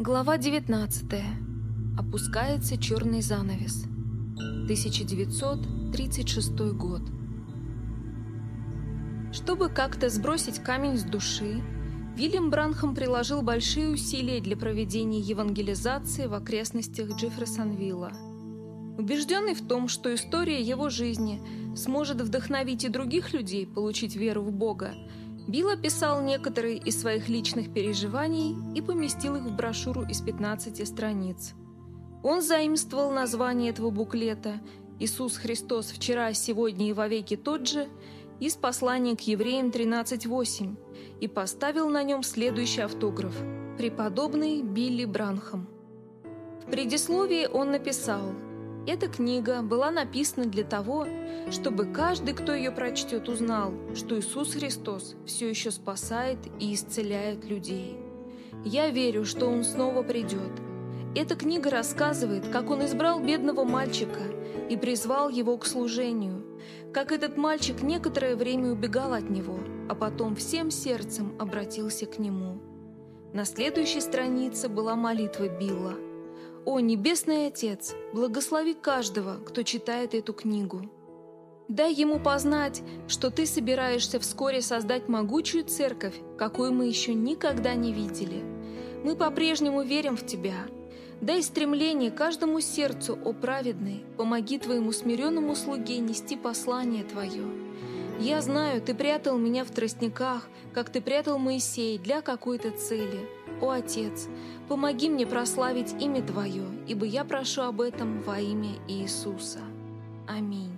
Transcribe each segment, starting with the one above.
Глава 19. Опускается черный занавес. 1936 год. Чтобы как-то сбросить камень с души, Вильям Бранхам приложил большие усилия для проведения евангелизации в окрестностях Джефферсонвилла. Убежденный в том, что история его жизни сможет вдохновить и других людей получить веру в Бога, Билл описал некоторые из своих личных переживаний и поместил их в брошюру из 15 страниц. Он заимствовал название этого буклета «Иисус Христос вчера, сегодня и вовеки тот же» из послания к евреям 13.8 и поставил на нем следующий автограф «Преподобный Билли Бранхам». В предисловии он написал – эта книга была написана для того, чтобы каждый, кто ее прочтет, узнал, что Иисус Христос все еще спасает и исцеляет людей. Я верю, что Он снова придет. Эта книга рассказывает, как Он избрал бедного мальчика и призвал его к служению, как этот мальчик некоторое время убегал от него, а потом всем сердцем обратился к нему. На следующей странице была молитва Билла – о, Небесный Отец, благослови каждого, кто читает эту книгу. Дай ему познать, что ты собираешься вскоре создать могучую церковь, какую мы еще никогда не видели. Мы по-прежнему верим в Тебя. Дай стремление каждому сердцу, о праведный, помоги Твоему смиренному слуге нести послание Твое. Я знаю, Ты прятал меня в тростниках, как Ты прятал Моисея для какой-то цели. О Отец, Помоги мне прославить имя Твое, ибо я прошу об этом во имя Иисуса. Аминь.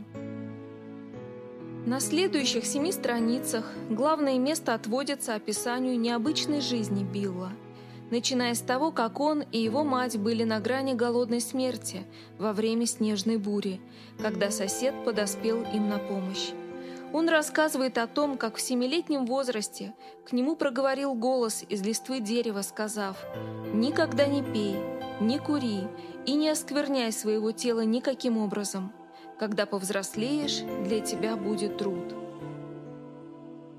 На следующих семи страницах главное место отводится описанию необычной жизни Билла, начиная с того, как он и его мать были на грани голодной смерти во время снежной бури, когда сосед подоспел им на помощь. Он рассказывает о том, как в семилетнем возрасте к нему проговорил голос из листвы дерева, сказав «Никогда не пей, не кури и не оскверняй своего тела никаким образом. Когда повзрослеешь, для тебя будет труд».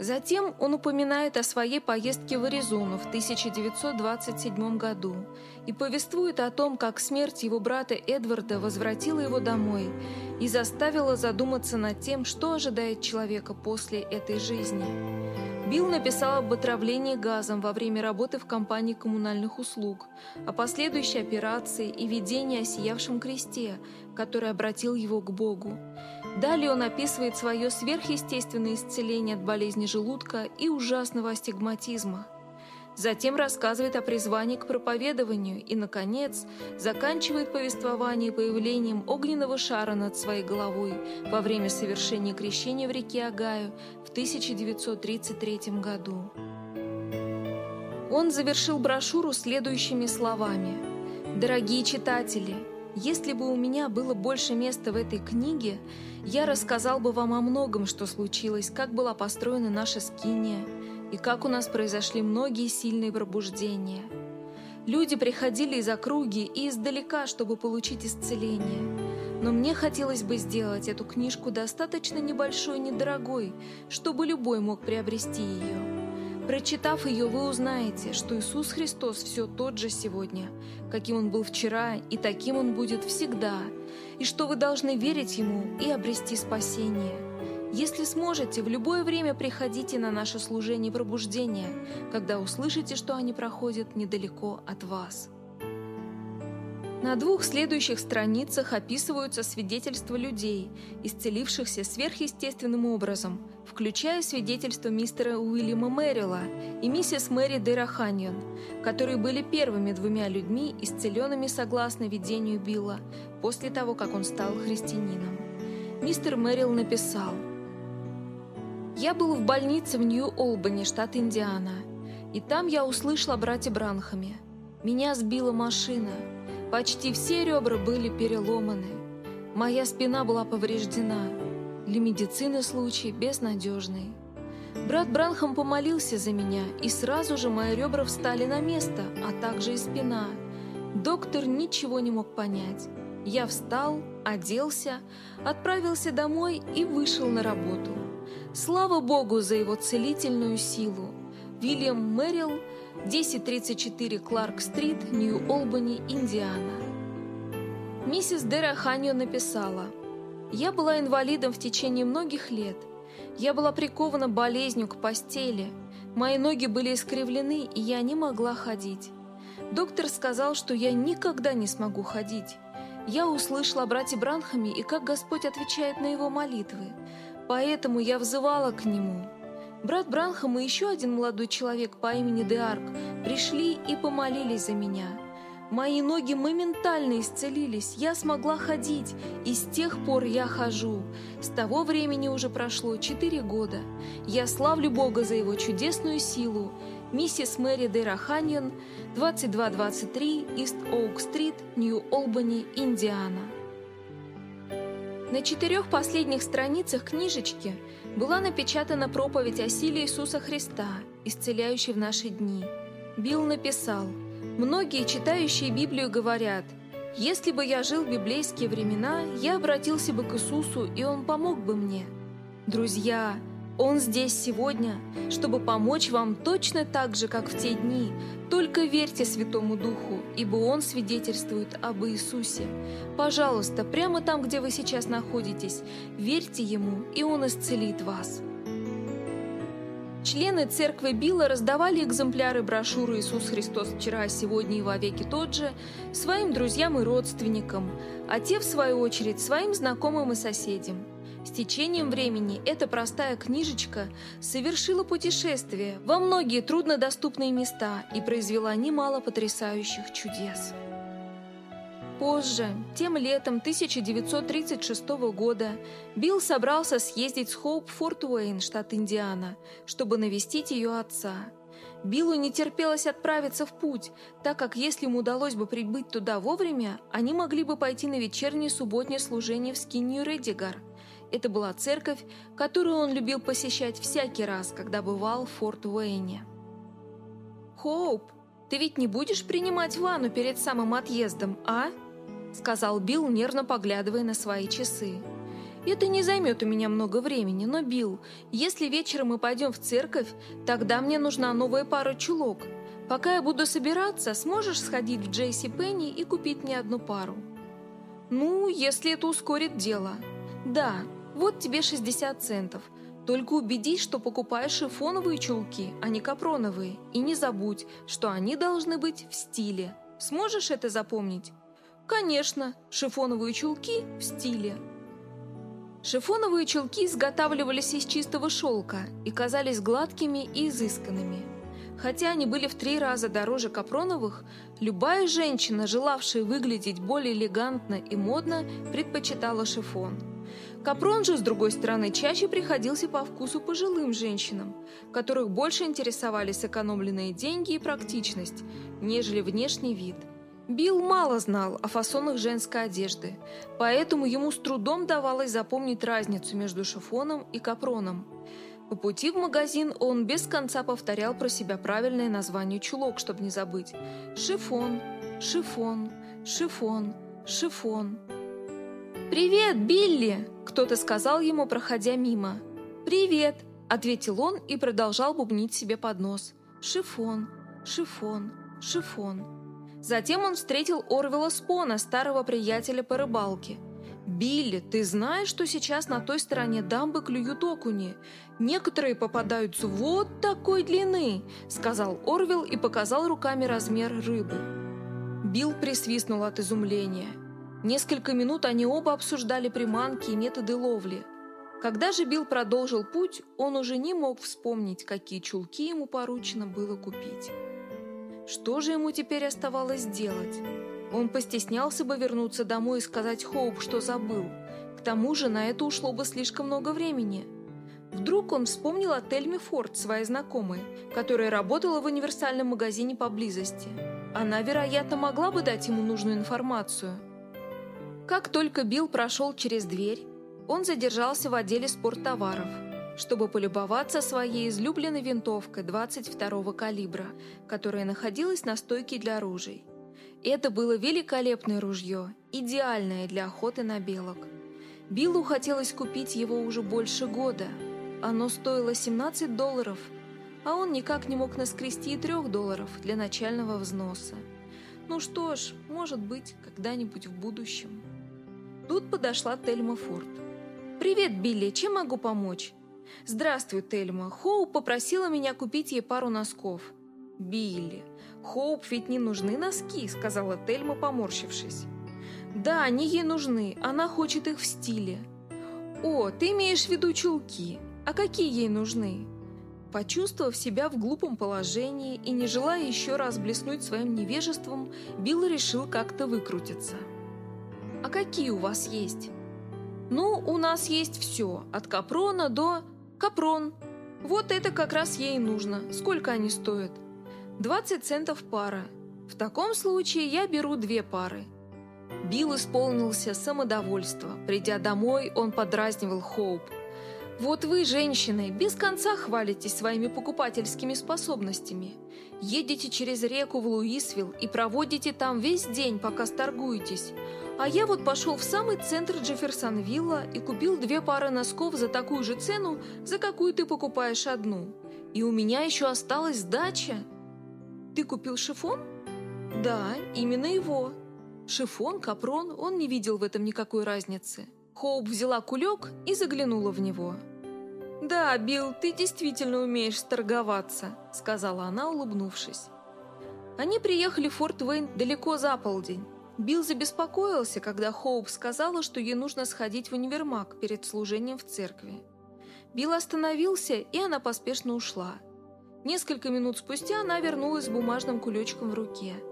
Затем он упоминает о своей поездке в Аризону в 1927 году и повествует о том, как смерть его брата Эдварда возвратила его домой и заставила задуматься над тем, что ожидает человека после этой жизни. Билл написал об отравлении газом во время работы в компании коммунальных услуг, о последующей операции и видении о сиявшем кресте, который обратил его к Богу. Далее он описывает свое сверхъестественное исцеление от болезни желудка и ужасного астигматизма. Затем рассказывает о призвании к проповедованию и, наконец, заканчивает повествование появлением огненного шара над своей головой во время совершения крещения в реке Агаю в 1933 году. Он завершил брошюру следующими словами. «Дорогие читатели, если бы у меня было больше места в этой книге, я рассказал бы вам о многом, что случилось, как была построена наша скиния, и как у нас произошли многие сильные пробуждения. Люди приходили из округи и издалека, чтобы получить исцеление. Но мне хотелось бы сделать эту книжку достаточно небольшой и недорогой, чтобы любой мог приобрести ее. Прочитав ее, вы узнаете, что Иисус Христос все тот же сегодня, каким Он был вчера, и таким Он будет всегда, и что вы должны верить Ему и обрести спасение. Если сможете, в любое время приходите на наше служение пробуждения, когда услышите, что они проходят недалеко от вас. На двух следующих страницах описываются свидетельства людей, исцелившихся сверхъестественным образом, включая свидетельство мистера Уильяма Мэрила и миссис Мэри Дераханьон, которые были первыми двумя людьми, исцеленными согласно видению Билла после того, как он стал христианином. Мистер Мэрил написал «Я был в больнице в Нью-Олбани, штат Индиана, и там я услышал о брате Бранхаме. Меня сбила машина». Почти все ребра были переломаны. Моя спина была повреждена. Для медицины случай безнадежный. Брат Бранхам помолился за меня, и сразу же мои ребра встали на место, а также и спина. Доктор ничего не мог понять. Я встал, оделся, отправился домой и вышел на работу. Слава Богу за его целительную силу. Вильям Мэрил 1034 Кларк-стрит, Нью-Олбани, Индиана. Миссис Дераханьо написала, «Я была инвалидом в течение многих лет. Я была прикована болезнью к постели. Мои ноги были искривлены, и я не могла ходить. Доктор сказал, что я никогда не смогу ходить. Я услышала о брате Бранхаме и как Господь отвечает на его молитвы. Поэтому я взывала к нему. Брат Бранхам и еще один молодой человек по имени Деарк пришли и помолились за меня. Мои ноги моментально исцелились, я смогла ходить, и с тех пор я хожу. С того времени уже прошло четыре года. Я славлю Бога за его чудесную силу. Миссис Мэри Дейра Ханьон, 2223 Ист Оук-стрит, Нью-Олбани, Индиана. На четырех последних страницах книжечки была напечатана проповедь о силе Иисуса Христа, исцеляющей в наши дни. Билл написал, «Многие, читающие Библию, говорят, если бы я жил в библейские времена, я обратился бы к Иисусу, и Он помог бы мне. Друзья, Он здесь сегодня, чтобы помочь вам точно так же, как в те дни, только верьте Святому Духу, ибо Он свидетельствует об Иисусе. Пожалуйста, прямо там, где вы сейчас находитесь, верьте Ему, и Он исцелит вас. Члены церкви Билла раздавали экземпляры брошюры «Иисус Христос вчера, сегодня и вовеки тот же» своим друзьям и родственникам, а те, в свою очередь, своим знакомым и соседям. С течением времени эта простая книжечка совершила путешествие во многие труднодоступные места и произвела немало потрясающих чудес. Позже, тем летом 1936 года, Билл собрался съездить с Хоуп в Форт Уэйн, штат Индиана, чтобы навестить ее отца. Биллу не терпелось отправиться в путь, так как если ему удалось бы прибыть туда вовремя, они могли бы пойти на вечернее субботнее служение в Скинью Редигар – это была церковь, которую он любил посещать всякий раз, когда бывал в Форт Уэйне. «Хоуп, ты ведь не будешь принимать ванну перед самым отъездом, а?» Сказал Билл, нервно поглядывая на свои часы. «Это не займет у меня много времени, но, Билл, если вечером мы пойдем в церковь, тогда мне нужна новая пара чулок. Пока я буду собираться, сможешь сходить в Джейси Пенни и купить мне одну пару?» «Ну, если это ускорит дело». «Да, вот тебе 60 центов. Только убедись, что покупаешь шифоновые чулки, а не капроновые. И не забудь, что они должны быть в стиле. Сможешь это запомнить? Конечно, шифоновые чулки в стиле. Шифоновые чулки изготавливались из чистого шелка и казались гладкими и изысканными. Хотя они были в три раза дороже капроновых, любая женщина, желавшая выглядеть более элегантно и модно, предпочитала шифон. Капрон же, с другой стороны, чаще приходился по вкусу пожилым женщинам, которых больше интересовали сэкономленные деньги и практичность, нежели внешний вид. Билл мало знал о фасонах женской одежды, поэтому ему с трудом давалось запомнить разницу между шифоном и капроном. По пути в магазин он без конца повторял про себя правильное название чулок, чтобы не забыть. Шифон, шифон, шифон, шифон. «Привет, Билли!» – кто-то сказал ему, проходя мимо. «Привет!» – ответил он и продолжал бубнить себе под нос. «Шифон, шифон, шифон». Затем он встретил Орвела Спона, старого приятеля по рыбалке. «Билли, ты знаешь, что сейчас на той стороне дамбы клюют окуни? Некоторые попадаются вот такой длины», — сказал Орвел и показал руками размер рыбы. Билл присвистнул от изумления. Несколько минут они оба обсуждали приманки и методы ловли. Когда же Билл продолжил путь, он уже не мог вспомнить, какие чулки ему поручено было купить. Что же ему теперь оставалось делать? Он постеснялся бы вернуться домой и сказать Хоуп, что забыл. К тому же на это ушло бы слишком много времени. Вдруг он вспомнил о Тельме Форд, своей знакомой, которая работала в универсальном магазине поблизости. Она, вероятно, могла бы дать ему нужную информацию – как только Билл прошел через дверь, он задержался в отделе спорттоваров, чтобы полюбоваться своей излюбленной винтовкой 22-го калибра, которая находилась на стойке для ружей. Это было великолепное ружье, идеальное для охоты на белок. Биллу хотелось купить его уже больше года. Оно стоило 17 долларов. а он никак не мог наскрести и трех долларов для начального взноса. Ну что ж, может быть, когда-нибудь в будущем. Тут подошла Тельма Форд. «Привет, Билли, чем могу помочь?» «Здравствуй, Тельма. Хоуп попросила меня купить ей пару носков». «Билли, Хоуп ведь не нужны носки», — сказала Тельма, поморщившись. «Да, они ей нужны. Она хочет их в стиле». «О, ты имеешь в виду чулки. А какие ей нужны?» Почувствовав себя в глупом положении и не желая еще раз блеснуть своим невежеством, Билл решил как-то выкрутиться. «А какие у вас есть?» «Ну, у нас есть все, от капрона до...» «Капрон. Вот это как раз ей нужно. Сколько они стоят?» «20 центов пара. В таком случае я беру две пары». Билл исполнился самодовольства. Придя домой, он подразнивал Хоуп – вот вы, женщины, без конца хвалитесь своими покупательскими способностями. Едете через реку в Луисвилл и проводите там весь день, пока сторгуетесь. А я вот пошел в самый центр Джефферсонвилла и купил две пары носков за такую же цену, за какую ты покупаешь одну. И у меня еще осталась сдача. Ты купил шифон? Да, именно его. Шифон, капрон, он не видел в этом никакой разницы. Хоуп взяла кулек и заглянула в него. «Да, Билл, ты действительно умеешь торговаться», — сказала она, улыбнувшись. Они приехали в Форт Уэйн далеко за полдень. Билл забеспокоился, когда Хоуп сказала, что ей нужно сходить в универмаг перед служением в церкви. Билл остановился, и она поспешно ушла. Несколько минут спустя она вернулась с бумажным кулечком в руке —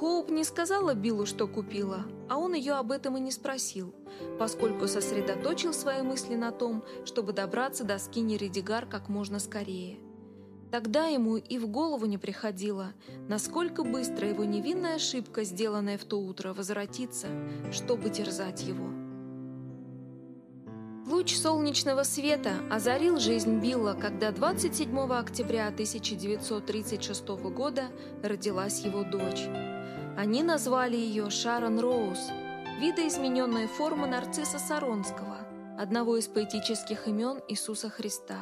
Хоуп не сказала Биллу, что купила, а он ее об этом и не спросил, поскольку сосредоточил свои мысли на том, чтобы добраться до Скини Редигар как можно скорее. Тогда ему и в голову не приходило, насколько быстро его невинная ошибка, сделанная в то утро, возвратится, чтобы терзать его. Луч солнечного света озарил жизнь Билла, когда 27 октября 1936 года родилась его дочь. Они назвали ее Шарон Роуз, видоизмененная форма нарцисса Саронского, одного из поэтических имен Иисуса Христа.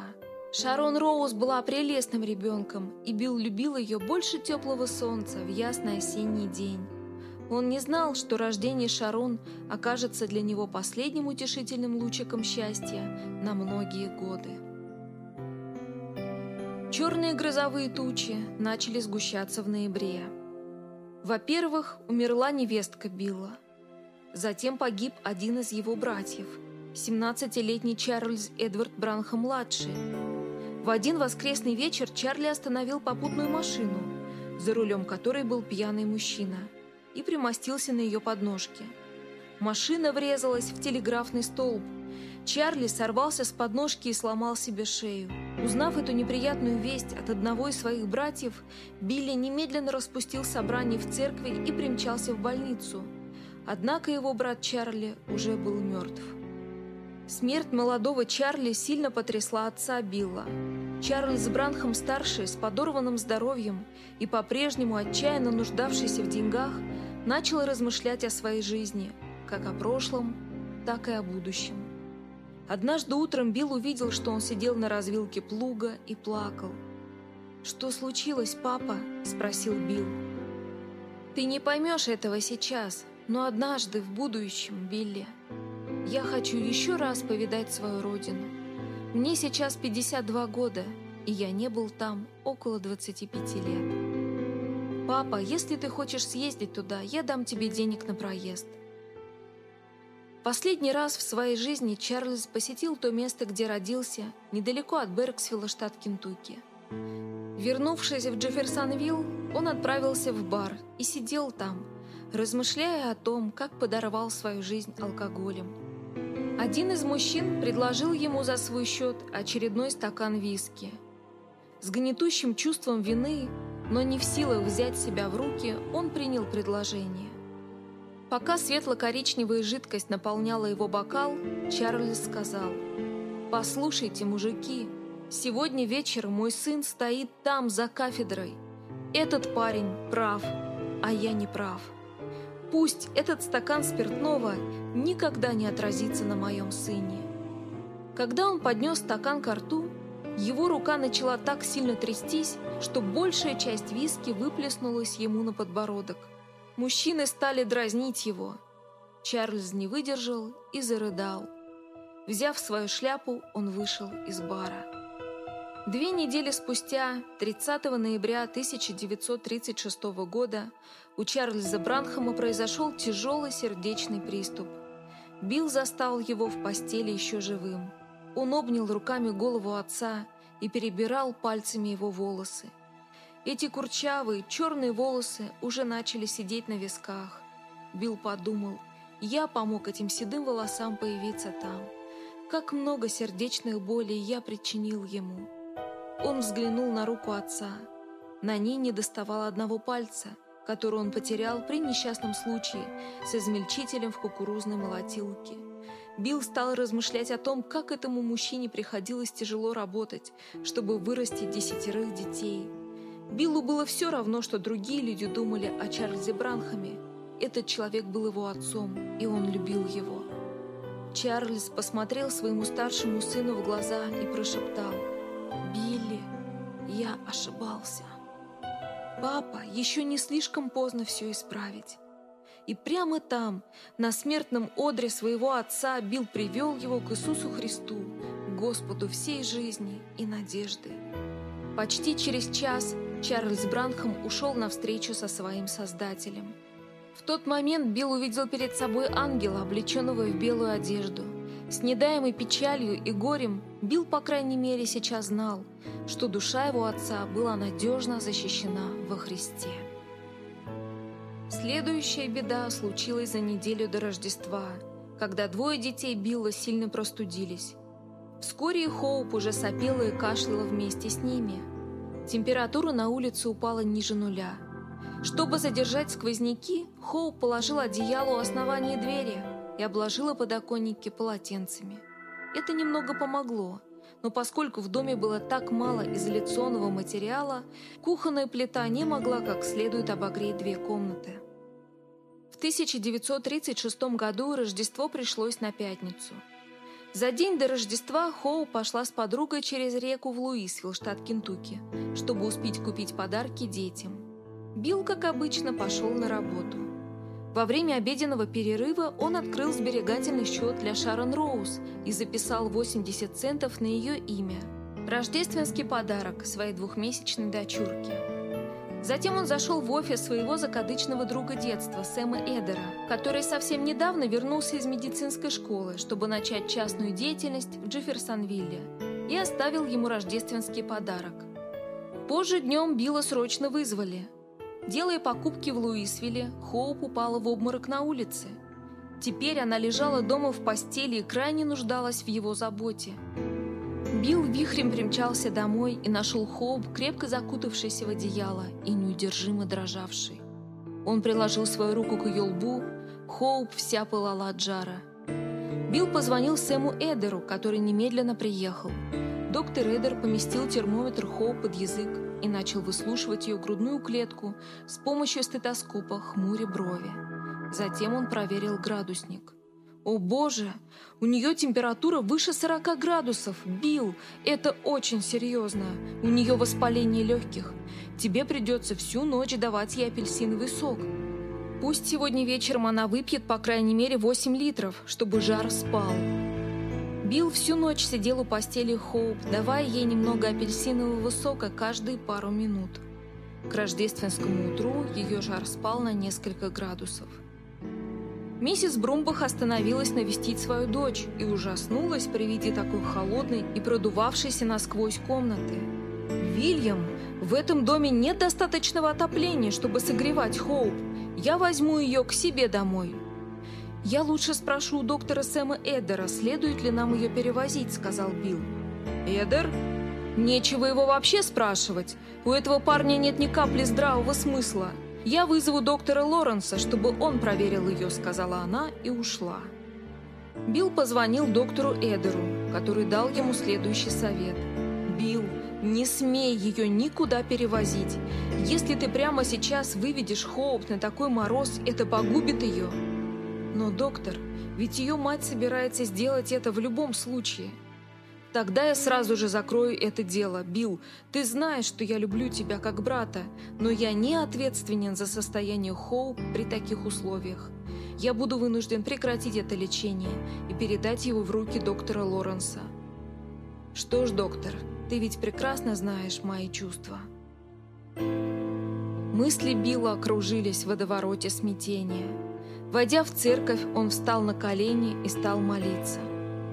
Шарон Роуз была прелестным ребенком, и Билл любил ее больше теплого солнца в ясный осенний день. Он не знал, что рождение Шарон окажется для него последним утешительным лучиком счастья на многие годы. Черные грозовые тучи начали сгущаться в ноябре. Во-первых, умерла невестка Билла. Затем погиб один из его братьев, 17-летний Чарльз Эдвард Бранхам-младший. В один воскресный вечер Чарли остановил попутную машину, за рулем которой был пьяный мужчина, и примостился на ее подножке. Машина врезалась в телеграфный столб. Чарли сорвался с подножки и сломал себе шею. Узнав эту неприятную весть от одного из своих братьев, Билли немедленно распустил собрание в церкви и примчался в больницу. Однако его брат Чарли уже был мертв. Смерть молодого Чарли сильно потрясла отца Билла. Чарльз Бранхам-старший с подорванным здоровьем и по-прежнему отчаянно нуждавшийся в деньгах, начал размышлять о своей жизни, как о прошлом, так и о будущем. Однажды утром Билл увидел, что он сидел на развилке плуга и плакал. «Что случилось, папа?» – спросил Билл. «Ты не поймешь этого сейчас, но однажды в будущем, Билли. Я хочу еще раз повидать свою родину. Мне сейчас 52 года, и я не был там около 25 лет. Папа, если ты хочешь съездить туда, я дам тебе денег на проезд. Последний раз в своей жизни Чарльз посетил то место, где родился, недалеко от Берксвилла, штат Кентукки. Вернувшись в Джефферсонвилл, он отправился в бар и сидел там, размышляя о том, как подорвал свою жизнь алкоголем. Один из мужчин предложил ему за свой счет очередной стакан виски. С гнетущим чувством вины, но не в силах взять себя в руки, он принял предложение. Пока светло-коричневая жидкость наполняла его бокал, Чарльз сказал, «Послушайте, мужики, сегодня вечером мой сын стоит там, за кафедрой. Этот парень прав, а я не прав. Пусть этот стакан спиртного никогда не отразится на моем сыне». Когда он поднес стакан к рту, Его рука начала так сильно трястись, что большая часть виски выплеснулась ему на подбородок. Мужчины стали дразнить его. Чарльз не выдержал и зарыдал. Взяв свою шляпу, он вышел из бара. Две недели спустя, 30 ноября 1936 года, у Чарльза Бранхама произошел тяжелый сердечный приступ. Билл застал его в постели еще живым. Он обнял руками голову отца и перебирал пальцами его волосы. Эти курчавые, черные волосы уже начали сидеть на висках. Билл подумал, я помог этим седым волосам появиться там. Как много сердечных болей я причинил ему. Он взглянул на руку отца. На ней не доставало одного пальца, который он потерял при несчастном случае с измельчителем в кукурузной молотилке. Билл стал размышлять о том, как этому мужчине приходилось тяжело работать, чтобы вырастить десятерых детей. Биллу было все равно, что другие люди думали о Чарльзе Бранхаме. Этот человек был его отцом, и он любил его. Чарльз посмотрел своему старшему сыну в глаза и прошептал «Билли, я ошибался». «Папа, еще не слишком поздно все исправить». И прямо там, на смертном одре своего отца, Билл привел его к Иисусу Христу, Господу всей жизни и надежды. Почти через час Чарльз Бранхам ушел навстречу со своим Создателем. В тот момент Билл увидел перед собой ангела, облеченного в белую одежду. С недаемой печалью и горем Билл, по крайней мере, сейчас знал, что душа его отца была надежно защищена во Христе. Следующая беда случилась за неделю до Рождества, когда двое детей Билла сильно простудились. Вскоре и Хоуп уже сопела и кашляла вместе с ними. Температура на улице упала ниже нуля. Чтобы задержать сквозняки, Хоуп положила одеяло у основания двери и обложила подоконники полотенцами. Это немного помогло, но поскольку в доме было так мало изоляционного материала, кухонная плита не могла как следует обогреть две комнаты. В 1936 году Рождество пришлось на пятницу. За день до Рождества Хоу пошла с подругой через реку в Луисвилл, штат Кентукки, чтобы успеть купить подарки детям. Билл, как обычно, пошел на работу. Во время обеденного перерыва он открыл сберегательный счет для Шарон Роуз и записал 80 центов на ее имя. Рождественский подарок своей двухмесячной дочурке. Затем он зашел в офис своего закадычного друга детства, Сэма Эдера, который совсем недавно вернулся из медицинской школы, чтобы начать частную деятельность в Джефферсонвилле, и оставил ему рождественский подарок. Позже днем Билла срочно вызвали – Делая покупки в Луисвилле, Хоуп упала в обморок на улице. Теперь она лежала дома в постели и крайне нуждалась в его заботе. Билл вихрем примчался домой и нашел Хоуп, крепко закутавшейся в одеяло и неудержимо дрожавшей. Он приложил свою руку к ее лбу, Хоуп вся пылала от жара. Билл позвонил Сэму Эдеру, который немедленно приехал. Доктор Эдер поместил термометр Хоуп под язык, и начал выслушивать ее грудную клетку с помощью стетоскопа хмуря брови. Затем он проверил градусник. «О боже! У нее температура выше 40 градусов! Билл, это очень серьезно! У нее воспаление легких! Тебе придется всю ночь давать ей апельсиновый сок!» Пусть сегодня вечером она выпьет по крайней мере 8 литров, чтобы жар спал. Билл всю ночь сидел у постели Хоуп, давая ей немного апельсинового сока каждые пару минут. К рождественскому утру ее жар спал на несколько градусов. Миссис Брумбах остановилась навестить свою дочь и ужаснулась при виде такой холодной и продувавшейся насквозь комнаты. «Вильям, в этом доме нет достаточного отопления, чтобы согревать Хоуп. Я возьму ее к себе домой», «Я лучше спрошу у доктора Сэма Эдера, следует ли нам ее перевозить», — сказал Билл. «Эдер? Нечего его вообще спрашивать. У этого парня нет ни капли здравого смысла. Я вызову доктора Лоренса, чтобы он проверил ее», — сказала она и ушла. Билл позвонил доктору Эдеру, который дал ему следующий совет. «Билл, не смей ее никуда перевозить. Если ты прямо сейчас выведешь Хоуп на такой мороз, это погубит ее». «Но, доктор, ведь ее мать собирается сделать это в любом случае». Тогда я сразу же закрою это дело. Билл, ты знаешь, что я люблю тебя как брата, но я не ответственен за состояние Хоуп при таких условиях. Я буду вынужден прекратить это лечение и передать его в руки доктора Лоренса. Что ж, доктор, ты ведь прекрасно знаешь мои чувства. Мысли Билла окружились в водовороте смятения. Войдя в церковь, он встал на колени и стал молиться.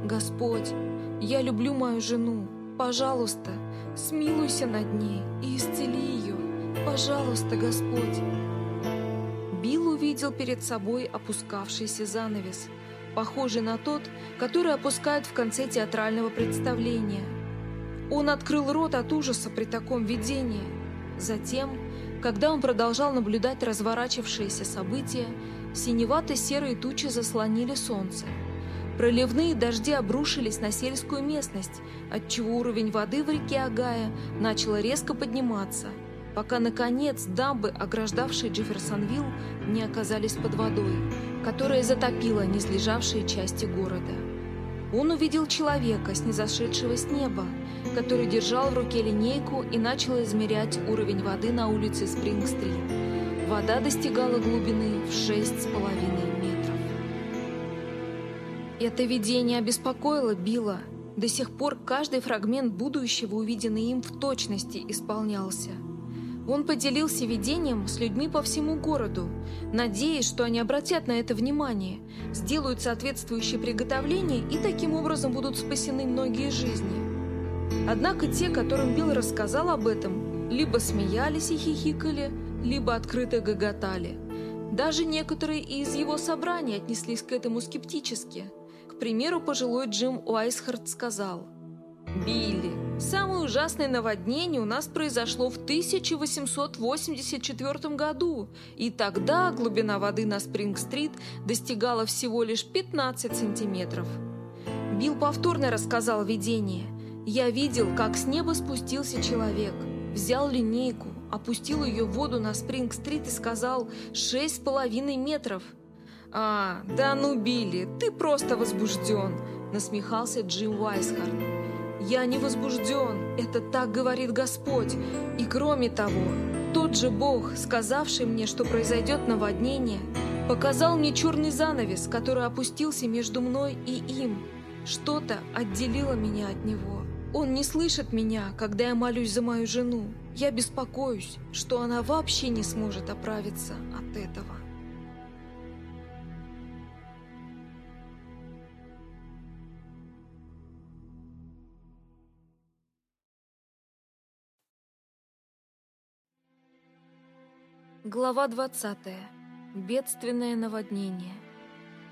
«Господь, я люблю мою жену. Пожалуйста, смилуйся над ней и исцели ее. Пожалуйста, Господь. Билл увидел перед собой опускавшийся занавес, похожий на тот, который опускают в конце театрального представления. Он открыл рот от ужаса при таком видении. Затем, когда он продолжал наблюдать разворачившиеся события, синевато-серые тучи заслонили солнце. Проливные дожди обрушились на сельскую местность, отчего уровень воды в реке Агая начал резко подниматься, пока, наконец, дамбы, ограждавшие Джефферсонвилл, не оказались под водой, которая затопила низлежавшие части города. Он увидел человека, снизошедшего с неба, который держал в руке линейку и начал измерять уровень воды на улице Спринг-стрит. Вода достигала глубины в шесть с половиной это видение обеспокоило Билла. До сих пор каждый фрагмент будущего, увиденный им, в точности исполнялся. Он поделился видением с людьми по всему городу, надеясь, что они обратят на это внимание, сделают соответствующие приготовления и таким образом будут спасены многие жизни. Однако те, которым Билл рассказал об этом, либо смеялись и хихикали, либо открыто гоготали. Даже некоторые из его собраний отнеслись к этому скептически – примеру, пожилой Джим Уайсхард сказал, «Билли, самое ужасное наводнение у нас произошло в 1884 году, и тогда глубина воды на Спринг-стрит достигала всего лишь 15 сантиметров». Билл повторно рассказал видение. «Я видел, как с неба спустился человек, взял линейку, опустил ее в воду на Спринг-стрит и сказал «шесть с половиной метров». «А, да ну, Билли, ты просто возбужден!» – насмехался Джим Уайсхард. «Я не возбужден, это так говорит Господь. И кроме того, тот же Бог, сказавший мне, что произойдет наводнение, показал мне черный занавес, который опустился между мной и им. Что-то отделило меня от него. Он не слышит меня, когда я молюсь за мою жену. Я беспокоюсь, что она вообще не сможет оправиться от этого. Глава 20. Бедственное наводнение.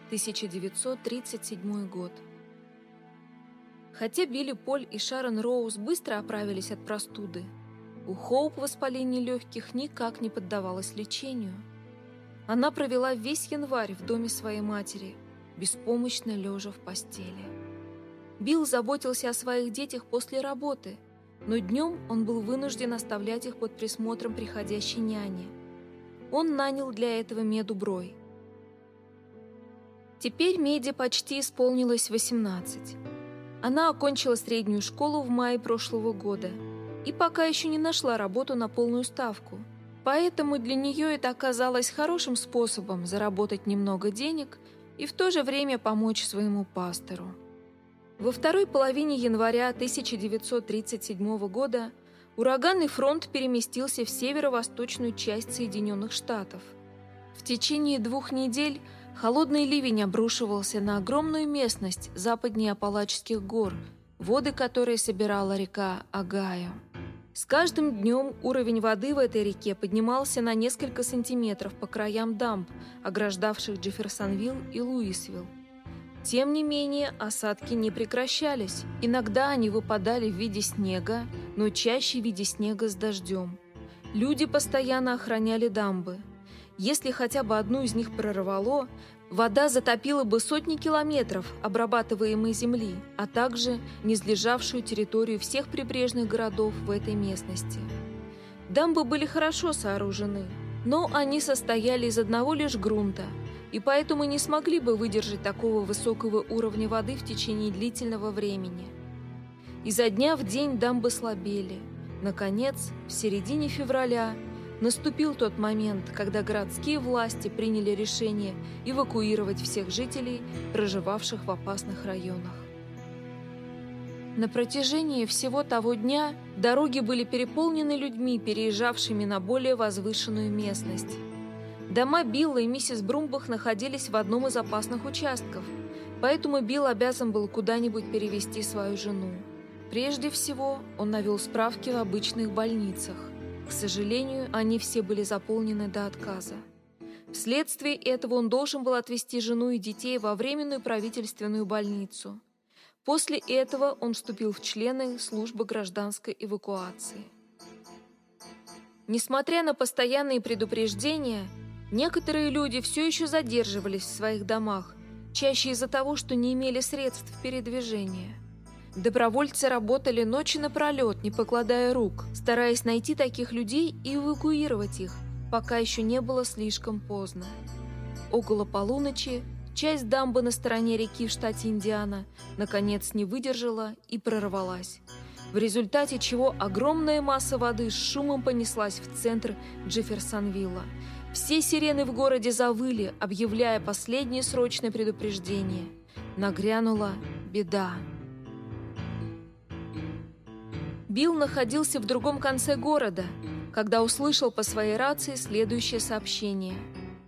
1937 год. Хотя Билли Поль и Шарон Роуз быстро оправились от простуды, у Хоуп воспаление легких никак не поддавалось лечению. Она провела весь январь в доме своей матери, беспомощно лежа в постели. Билл заботился о своих детях после работы, но днем он был вынужден оставлять их под присмотром приходящей няни – он нанял для этого Меду Брой. Теперь Меде почти исполнилось 18. Она окончила среднюю школу в мае прошлого года и пока еще не нашла работу на полную ставку. Поэтому для нее это оказалось хорошим способом заработать немного денег и в то же время помочь своему пастору. Во второй половине января 1937 года Ураганный фронт переместился в северо-восточную часть Соединенных Штатов. В течение двух недель холодный ливень обрушивался на огромную местность западнее Апалачских гор, воды которой собирала река Агая. С каждым днем уровень воды в этой реке поднимался на несколько сантиметров по краям дамб, ограждавших Джефферсонвилл и Луисвилл. Тем не менее, осадки не прекращались. Иногда они выпадали в виде снега, но чаще в виде снега с дождем. Люди постоянно охраняли дамбы. Если хотя бы одну из них прорвало, вода затопила бы сотни километров обрабатываемой земли, а также низлежавшую территорию всех прибрежных городов в этой местности. Дамбы были хорошо сооружены, но они состояли из одного лишь грунта – и поэтому не смогли бы выдержать такого высокого уровня воды в течение длительного времени. Изо дня в день дамбы слабели. Наконец, в середине февраля наступил тот момент, когда городские власти приняли решение эвакуировать всех жителей, проживавших в опасных районах. На протяжении всего того дня дороги были переполнены людьми, переезжавшими на более возвышенную местность. Дома Билла и миссис Брумбах находились в одном из опасных участков, поэтому Билл обязан был куда-нибудь перевести свою жену. Прежде всего, он навел справки в обычных больницах. К сожалению, они все были заполнены до отказа. Вследствие этого он должен был отвезти жену и детей во временную правительственную больницу – После этого он вступил в члены службы гражданской эвакуации. Несмотря на постоянные предупреждения, некоторые люди все еще задерживались в своих домах, чаще из-за того, что не имели средств передвижения. Добровольцы работали ночи напролет, не покладая рук, стараясь найти таких людей и эвакуировать их, пока еще не было слишком поздно. Около полуночи Часть дамбы на стороне реки в штате Индиана наконец не выдержала и прорвалась, в результате чего огромная масса воды с шумом понеслась в центр Джефферсонвилла. Все сирены в городе завыли, объявляя последнее срочное предупреждение. Нагрянула беда. Билл находился в другом конце города, когда услышал по своей рации следующее сообщение.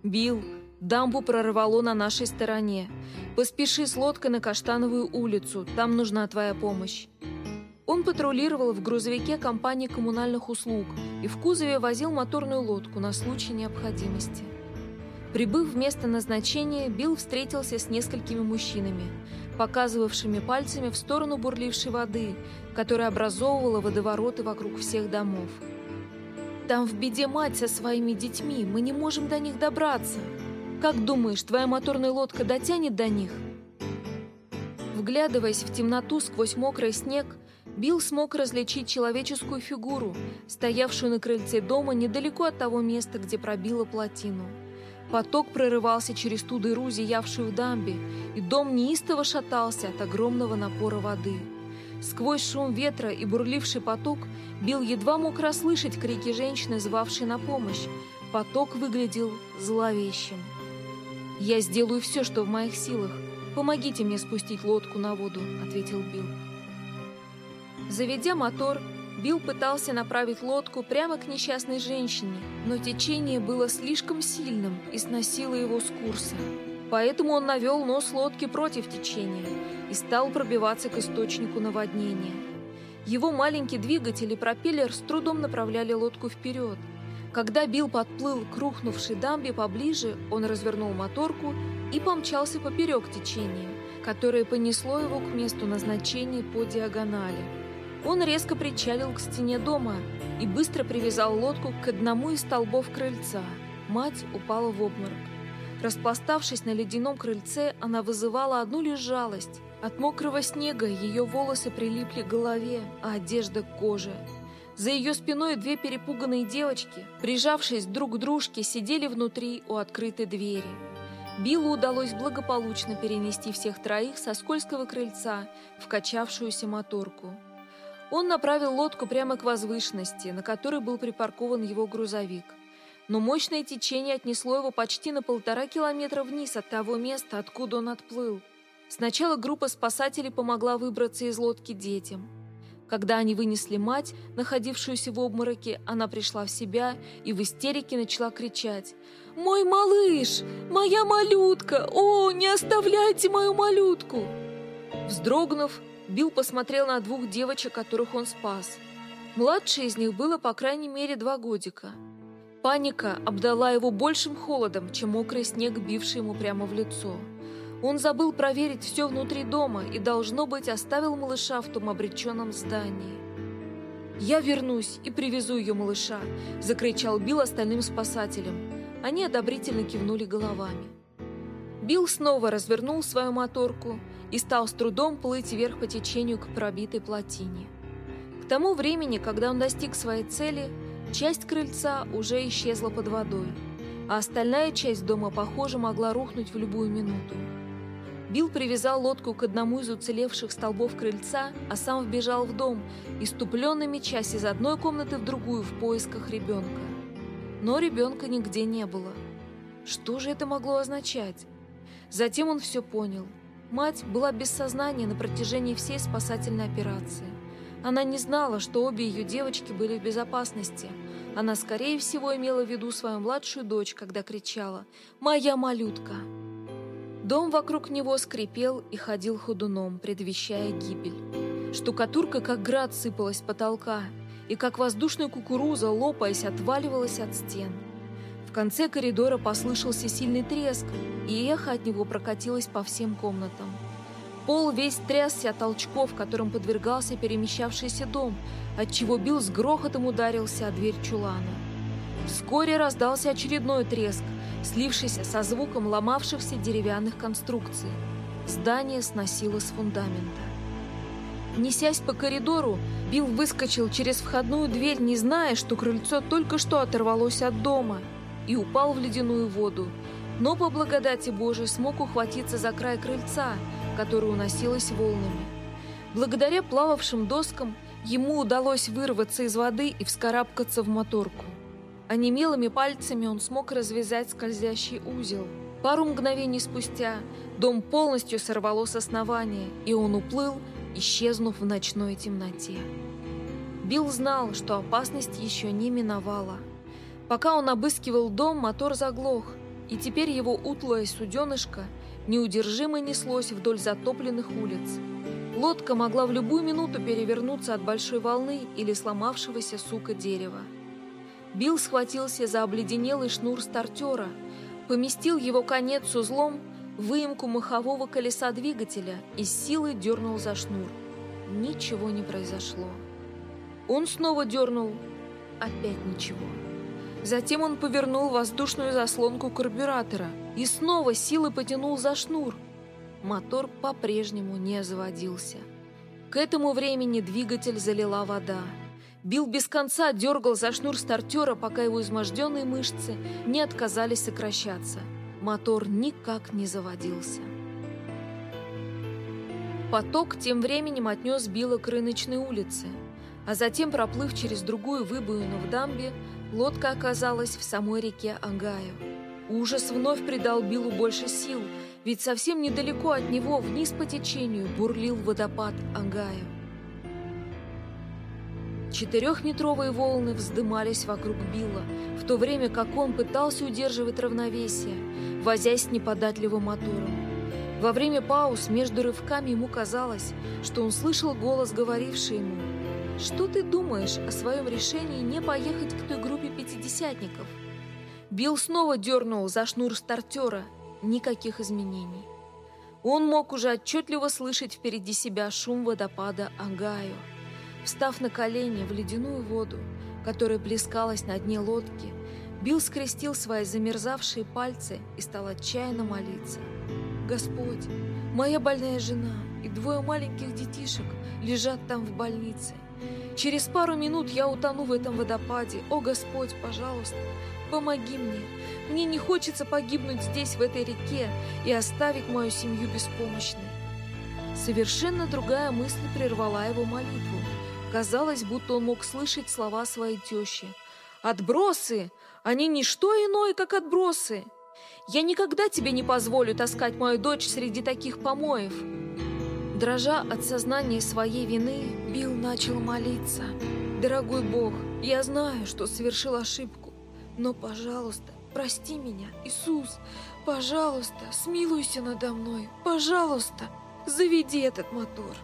«Билл, Дамбу прорвало на нашей стороне. Поспеши с лодкой на Каштановую улицу, там нужна твоя помощь. Он патрулировал в грузовике компании коммунальных услуг и в кузове возил моторную лодку на случай необходимости. Прибыв в место назначения, Билл встретился с несколькими мужчинами, показывавшими пальцами в сторону бурлившей воды, которая образовывала водовороты вокруг всех домов. «Там в беде мать со своими детьми, мы не можем до них добраться», как думаешь, твоя моторная лодка дотянет до них?» Вглядываясь в темноту сквозь мокрый снег, Билл смог различить человеческую фигуру, стоявшую на крыльце дома недалеко от того места, где пробила плотину. Поток прорывался через ту дыру, зиявшую в дамбе, и дом неистово шатался от огромного напора воды. Сквозь шум ветра и бурливший поток Билл едва мог расслышать крики женщины, звавшей на помощь. Поток выглядел зловещим. «Я сделаю все, что в моих силах. Помогите мне спустить лодку на воду», — ответил Билл. Заведя мотор, Билл пытался направить лодку прямо к несчастной женщине, но течение было слишком сильным и сносило его с курса. Поэтому он навел нос лодки против течения и стал пробиваться к источнику наводнения. Его маленький двигатель и пропеллер с трудом направляли лодку вперед — когда Билл подплыл к рухнувшей дамбе поближе, он развернул моторку и помчался поперек течения, которое понесло его к месту назначения по диагонали. Он резко причалил к стене дома и быстро привязал лодку к одному из столбов крыльца. Мать упала в обморок. Распластавшись на ледяном крыльце, она вызывала одну лишь жалость. От мокрого снега ее волосы прилипли к голове, а одежда к коже. За ее спиной две перепуганные девочки, прижавшись друг к дружке, сидели внутри у открытой двери. Биллу удалось благополучно перенести всех троих со скользкого крыльца в качавшуюся моторку. Он направил лодку прямо к возвышенности, на которой был припаркован его грузовик. Но мощное течение отнесло его почти на полтора километра вниз от того места, откуда он отплыл. Сначала группа спасателей помогла выбраться из лодки детям. Когда они вынесли мать, находившуюся в обмороке, она пришла в себя и в истерике начала кричать. «Мой малыш! Моя малютка! О, не оставляйте мою малютку!» Вздрогнув, Билл посмотрел на двух девочек, которых он спас. Младшей из них было по крайней мере два годика. Паника обдала его большим холодом, чем мокрый снег, бивший ему прямо в лицо. Он забыл проверить все внутри дома и, должно быть, оставил малыша в том обреченном здании. «Я вернусь и привезу ее малыша!» – закричал Билл остальным спасателям. Они одобрительно кивнули головами. Билл снова развернул свою моторку и стал с трудом плыть вверх по течению к пробитой плотине. К тому времени, когда он достиг своей цели, часть крыльца уже исчезла под водой, а остальная часть дома, похоже, могла рухнуть в любую минуту. Билл привязал лодку к одному из уцелевших столбов крыльца, а сам вбежал в дом, иступленно мечась из одной комнаты в другую в поисках ребенка. Но ребенка нигде не было. Что же это могло означать? Затем он все понял. Мать была без сознания на протяжении всей спасательной операции. Она не знала, что обе ее девочки были в безопасности. Она, скорее всего, имела в виду свою младшую дочь, когда кричала «Моя малютка!». Дом вокруг него скрипел и ходил ходуном, предвещая гибель. Штукатурка, как град, сыпалась с потолка, и как воздушная кукуруза, лопаясь, отваливалась от стен. Конце коридора послышался сильный треск, и эхо от него прокатилось по всем комнатам. Пол весь трясся от толчков, которым подвергался перемещавшийся дом, отчего Билл с грохотом ударился о дверь чулана. Вскоре раздался очередной треск, слившийся со звуком ломавшихся деревянных конструкций. Здание сносило с фундамента. Несясь по коридору, Билл выскочил через входную дверь, не зная, что крыльцо только что оторвалось от дома, и упал в ледяную воду. Но по благодати Божией смог ухватиться за край крыльца, которое уносилось волнами. Благодаря плававшим доскам ему удалось вырваться из воды и вскарабкаться в моторку. Онемелыми пальцами он смог развязать скользящий узел. Пару мгновений спустя дом полностью сорвало с основания, и он уплыл, исчезнув в ночной темноте. Билл знал, что опасность еще не миновала. Пока он обыскивал дом, мотор заглох, и теперь его утлое суденышко неудержимо неслось вдоль затопленных улиц. Лодка могла в любую минуту перевернуться от большой волны или сломавшегося сука дерева. Билл схватился за обледенелый шнур стартера, поместил его конец с узлом в выемку махового колеса двигателя и с силой дернул за шнур. Ничего не произошло. Он снова дернул. Опять ничего. Затем он повернул воздушную заслонку карбюратора и снова силой потянул за шнур. Мотор по-прежнему не заводился. К этому времени двигатель залила вода. Билл без конца дергал за шнур стартера, пока его изможденные мышцы не отказались сокращаться. Мотор никак не заводился. Поток тем временем отнес Билла к рыночной улице, а затем, проплыв через другую выбоину в дамбе, лодка оказалась в самой реке Агаю. Ужас вновь придал Биллу больше сил, ведь совсем недалеко от него, вниз по течению, бурлил водопад Агаю. Четырехметровые волны вздымались вокруг Билла, в то время как он пытался удерживать равновесие, возясь с неподатливым мотором. Во время пауз между рывками ему казалось, что он слышал голос, говоривший ему «Что ты думаешь о своем решении не поехать к той группе пятидесятников?» Билл снова дернул за шнур стартера. Никаких изменений. Он мог уже отчетливо слышать впереди себя шум водопада Агаю. Встав на колени в ледяную воду, которая плескалась на дне лодки, Билл скрестил свои замерзавшие пальцы и стал отчаянно молиться. «Господь, моя больная жена и двое маленьких детишек лежат там в больнице. Через пару минут я утону в этом водопаде. О, Господь, пожалуйста, помоги мне. Мне не хочется погибнуть здесь, в этой реке, и оставить мою семью беспомощной». Совершенно другая мысль прервала его молитву. Казалось, будто он мог слышать слова своей тещи. «Отбросы! Они не что иное, как отбросы! Я никогда тебе не позволю таскать мою дочь среди таких помоев!» Дрожа от сознания своей вины, Билл начал молиться. «Дорогой Бог, я знаю, что совершил ошибку, но, пожалуйста, прости меня, Иисус! Пожалуйста, смилуйся надо мной! Пожалуйста, заведи этот мотор!»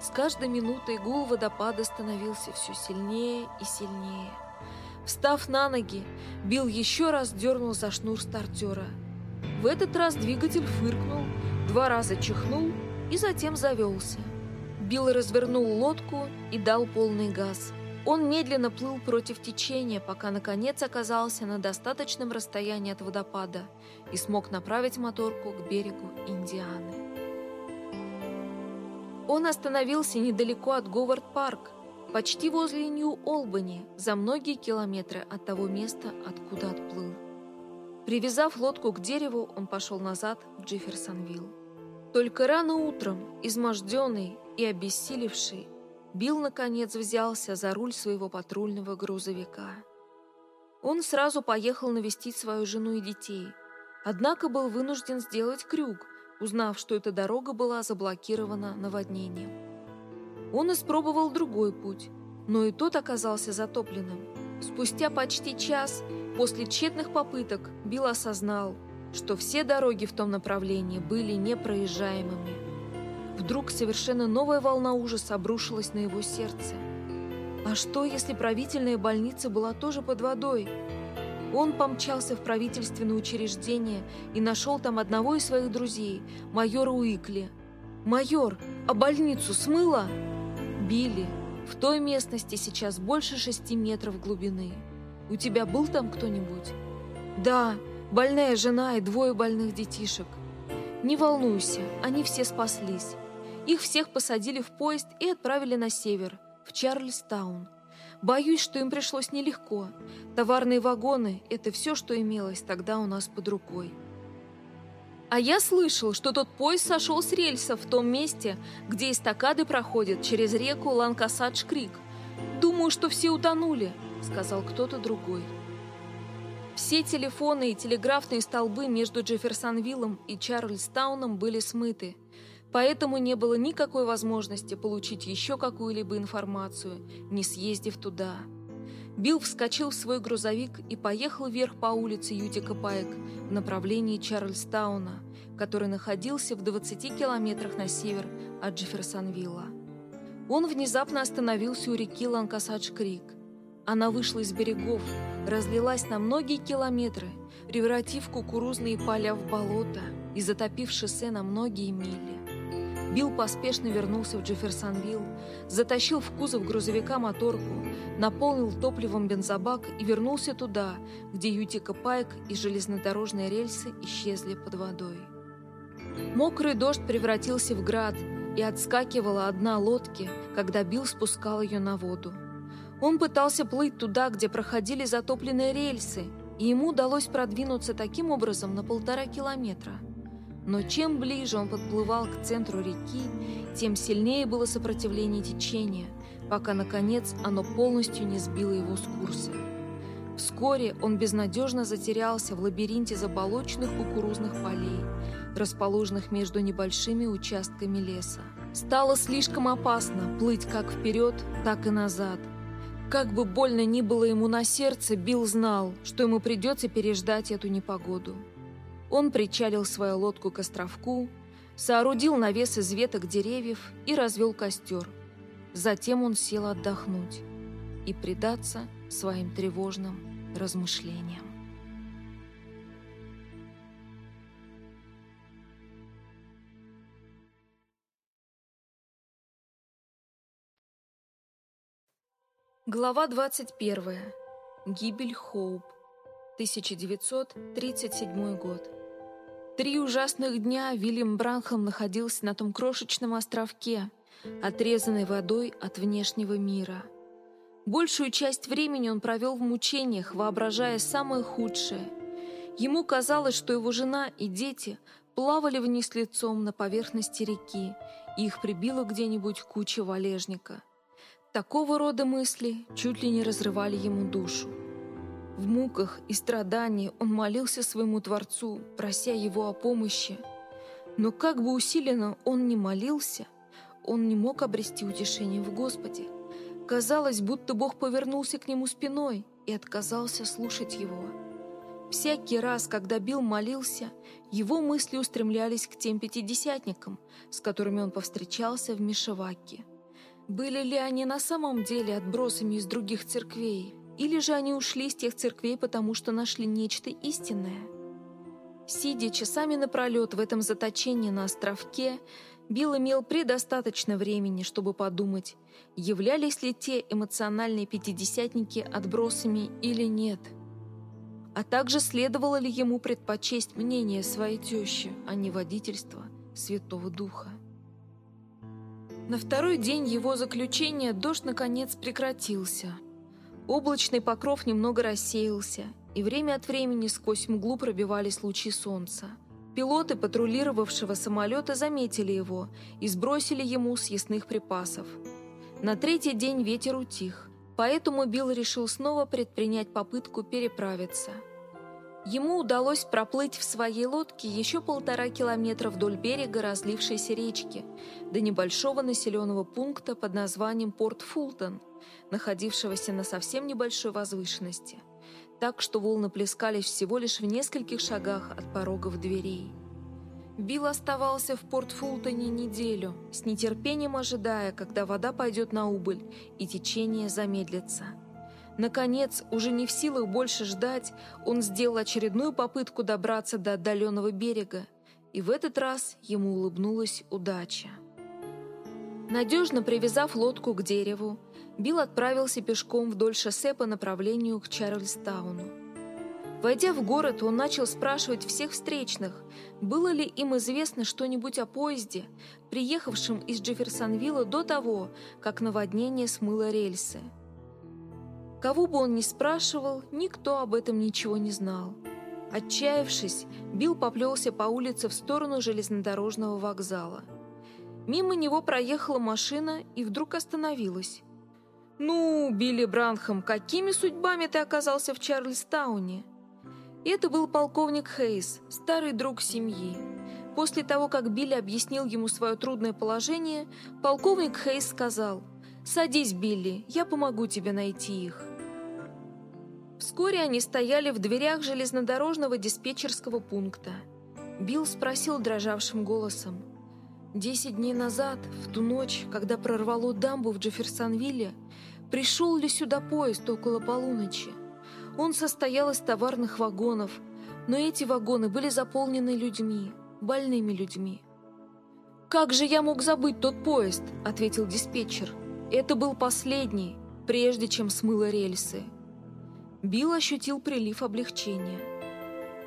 С каждой минутой гул водопада становился все сильнее и сильнее. Встав на ноги, Билл еще раз дернул за шнур стартера. В этот раз двигатель фыркнул, два раза чихнул и затем завелся. Билл развернул лодку и дал полный газ. Он медленно плыл против течения, пока наконец оказался на достаточном расстоянии от водопада и смог направить моторку к берегу Индианы. Он остановился недалеко от Говард-парк, почти возле Нью-Олбани, за многие километры от того места, откуда отплыл. Привязав лодку к дереву, он пошел назад в Джефферсонвилл. Только рано утром, изможденный и обессилевший, Билл, наконец, взялся за руль своего патрульного грузовика. Он сразу поехал навестить свою жену и детей, однако был вынужден сделать крюк, узнав, что эта дорога была заблокирована наводнением. Он испробовал другой путь, но и тот оказался затопленным. Спустя почти час после тщетных попыток Билл осознал, что все дороги в том направлении были непроезжаемыми. Вдруг совершенно новая волна ужаса обрушилась на его сердце. А что, если правительная больница была тоже под водой? Он помчался в правительственное учреждение и нашел там одного из своих друзей, майора Уикли. «Майор, а больницу смыло?» «Билли, в той местности сейчас больше шести метров глубины. У тебя был там кто-нибудь?» «Да, больная жена и двое больных детишек. Не волнуйся, они все спаслись. Их всех посадили в поезд и отправили на север, в Чарльстаун. Боюсь, что им пришлось нелегко. Товарные вагоны – это все, что имелось тогда у нас под рукой. А я слышал, что тот поезд сошел с рельсов в том месте, где эстакады проходят через реку Ланкасадж-Крик. Думаю, что все утонули, сказал кто-то другой. Все телефоны и телеграфные столбы между Джефферсонвиллом и Чарльстауном были смыты, поэтому не было никакой возможности получить еще какую-либо информацию, не съездив туда. Билл вскочил в свой грузовик и поехал вверх по улице Ютика Пайк в направлении Чарльстауна, который находился в 20 километрах на север от Джефферсонвилла. Он внезапно остановился у реки Ланкасадж-Крик – она вышла из берегов, разлилась на многие километры, превратив кукурузные поля в болото и затопив шоссе на многие мили. Билл поспешно вернулся в Джефферсонвилл, затащил в кузов грузовика моторку, наполнил топливом бензобак и вернулся туда, где Ютика Пайк и железнодорожные рельсы исчезли под водой. Мокрый дождь превратился в град, и отскакивала одна лодки, когда Билл спускал ее на воду. Он пытался плыть туда, где проходили затопленные рельсы, и ему удалось продвинуться таким образом на полтора километра. Но чем ближе он подплывал к центру реки, тем сильнее было сопротивление течения, пока, наконец, оно полностью не сбило его с курса. Вскоре он безнадежно затерялся в лабиринте заболоченных кукурузных полей, расположенных между небольшими участками леса. Стало слишком опасно плыть как вперед, так и назад – как бы больно ни было ему на сердце, Билл знал, что ему придется переждать эту непогоду. Он причалил свою лодку к островку, соорудил навес из веток деревьев и развел костер. Затем он сел отдохнуть и предаться своим тревожным размышлениям. Глава 21. Гибель Хоуп. 1937 год. Три ужасных дня Вильям Бранхам находился на том крошечном островке, отрезанный водой от внешнего мира. Большую часть времени он провел в мучениях, воображая самое худшее. Ему казалось, что его жена и дети плавали вниз лицом на поверхности реки, и их прибило где-нибудь куча валежника – Такого рода мысли чуть ли не разрывали ему душу. В муках и страдании он молился своему Творцу, прося его о помощи. Но как бы усиленно он ни молился, он не мог обрести утешение в Господе. Казалось, будто Бог повернулся к нему спиной и отказался слушать его. Всякий раз, когда Билл молился, его мысли устремлялись к тем пятидесятникам, с которыми он повстречался в Мишеваке. Были ли они на самом деле отбросами из других церквей? Или же они ушли из тех церквей, потому что нашли нечто истинное? Сидя часами напролет в этом заточении на островке, Билл имел предостаточно времени, чтобы подумать, являлись ли те эмоциональные пятидесятники отбросами или нет. А также следовало ли ему предпочесть мнение своей тещи, а не водительство Святого Духа. На второй день его заключения дождь наконец прекратился. Облачный покров немного рассеялся, и время от времени сквозь мглу пробивались лучи солнца. Пилоты патрулировавшего самолета заметили его и сбросили ему съестных припасов. На третий день ветер утих, поэтому Билл решил снова предпринять попытку переправиться. Ему удалось проплыть в своей лодке еще полтора километра вдоль берега разлившейся речки до небольшого населенного пункта под названием Порт Фултон, находившегося на совсем небольшой возвышенности, так что волны плескались всего лишь в нескольких шагах от порогов дверей. Билл оставался в Порт Фултоне неделю, с нетерпением ожидая, когда вода пойдет на убыль и течение замедлится. Наконец, уже не в силах больше ждать, он сделал очередную попытку добраться до отдаленного берега, и в этот раз ему улыбнулась удача. Надежно привязав лодку к дереву, Билл отправился пешком вдоль шоссе по направлению к Чарльстауну. Войдя в город, он начал спрашивать всех встречных, было ли им известно что-нибудь о поезде, приехавшем из Джефферсонвилла до того, как наводнение смыло рельсы. Кого бы он ни спрашивал, никто об этом ничего не знал. Отчаявшись, Билл поплелся по улице в сторону железнодорожного вокзала. Мимо него проехала машина и вдруг остановилась. «Ну, Билли Бранхам, какими судьбами ты оказался в Чарльстауне?» Это был полковник Хейс, старый друг семьи. После того, как Билли объяснил ему свое трудное положение, полковник Хейс сказал, «Садись, Билли, я помогу тебе найти их». Вскоре они стояли в дверях железнодорожного диспетчерского пункта. Билл спросил дрожавшим голосом. «Десять дней назад, в ту ночь, когда прорвало дамбу в Джефферсонвилле, пришел ли сюда поезд около полуночи? Он состоял из товарных вагонов, но эти вагоны были заполнены людьми, больными людьми». «Как же я мог забыть тот поезд?» — ответил диспетчер. «Это был последний, прежде чем смыло рельсы». Билл ощутил прилив облегчения.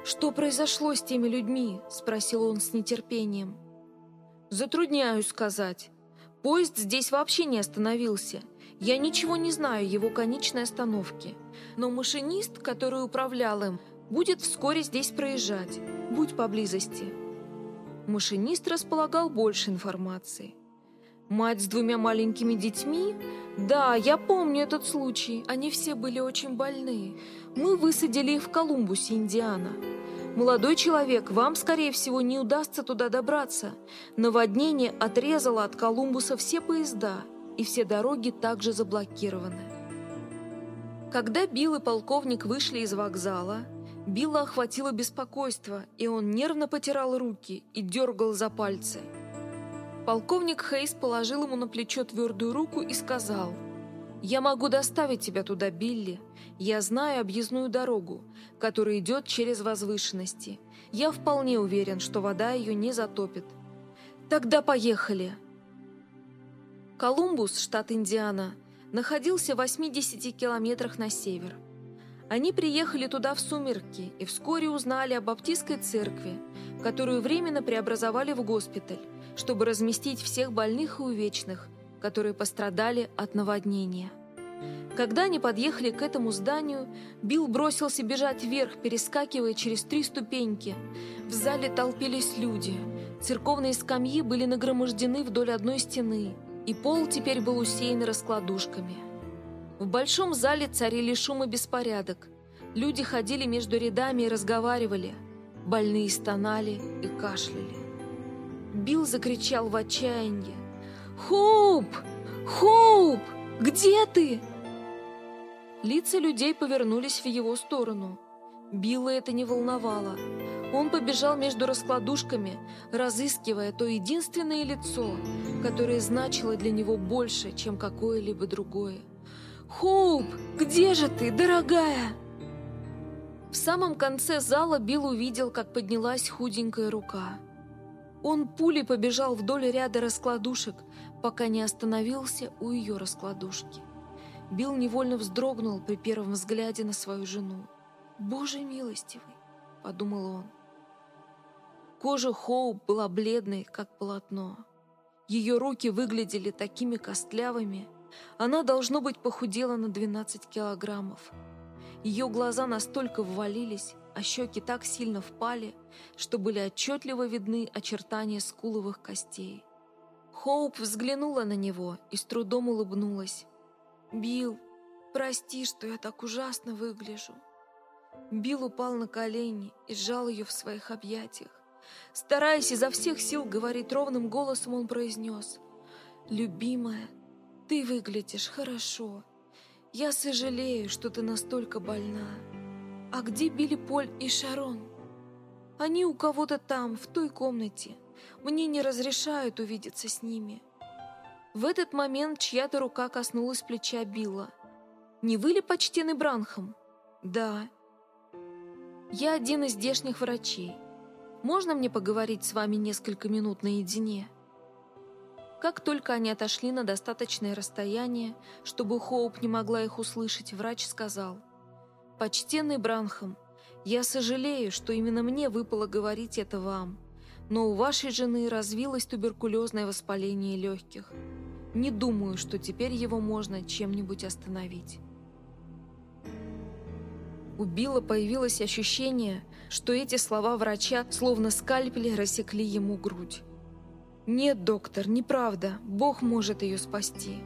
«Что произошло с теми людьми?» – спросил он с нетерпением. «Затрудняюсь сказать. Поезд здесь вообще не остановился. Я ничего не знаю его конечной остановки. Но машинист, который управлял им, будет вскоре здесь проезжать. Будь поблизости». Машинист располагал больше информации. Мать с двумя маленькими детьми? Да, я помню этот случай. Они все были очень больны. Мы высадили их в Колумбусе, Индиана. Молодой человек, вам, скорее всего, не удастся туда добраться. Наводнение отрезало от Колумбуса все поезда, и все дороги также заблокированы. Когда Билл и полковник вышли из вокзала, Билла охватило беспокойство, и он нервно потирал руки и дергал за пальцы – Полковник Хейс положил ему на плечо твердую руку и сказал, «Я могу доставить тебя туда, Билли. Я знаю объездную дорогу, которая идет через возвышенности. Я вполне уверен, что вода ее не затопит. Тогда поехали!» Колумбус, штат Индиана, находился в 80 километрах на север. Они приехали туда в сумерки и вскоре узнали о баптистской церкви, которую временно преобразовали в госпиталь, чтобы разместить всех больных и увечных, которые пострадали от наводнения. Когда они подъехали к этому зданию, Билл бросился бежать вверх, перескакивая через три ступеньки. В зале толпились люди. Церковные скамьи были нагромождены вдоль одной стены, и пол теперь был усеян раскладушками. В большом зале царили шум и беспорядок. Люди ходили между рядами и разговаривали. Больные стонали и кашляли. Билл закричал в отчаянии. «Хоуп! Хоуп! Где ты?» Лица людей повернулись в его сторону. Билла это не волновало. Он побежал между раскладушками, разыскивая то единственное лицо, которое значило для него больше, чем какое-либо другое. «Хоуп, где же ты, дорогая?» В самом конце зала Билл увидел, как поднялась худенькая рука. Он пулей побежал вдоль ряда раскладушек, пока не остановился у ее раскладушки. Билл невольно вздрогнул при первом взгляде на свою жену. «Боже милостивый!» — подумал он. Кожа Хоуп была бледной, как полотно. Ее руки выглядели такими костлявыми. Она, должно быть, похудела на 12 килограммов. Ее глаза настолько ввалились, а щеки так сильно впали, что были отчетливо видны очертания скуловых костей. Хоуп взглянула на него и с трудом улыбнулась. «Билл, прости, что я так ужасно выгляжу». Билл упал на колени и сжал ее в своих объятиях. Стараясь изо всех сил говорить ровным голосом, он произнес. «Любимая, ты выглядишь хорошо. Я сожалею, что ты настолько больна. А где Билли Поль и Шарон? Они у кого-то там, в той комнате. Мне не разрешают увидеться с ними. В этот момент чья-то рука коснулась плеча Билла. «Не вы ли почтенный Бранхам?» «Да». «Я один из здешних врачей. Можно мне поговорить с вами несколько минут наедине?» Как только они отошли на достаточное расстояние, чтобы Хоуп не могла их услышать, врач сказал, «Почтенный Бранхам, я сожалею, что именно мне выпало говорить это вам, но у вашей жены развилось туберкулезное воспаление легких. Не думаю, что теперь его можно чем-нибудь остановить». У Билла появилось ощущение, что эти слова врача словно скальпели рассекли ему грудь. «Нет, доктор, неправда. Бог может ее спасти».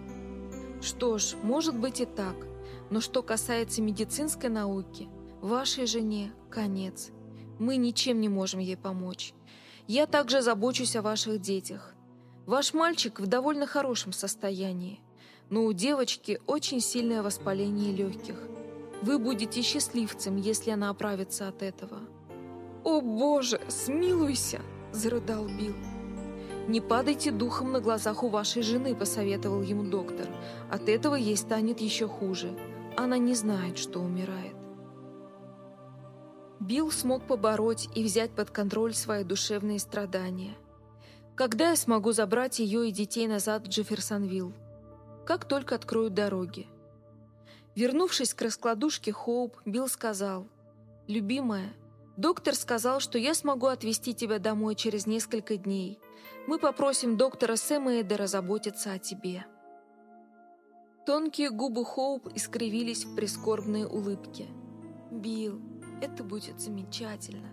«Что ж, может быть и так. Но что касается медицинской науки, вашей жене конец. Мы ничем не можем ей помочь. Я также забочусь о ваших детях. Ваш мальчик в довольно хорошем состоянии, но у девочки очень сильное воспаление легких. Вы будете счастливцем, если она оправится от этого». «О, Боже, смилуйся!» – зарыдал Билл. «Не падайте духом на глазах у вашей жены», — посоветовал ему доктор. «От этого ей станет еще хуже. Она не знает, что умирает». Билл смог побороть и взять под контроль свои душевные страдания. «Когда я смогу забрать ее и детей назад в Джефферсонвилл? Как только откроют дороги». Вернувшись к раскладушке Хоуп, Билл сказал, «Любимая, доктор сказал, что я смогу отвезти тебя домой через несколько дней. Мы попросим доктора Сэма Эдера заботиться о тебе». Тонкие губы Хоуп искривились в прискорбные улыбки. «Билл, это будет замечательно.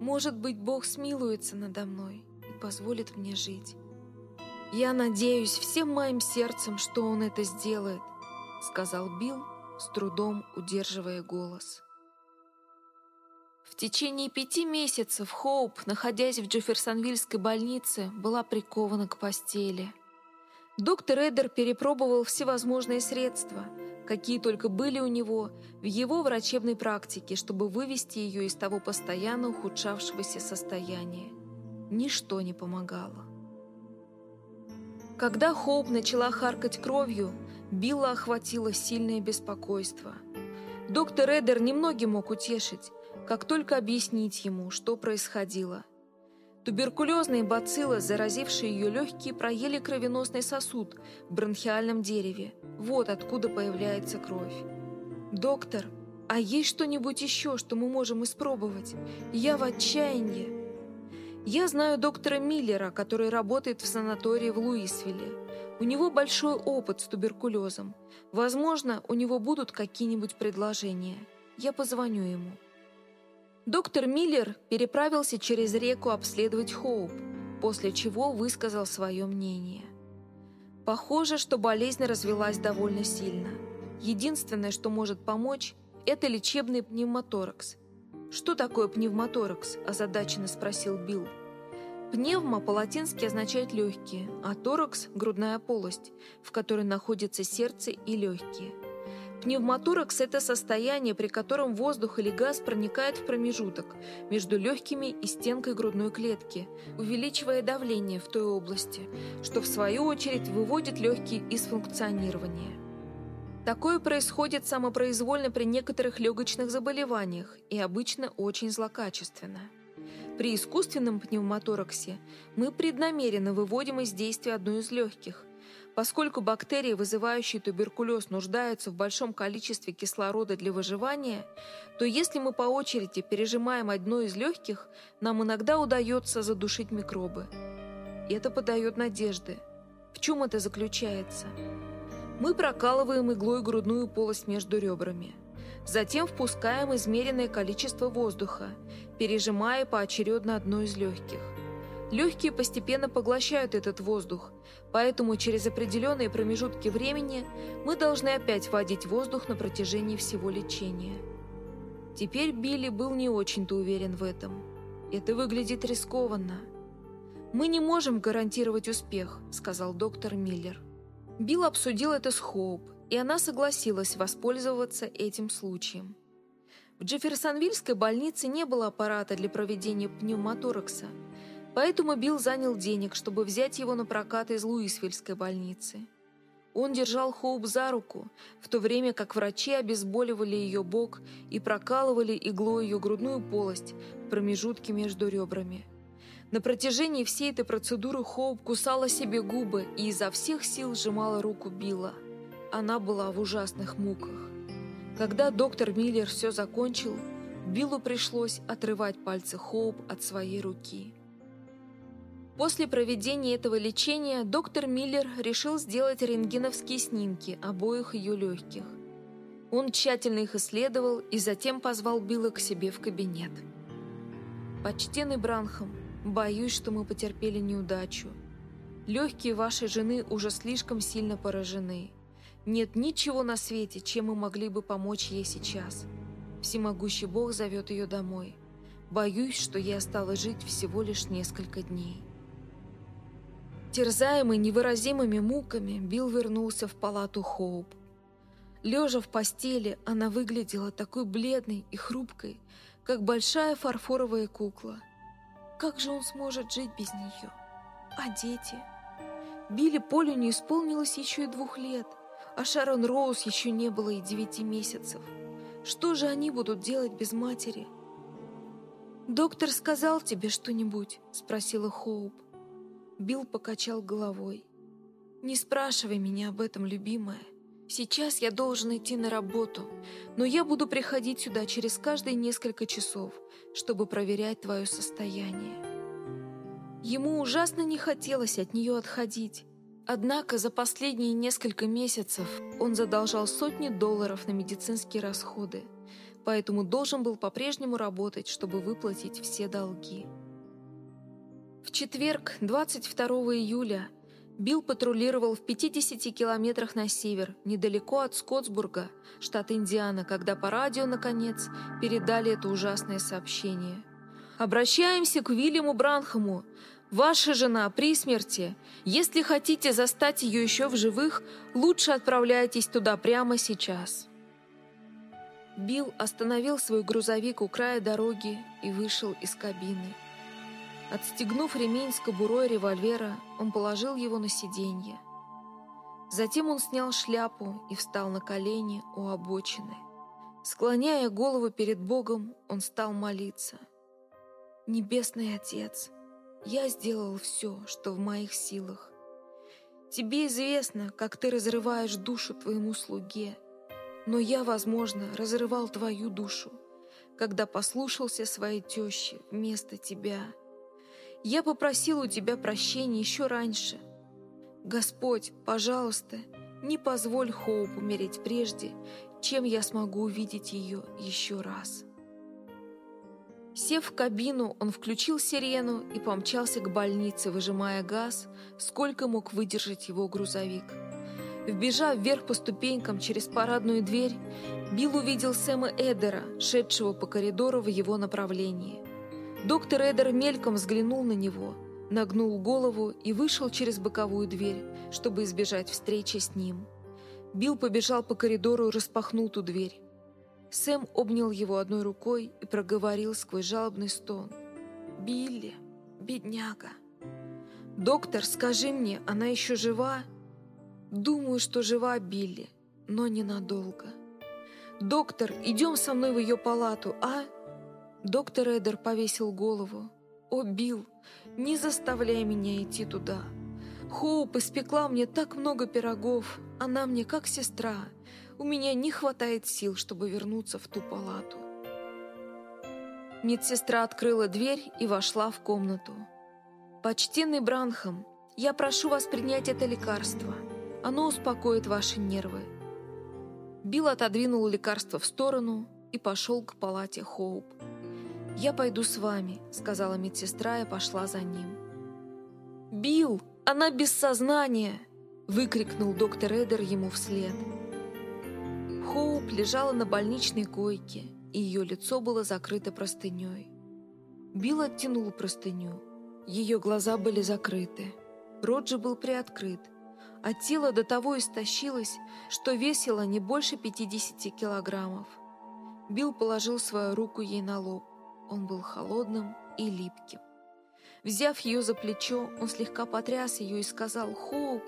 Может быть, Бог смилуется надо мной и позволит мне жить. Я надеюсь всем моим сердцем, что Он это сделает», — сказал Билл, с трудом удерживая голос. В течение пяти месяцев Хоуп, находясь в Джефферсонвильской больнице, была прикована к постели. Доктор Эдер перепробовал всевозможные средства, какие только были у него в его врачебной практике, чтобы вывести ее из того постоянно ухудшавшегося состояния. Ничто не помогало. Когда Хоуп начала харкать кровью, Билла охватило сильное беспокойство. Доктор Эдер немногим мог утешить, как только объяснить ему, что происходило. Туберкулезные бациллы, заразившие ее легкие, проели кровеносный сосуд в бронхиальном дереве. Вот откуда появляется кровь. «Доктор, а есть что-нибудь еще, что мы можем испробовать? Я в отчаянии». «Я знаю доктора Миллера, который работает в санатории в Луисвилле. У него большой опыт с туберкулезом. Возможно, у него будут какие-нибудь предложения. Я позвоню ему». Доктор Миллер переправился через реку обследовать Хоуп, после чего высказал свое мнение. Похоже, что болезнь развелась довольно сильно. Единственное, что может помочь, это лечебный пневмоторакс. «Что такое пневмоторакс?» – озадаченно спросил Билл. Пневмо по-латински означает «легкие», а торакс – грудная полость, в которой находится сердце и легкие – Пневмоторакс – это состояние, при котором воздух или газ проникает в промежуток между легкими и стенкой грудной клетки, увеличивая давление в той области, что в свою очередь выводит легкие из функционирования. Такое происходит самопроизвольно при некоторых легочных заболеваниях и обычно очень злокачественно. При искусственном пневмотораксе мы преднамеренно выводим из действия одну из легких, Поскольку бактерии, вызывающие туберкулез, нуждаются в большом количестве кислорода для выживания, то если мы по очереди пережимаем одно из легких, нам иногда удается задушить микробы. И это подает надежды. В чем это заключается? Мы прокалываем иглой грудную полость между ребрами. Затем впускаем измеренное количество воздуха, пережимая поочередно одно из легких. Легкие постепенно поглощают этот воздух, поэтому через определенные промежутки времени мы должны опять вводить воздух на протяжении всего лечения. Теперь Билли был не очень-то уверен в этом. Это выглядит рискованно. «Мы не можем гарантировать успех», — сказал доктор Миллер. Билл обсудил это с Хоуп, и она согласилась воспользоваться этим случаем. В Джефферсонвильской больнице не было аппарата для проведения пневмоторакса, поэтому Билл занял денег, чтобы взять его на прокат из Луисвильской больницы. Он держал Хоуп за руку, в то время как врачи обезболивали ее бок и прокалывали иглой ее грудную полость в промежутке между ребрами. На протяжении всей этой процедуры Хоуп кусала себе губы и изо всех сил сжимала руку Билла. Она была в ужасных муках. Когда доктор Миллер все закончил, Биллу пришлось отрывать пальцы Хоуп от своей руки. После проведения этого лечения доктор Миллер решил сделать рентгеновские снимки обоих ее легких. Он тщательно их исследовал и затем позвал Билла к себе в кабинет. «Почтенный Бранхам, боюсь, что мы потерпели неудачу. Легкие вашей жены уже слишком сильно поражены. Нет ничего на свете, чем мы могли бы помочь ей сейчас. Всемогущий Бог зовет ее домой. Боюсь, что ей осталось жить всего лишь несколько дней. Терзаемый невыразимыми муками, Билл вернулся в палату Хоуп. Лежа в постели, она выглядела такой бледной и хрупкой, как большая фарфоровая кукла. Как же он сможет жить без нее? А дети? Билли Полю не исполнилось еще и двух лет – а Шарон Роуз еще не было и девяти месяцев. Что же они будут делать без матери? «Доктор сказал тебе что-нибудь?» – спросила Хоуп. Билл покачал головой. «Не спрашивай меня об этом, любимая. Сейчас я должен идти на работу, но я буду приходить сюда через каждые несколько часов, чтобы проверять твое состояние». Ему ужасно не хотелось от нее отходить, Однако за последние несколько месяцев он задолжал сотни долларов на медицинские расходы, поэтому должен был по-прежнему работать, чтобы выплатить все долги. В четверг, 22 июля, Билл патрулировал в 50 километрах на север, недалеко от Скотсбурга, штат Индиана, когда по радио, наконец, передали это ужасное сообщение. «Обращаемся к Уильяму Бранхаму. Ваша жена при смерти. Если хотите застать ее еще в живых, лучше отправляйтесь туда прямо сейчас». Билл остановил свой грузовик у края дороги и вышел из кабины. Отстегнув ремень с кобурой револьвера, он положил его на сиденье. Затем он снял шляпу и встал на колени у обочины. Склоняя голову перед Богом, он стал молиться. «Небесный Отец!» Я сделал все, что в моих силах. Тебе известно, как ты разрываешь душу твоему слуге, но я, возможно, разрывал твою душу, когда послушался своей тещи вместо тебя. Я попросил у тебя прощения еще раньше. Господь, пожалуйста, не позволь Хоуп умереть прежде, чем я смогу увидеть ее еще раз». Сев в кабину, он включил сирену и помчался к больнице, выжимая газ, сколько мог выдержать его грузовик. Вбежав вверх по ступенькам через парадную дверь, Билл увидел Сэма Эдера, шедшего по коридору в его направлении. Доктор Эдер мельком взглянул на него, нагнул голову и вышел через боковую дверь, чтобы избежать встречи с ним. Билл побежал по коридору и распахнул ту дверь. Сэм обнял его одной рукой и проговорил сквозь жалобный стон. «Билли, бедняга!» «Доктор, скажи мне, она еще жива?» «Думаю, что жива Билли, но ненадолго». «Доктор, идем со мной в ее палату, а?» Доктор Эдер повесил голову. «О, Билл, не заставляй меня идти туда. Хоуп испекла мне так много пирогов, она мне как сестра. У меня не хватает сил, чтобы вернуться в ту палату. Медсестра открыла дверь и вошла в комнату. «Почтенный Бранхам, я прошу вас принять это лекарство. Оно успокоит ваши нервы. Билл отодвинул лекарство в сторону и пошел к палате Хоуп. «Я пойду с вами», — сказала медсестра и пошла за ним. «Билл, она без сознания!» — выкрикнул доктор Эдер ему вслед. Хоуп лежала на больничной койке, и ее лицо было закрыто простыней. Билл оттянул простыню. Ее глаза были закрыты. Рот же был приоткрыт, а тело до того истощилось, что весило не больше 50 килограммов. Билл положил свою руку ей на лоб. Он был холодным и липким. Взяв ее за плечо, он слегка потряс ее и сказал, «Хоуп,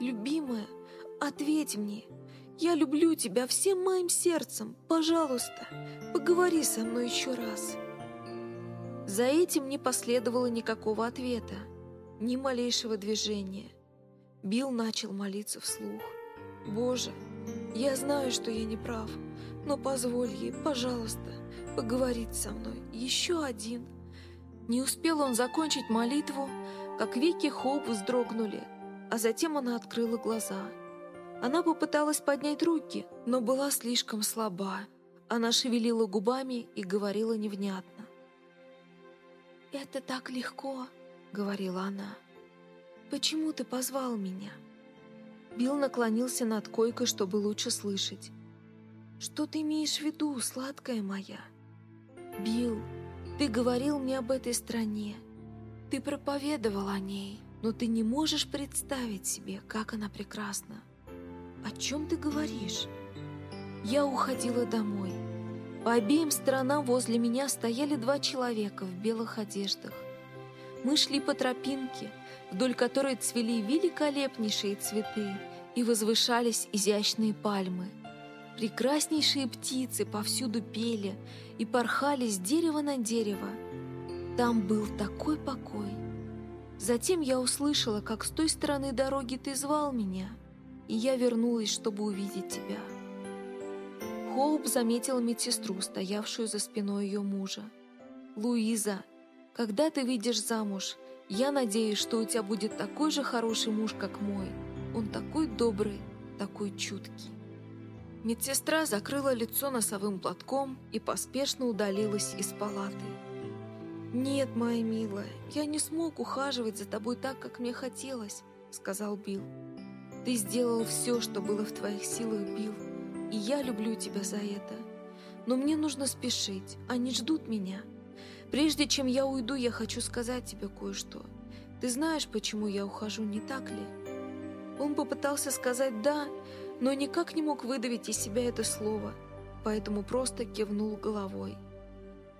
любимая, ответь мне, я люблю тебя всем моим сердцем. Пожалуйста, поговори со мной еще раз». За этим не последовало никакого ответа, ни малейшего движения. Билл начал молиться вслух. «Боже, я знаю, что я не прав, но позволь ей, пожалуйста, поговорить со мной. Еще один». Не успел он закончить молитву, как веки Хоуп вздрогнули, а затем она открыла глаза – она попыталась поднять руки, но была слишком слаба. Она шевелила губами и говорила невнятно. «Это так легко», — говорила она. «Почему ты позвал меня?» Билл наклонился над койкой, чтобы лучше слышать. «Что ты имеешь в виду, сладкая моя?» «Билл, ты говорил мне об этой стране. Ты проповедовал о ней, но ты не можешь представить себе, как она прекрасна. «О чем ты говоришь?» Я уходила домой. По обеим сторонам возле меня стояли два человека в белых одеждах. Мы шли по тропинке, вдоль которой цвели великолепнейшие цветы и возвышались изящные пальмы. Прекраснейшие птицы повсюду пели и порхали с дерева на дерево. Там был такой покой. Затем я услышала, как с той стороны дороги ты звал меня — и я вернулась, чтобы увидеть тебя». Хоуп заметила медсестру, стоявшую за спиной ее мужа. «Луиза, когда ты выйдешь замуж, я надеюсь, что у тебя будет такой же хороший муж, как мой. Он такой добрый, такой чуткий». Медсестра закрыла лицо носовым платком и поспешно удалилась из палаты. «Нет, моя милая, я не смог ухаживать за тобой так, как мне хотелось», — сказал Билл. Ты сделал все, что было в твоих силах, Билл, и я люблю тебя за это. Но мне нужно спешить, они ждут меня. Прежде чем я уйду, я хочу сказать тебе кое-что. Ты знаешь, почему я ухожу, не так ли?» Он попытался сказать «да», но никак не мог выдавить из себя это слово, поэтому просто кивнул головой.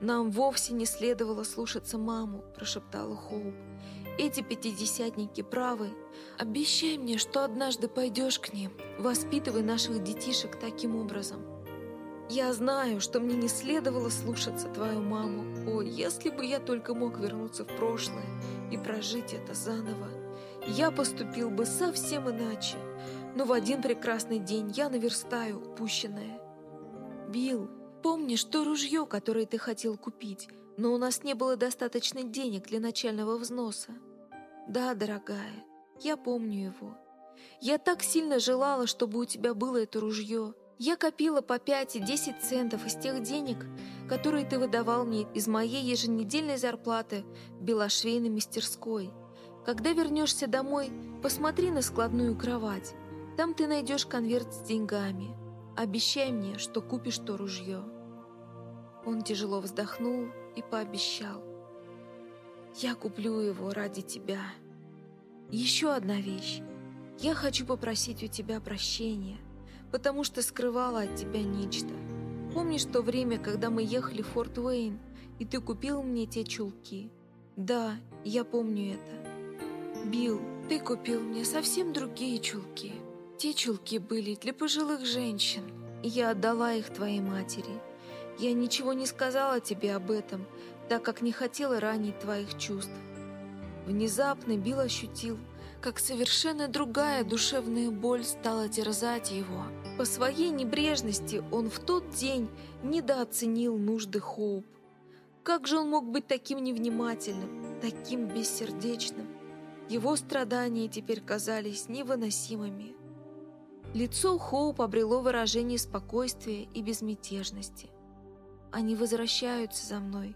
«Нам вовсе не следовало слушаться маму», – прошептала Хоуп. Эти пятидесятники правы. Обещай мне, что однажды пойдешь к ним. Воспитывай наших детишек таким образом. Я знаю, что мне не следовало слушаться твою маму. О, если бы я только мог вернуться в прошлое и прожить это заново. Я поступил бы совсем иначе. Но в один прекрасный день я наверстаю упущенное. Билл, помнишь то ружье, которое ты хотел купить? но у нас не было достаточно денег для начального взноса. Да, дорогая, я помню его. Я так сильно желала, чтобы у тебя было это ружье. Я копила по 5 и 10 центов из тех денег, которые ты выдавал мне из моей еженедельной зарплаты в белошвейной мастерской. Когда вернешься домой, посмотри на складную кровать. Там ты найдешь конверт с деньгами. Обещай мне, что купишь то ружье. Он тяжело вздохнул и пообещал. «Я куплю его ради тебя. Еще одна вещь. Я хочу попросить у тебя прощения, потому что скрывала от тебя нечто. Помнишь то время, когда мы ехали в Форт Уэйн, и ты купил мне те чулки? Да, я помню это. Билл, ты купил мне совсем другие чулки. Те чулки были для пожилых женщин, я отдала их твоей матери». Я ничего не сказала тебе об этом, так как не хотела ранить твоих чувств. Внезапно Билл ощутил, как совершенно другая душевная боль стала терзать его. По своей небрежности он в тот день недооценил нужды Хоуп. Как же он мог быть таким невнимательным, таким бессердечным? Его страдания теперь казались невыносимыми. Лицо Хоуп обрело выражение спокойствия и безмятежности. Они возвращаются за мной.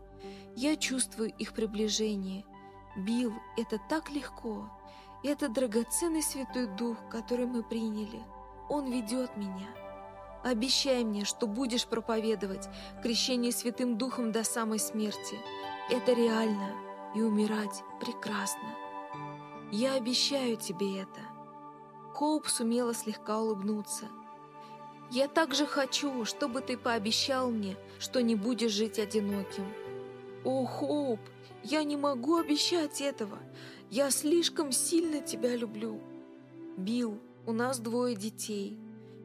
Я чувствую их приближение. Билл, это так легко. Это драгоценный Святой Дух, который мы приняли. Он ведет меня. Обещай мне, что будешь проповедовать крещение Святым Духом до самой смерти. Это реально, и умирать прекрасно. Я обещаю тебе это. Коуп сумела слегка улыбнуться. Я также хочу, чтобы ты пообещал мне, что не будешь жить одиноким. О, Хоуп, я не могу обещать этого. Я слишком сильно тебя люблю. Билл, у нас двое детей.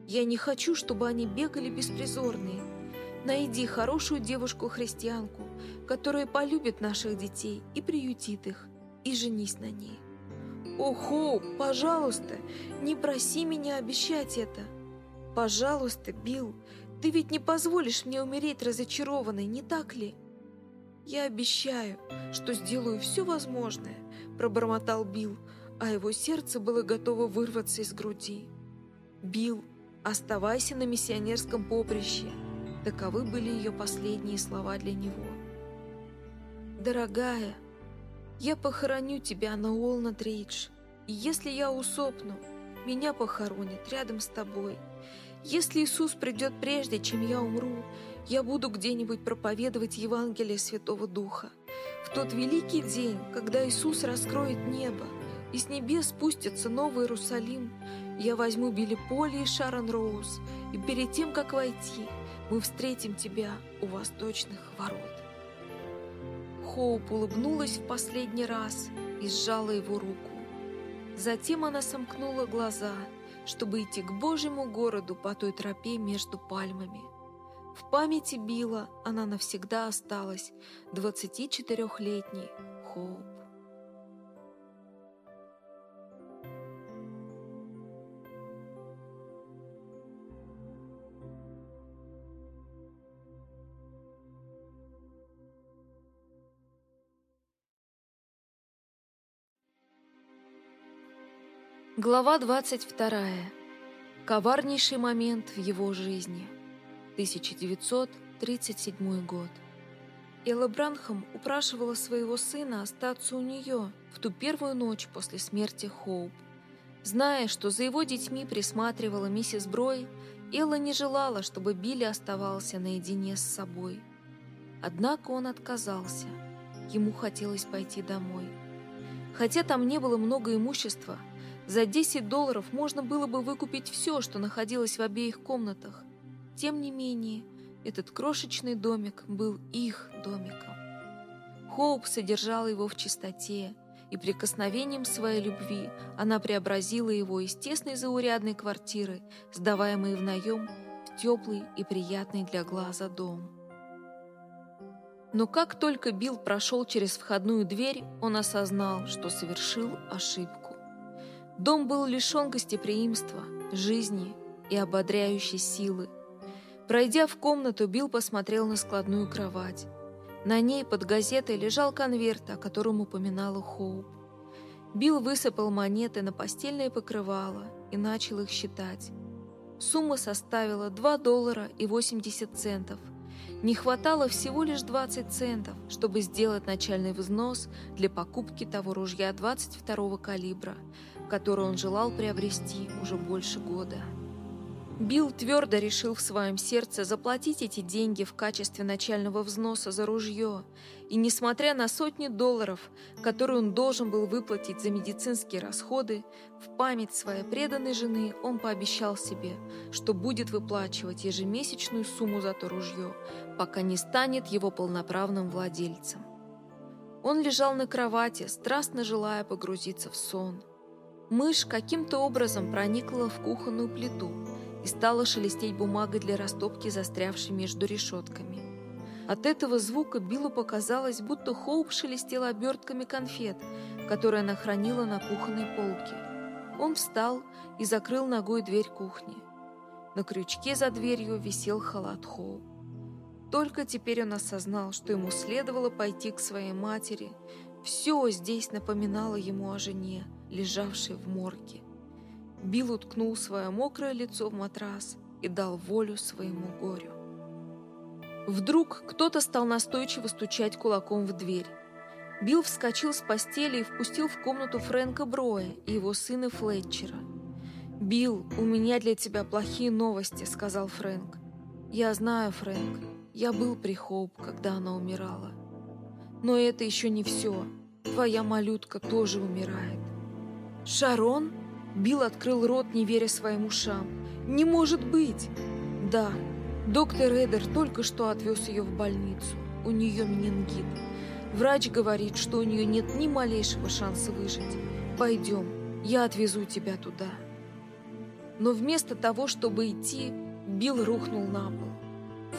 Я не хочу, чтобы они бегали беспризорные. Найди хорошую девушку-христианку, которая полюбит наших детей и приютит их, и женись на ней. Хоуп, пожалуйста, не проси меня обещать это. Пожалуйста, Билл, ты ведь не позволишь мне умереть разочарованной, не так ли? Я обещаю, что сделаю все возможное, пробормотал Билл, а его сердце было готово вырваться из груди. «Билл, оставайся на миссионерском поприще!» Таковы были ее последние слова для него. «Дорогая, я похороню тебя на Уолнат-Ридж, и если я усопну, меня похоронят рядом с тобой. Если Иисус придет прежде, чем я умру, я буду где-нибудь проповедовать Евангелие Святого Духа. В тот великий день, когда Иисус раскроет небо, и с небес спустится Новый Иерусалим, я возьму Билли и Шарон Роуз, и перед тем, как войти, мы встретим тебя у восточных ворот. Хоуп улыбнулась в последний раз и сжала его руку. Затем она сомкнула глаза, чтобы идти к Божьему городу по той тропе между пальмами. В памяти Билла она навсегда осталась 24-летней Хоуп. Глава 22. Коварнейший момент в его жизни. 1937 год. Элла Бранхам упрашивала своего сына остаться у нее в ту первую ночь после смерти Хоуп. Зная, что за его детьми присматривала миссис Брой, Элла не желала, чтобы Билли оставался наедине с собой. Однако он отказался. Ему хотелось пойти домой. Хотя там не было много имущества – за 10 долларов можно было бы выкупить все, что находилось в обеих комнатах. Тем не менее, этот крошечный домик был их домиком. Хоуп содержала его в чистоте, и прикосновением своей любви она преобразила его из тесной заурядной квартиры, сдаваемой в наем, в теплый и приятный для глаза дом. Но как только Билл прошел через входную дверь, он осознал, что совершил ошибку. Дом был лишен гостеприимства, жизни и ободряющей силы. Пройдя в комнату, Билл посмотрел на складную кровать. На ней под газетой лежал конверт, о котором упоминала Хоуп. Билл высыпал монеты на постельное покрывало и начал их считать. Сумма составила 2 доллара и 80 центов. Не хватало всего лишь 20 центов, чтобы сделать начальный взнос для покупки того ружья 22-го калибра – которую он желал приобрести уже больше года. Билл твердо решил в своем сердце заплатить эти деньги в качестве начального взноса за ружье, и несмотря на сотни долларов, которые он должен был выплатить за медицинские расходы, в память своей преданной жены он пообещал себе, что будет выплачивать ежемесячную сумму за то ружье, пока не станет его полноправным владельцем. Он лежал на кровати, страстно желая погрузиться в сон – Мышь каким-то образом проникла в кухонную плиту и стала шелестеть бумагой для растопки, застрявшей между решетками. От этого звука Биллу показалось, будто Хоуп шелестела обертками конфет, которые она хранила на кухонной полке. Он встал и закрыл ногой дверь кухни. На крючке за дверью висел халат Хоуп. Только теперь он осознал, что ему следовало пойти к своей матери. Все здесь напоминало ему о жене, лежавшей в морге. Билл уткнул свое мокрое лицо в матрас и дал волю своему горю. Вдруг кто-то стал настойчиво стучать кулаком в дверь. Билл вскочил с постели и впустил в комнату Фрэнка Броя и его сына Флетчера. «Билл, у меня для тебя плохие новости», — сказал Фрэнк. «Я знаю, Фрэнк. Я был при Хоуп, когда она умирала. Но это еще не все. Твоя малютка тоже умирает». «Шарон?» Билл открыл рот, не веря своим ушам. «Не может быть!» «Да, доктор Эдер только что отвез ее в больницу. У нее менингит. Врач говорит, что у нее нет ни малейшего шанса выжить. Пойдем, я отвезу тебя туда». Но вместо того, чтобы идти, Билл рухнул на пол.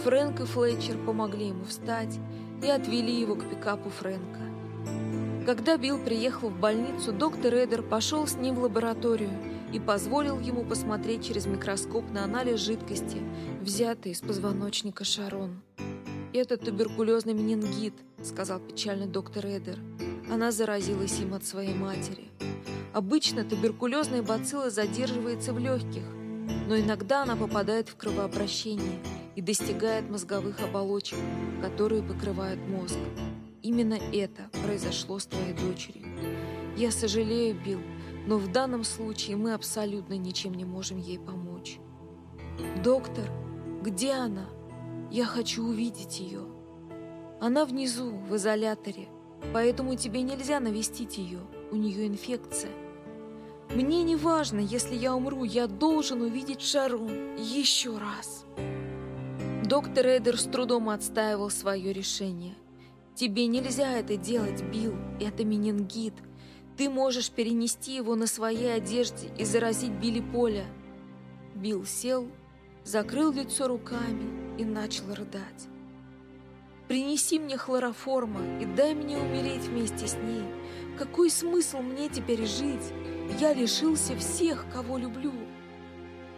Фрэнк и Флетчер помогли ему встать и отвели его к пикапу Фрэнка. Когда Билл приехал в больницу, доктор Эдер пошел с ним в лабораторию и позволил ему посмотреть через микроскоп на анализ жидкости, взятой из позвоночника Шарон. «Это туберкулезный менингит», — сказал печальный доктор Эдер. Она заразилась им от своей матери. Обычно туберкулезная бацилла задерживается в легких, но иногда она попадает в кровообращение и достигает мозговых оболочек, которые покрывают мозг. Именно это произошло с твоей дочерью. Я сожалею, Билл, но в данном случае мы абсолютно ничем не можем ей помочь. Доктор, где она? Я хочу увидеть ее. Она внизу, в изоляторе, поэтому тебе нельзя навестить ее. У нее инфекция. Мне не важно, если я умру, я должен увидеть Шарун еще раз. Доктор Эдер с трудом отстаивал свое решение. Тебе нельзя это делать, Билл. Это менингит. Ты можешь перенести его на своей одежде и заразить Билли Поля. Билл сел, закрыл лицо руками и начал рыдать. Принеси мне хлороформа и дай мне умереть вместе с ней. Какой смысл мне теперь жить? Я лишился всех, кого люблю.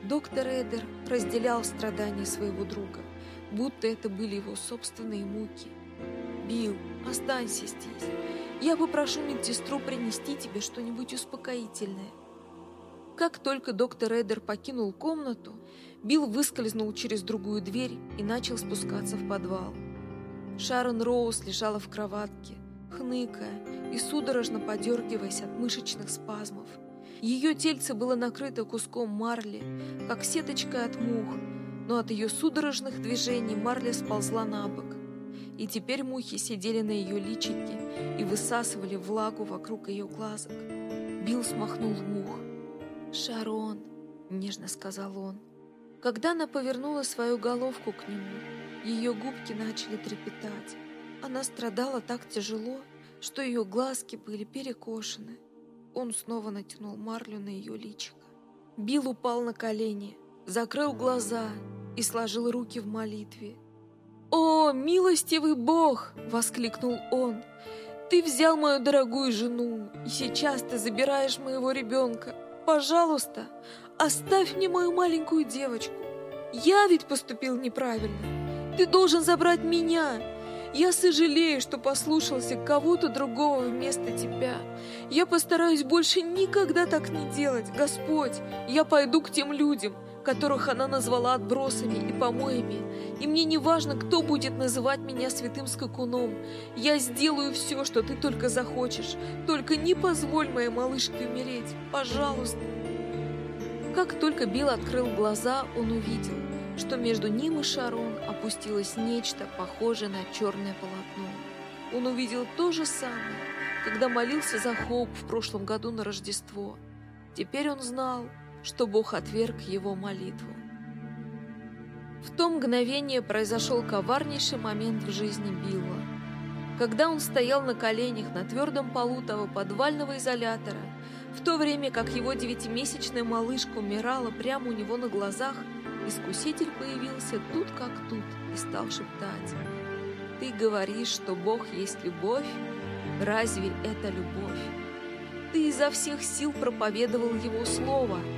Доктор Эдер разделял страдания своего друга, будто это были его собственные муки. Билл, останься здесь. Я попрошу медсестру принести тебе что-нибудь успокоительное. Как только доктор Эдер покинул комнату, Билл выскользнул через другую дверь и начал спускаться в подвал. Шарон Роуз лежала в кроватке, хныкая и судорожно подергиваясь от мышечных спазмов. Ее тельце было накрыто куском марли, как сеточкой от мух, но от ее судорожных движений марля сползла на бок и теперь мухи сидели на ее личике и высасывали влагу вокруг ее глазок. Билл смахнул мух. «Шарон», — нежно сказал он. Когда она повернула свою головку к нему, ее губки начали трепетать. Она страдала так тяжело, что ее глазки были перекошены. Он снова натянул марлю на ее личико. Билл упал на колени, закрыл глаза и сложил руки в молитве. «О, милостивый Бог!» — воскликнул он. «Ты взял мою дорогую жену, и сейчас ты забираешь моего ребенка. Пожалуйста, оставь мне мою маленькую девочку. Я ведь поступил неправильно. Ты должен забрать меня. Я сожалею, что послушался кого-то другого вместо тебя. Я постараюсь больше никогда так не делать. Господь, я пойду к тем людям, которых она назвала отбросами и помоями. И мне не важно, кто будет называть меня святым скакуном. Я сделаю все, что ты только захочешь. Только не позволь моей малышке умереть. Пожалуйста. Как только Билл открыл глаза, он увидел, что между ним и Шарон опустилось нечто, похожее на черное полотно. Он увидел то же самое, когда молился за Хоуп в прошлом году на Рождество. Теперь он знал, что Бог отверг его молитву. В то мгновение произошел коварнейший момент в жизни Билла. Когда он стоял на коленях на твердом полу того подвального изолятора, в то время как его девятимесячная малышка умирала прямо у него на глазах, искуситель появился тут как тут и стал шептать. «Ты говоришь, что Бог есть любовь? Разве это любовь?» Ты изо всех сил проповедовал Его Слово –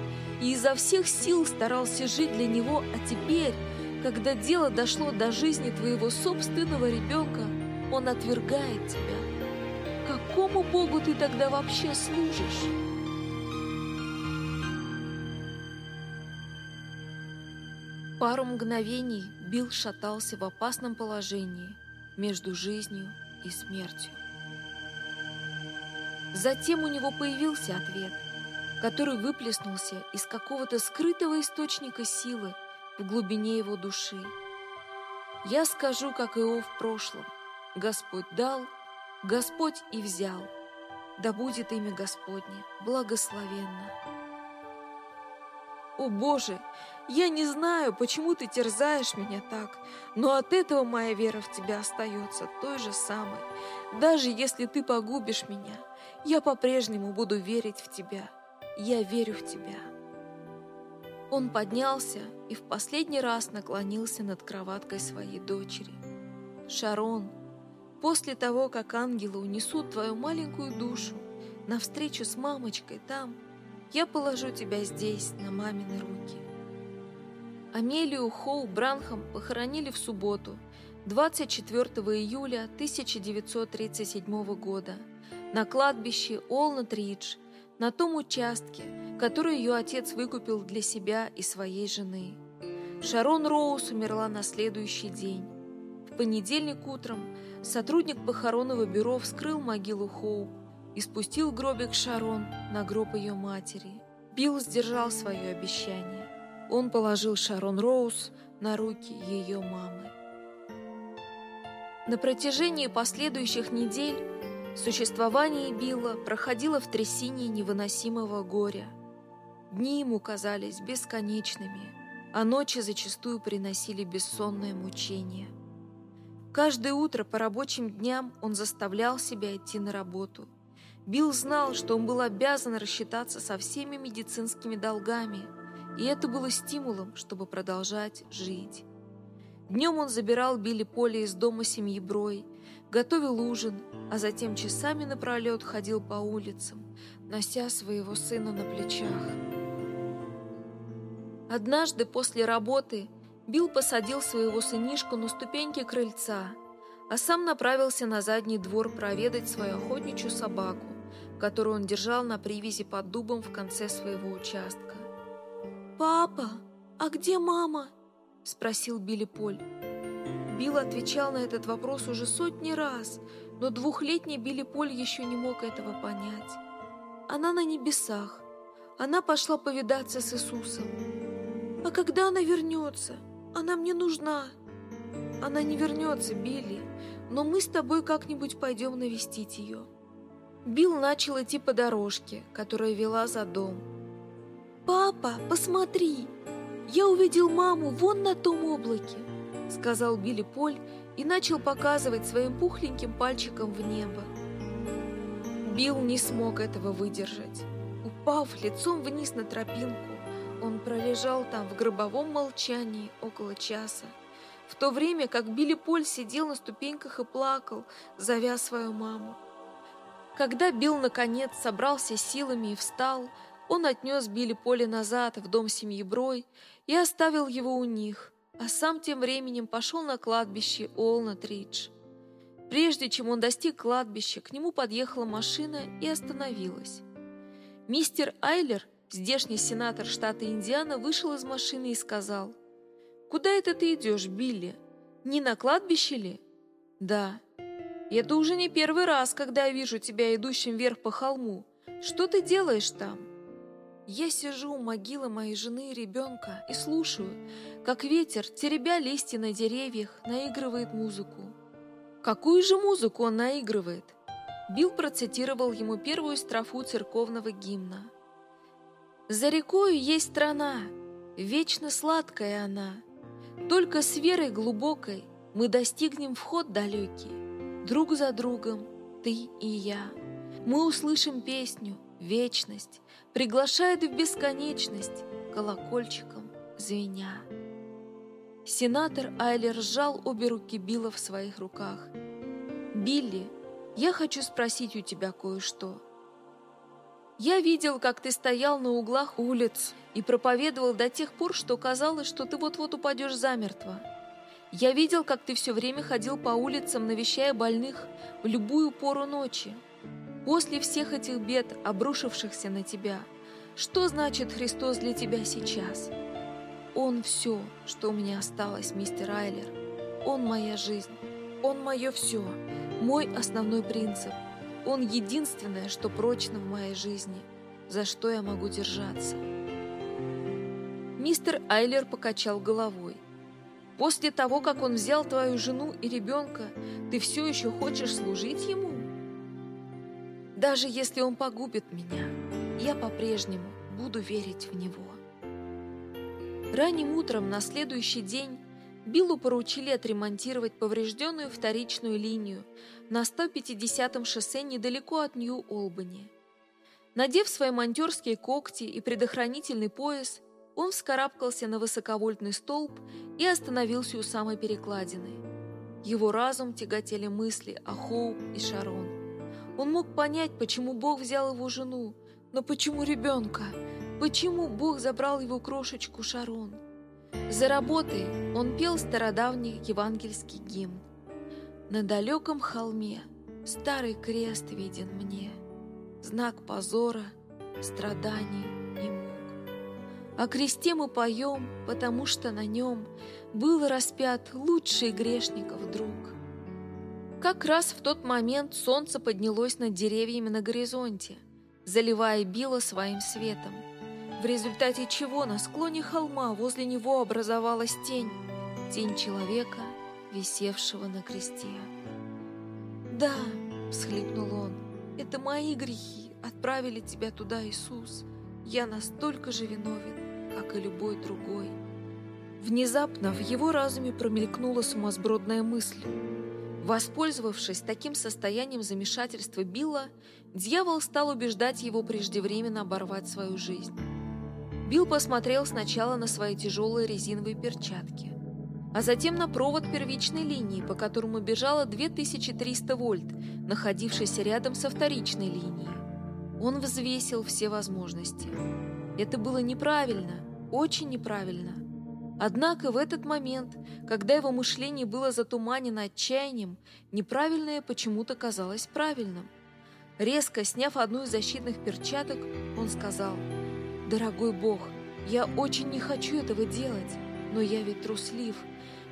и изо всех сил старался жить для него, а теперь, когда дело дошло до жизни твоего собственного ребенка, он отвергает тебя. Какому Богу ты тогда вообще служишь? Пару мгновений Билл шатался в опасном положении между жизнью и смертью. Затем у него появился ответ – который выплеснулся из какого-то скрытого источника силы в глубине его души. Я скажу, как Иов в прошлом. Господь дал, Господь и взял. Да будет имя Господне благословенно. О Боже, я не знаю, почему ты терзаешь меня так, но от этого моя вера в тебя остается той же самой. Даже если ты погубишь меня, я по-прежнему буду верить в тебя. Я верю в тебя. Он поднялся и в последний раз наклонился над кроваткой своей дочери. Шарон, после того, как ангелы унесут твою маленькую душу на встречу с мамочкой там, я положу тебя здесь, на мамины руки. Амелию Хоу Бранхам похоронили в субботу, 24 июля 1937 года, на кладбище Олнат-Ридж, на том участке, который ее отец выкупил для себя и своей жены. Шарон Роуз умерла на следующий день. В понедельник утром сотрудник похоронного бюро вскрыл могилу Хоу и спустил гробик Шарон на гроб ее матери. Билл сдержал свое обещание. Он положил Шарон Роуз на руки ее мамы. На протяжении последующих недель существование Билла проходило в трясине невыносимого горя. Дни ему казались бесконечными, а ночи зачастую приносили бессонное мучение. Каждое утро по рабочим дням он заставлял себя идти на работу – Билл знал, что он был обязан рассчитаться со всеми медицинскими долгами, и это было стимулом, чтобы продолжать жить. Днем он забирал Билли Поля из дома семьи Брой, готовил ужин, а затем часами напролет ходил по улицам, нося своего сына на плечах. Однажды после работы Билл посадил своего сынишку на ступеньки крыльца, а сам направился на задний двор проведать свою охотничью собаку которую он держал на привязи под дубом в конце своего участка. «Папа, а где мама?» – спросил Билли Поль. Билл отвечал на этот вопрос уже сотни раз, но двухлетний Билли Поль еще не мог этого понять. Она на небесах. Она пошла повидаться с Иисусом. «А когда она вернется? Она мне нужна». «Она не вернется, Билли, но мы с тобой как-нибудь пойдем навестить ее». Билл начал идти по дорожке, которая вела за дом. «Папа, посмотри! Я увидел маму вон на том облаке!» Сказал Билли Поль и начал показывать своим пухленьким пальчиком в небо. Билл не смог этого выдержать. Упав лицом вниз на тропинку, он пролежал там в гробовом молчании около часа, в то время как Билли Поль сидел на ступеньках и плакал, зовя свою маму. Когда Билл наконец собрался силами и встал, он отнес Билли Поле назад в дом семьи Брой и оставил его у них, а сам тем временем пошел на кладбище Олнат-Ридж. Прежде чем он достиг кладбища, к нему подъехала машина и остановилась. Мистер Айлер, здешний сенатор штата Индиана, вышел из машины и сказал, «Куда это ты идешь, Билли? Не на кладбище ли?» «Да». Это уже не первый раз, когда я вижу тебя идущим вверх по холму. Что ты делаешь там? Я сижу у могилы моей жены и ребенка и слушаю, как ветер, теребя листья на деревьях, наигрывает музыку. Какую же музыку он наигрывает? Билл процитировал ему первую строфу церковного гимна. «За рекою есть страна, вечно сладкая она. Только с верой глубокой мы достигнем вход далекий друг за другом, ты и я. Мы услышим песню, вечность, приглашает в бесконечность, колокольчиком звеня. Сенатор Айлер сжал обе руки Билла в своих руках. «Билли, я хочу спросить у тебя кое-что. Я видел, как ты стоял на углах улиц и проповедовал до тех пор, что казалось, что ты вот-вот упадешь замертво. Я видел, как ты все время ходил по улицам, навещая больных в любую пору ночи. После всех этих бед, обрушившихся на тебя, что значит Христос для тебя сейчас? Он все, что у меня осталось, мистер Айлер. Он моя жизнь. Он мое все. Мой основной принцип. Он единственное, что прочно в моей жизни, за что я могу держаться. Мистер Айлер покачал головой. После того, как он взял твою жену и ребенка, ты все еще хочешь служить ему? Даже если он погубит меня, я по-прежнему буду верить в него. Ранним утром на следующий день Биллу поручили отремонтировать поврежденную вторичную линию на 150-м шоссе недалеко от Нью-Олбани. Надев свои монтерские когти и предохранительный пояс, он вскарабкался на высоковольтный столб и остановился у самой перекладины. Его разум тяготели мысли о Хоуп и Шарон. Он мог понять, почему Бог взял его жену, но почему ребенка? Почему Бог забрал его крошечку Шарон? За работой он пел стародавний евангельский гимн. На далеком холме старый крест виден мне, Знак позора, страданий и мук. О кресте мы поем, потому что на нем Был распят лучший грешников друг. Как раз в тот момент солнце поднялось над деревьями на горизонте, заливая Билла своим светом в результате чего на склоне холма возле него образовалась тень, тень человека, висевшего на кресте. «Да», — всхлипнул он, — «это мои грехи отправили тебя туда, Иисус. Я настолько же виновен, как и любой другой». Внезапно в его разуме промелькнула сумасбродная мысль. Воспользовавшись таким состоянием замешательства Билла, дьявол стал убеждать его преждевременно оборвать свою жизнь. Билл посмотрел сначала на свои тяжелые резиновые перчатки, а затем на провод первичной линии, по которому бежало 2300 вольт, находившийся рядом со вторичной линией. Он взвесил все возможности. Это было неправильно, очень неправильно. Однако в этот момент, когда его мышление было затуманено отчаянием, неправильное почему-то казалось правильным. Резко сняв одну из защитных перчаток, он сказал – Дорогой Бог, я очень не хочу этого делать, но я ведь труслив.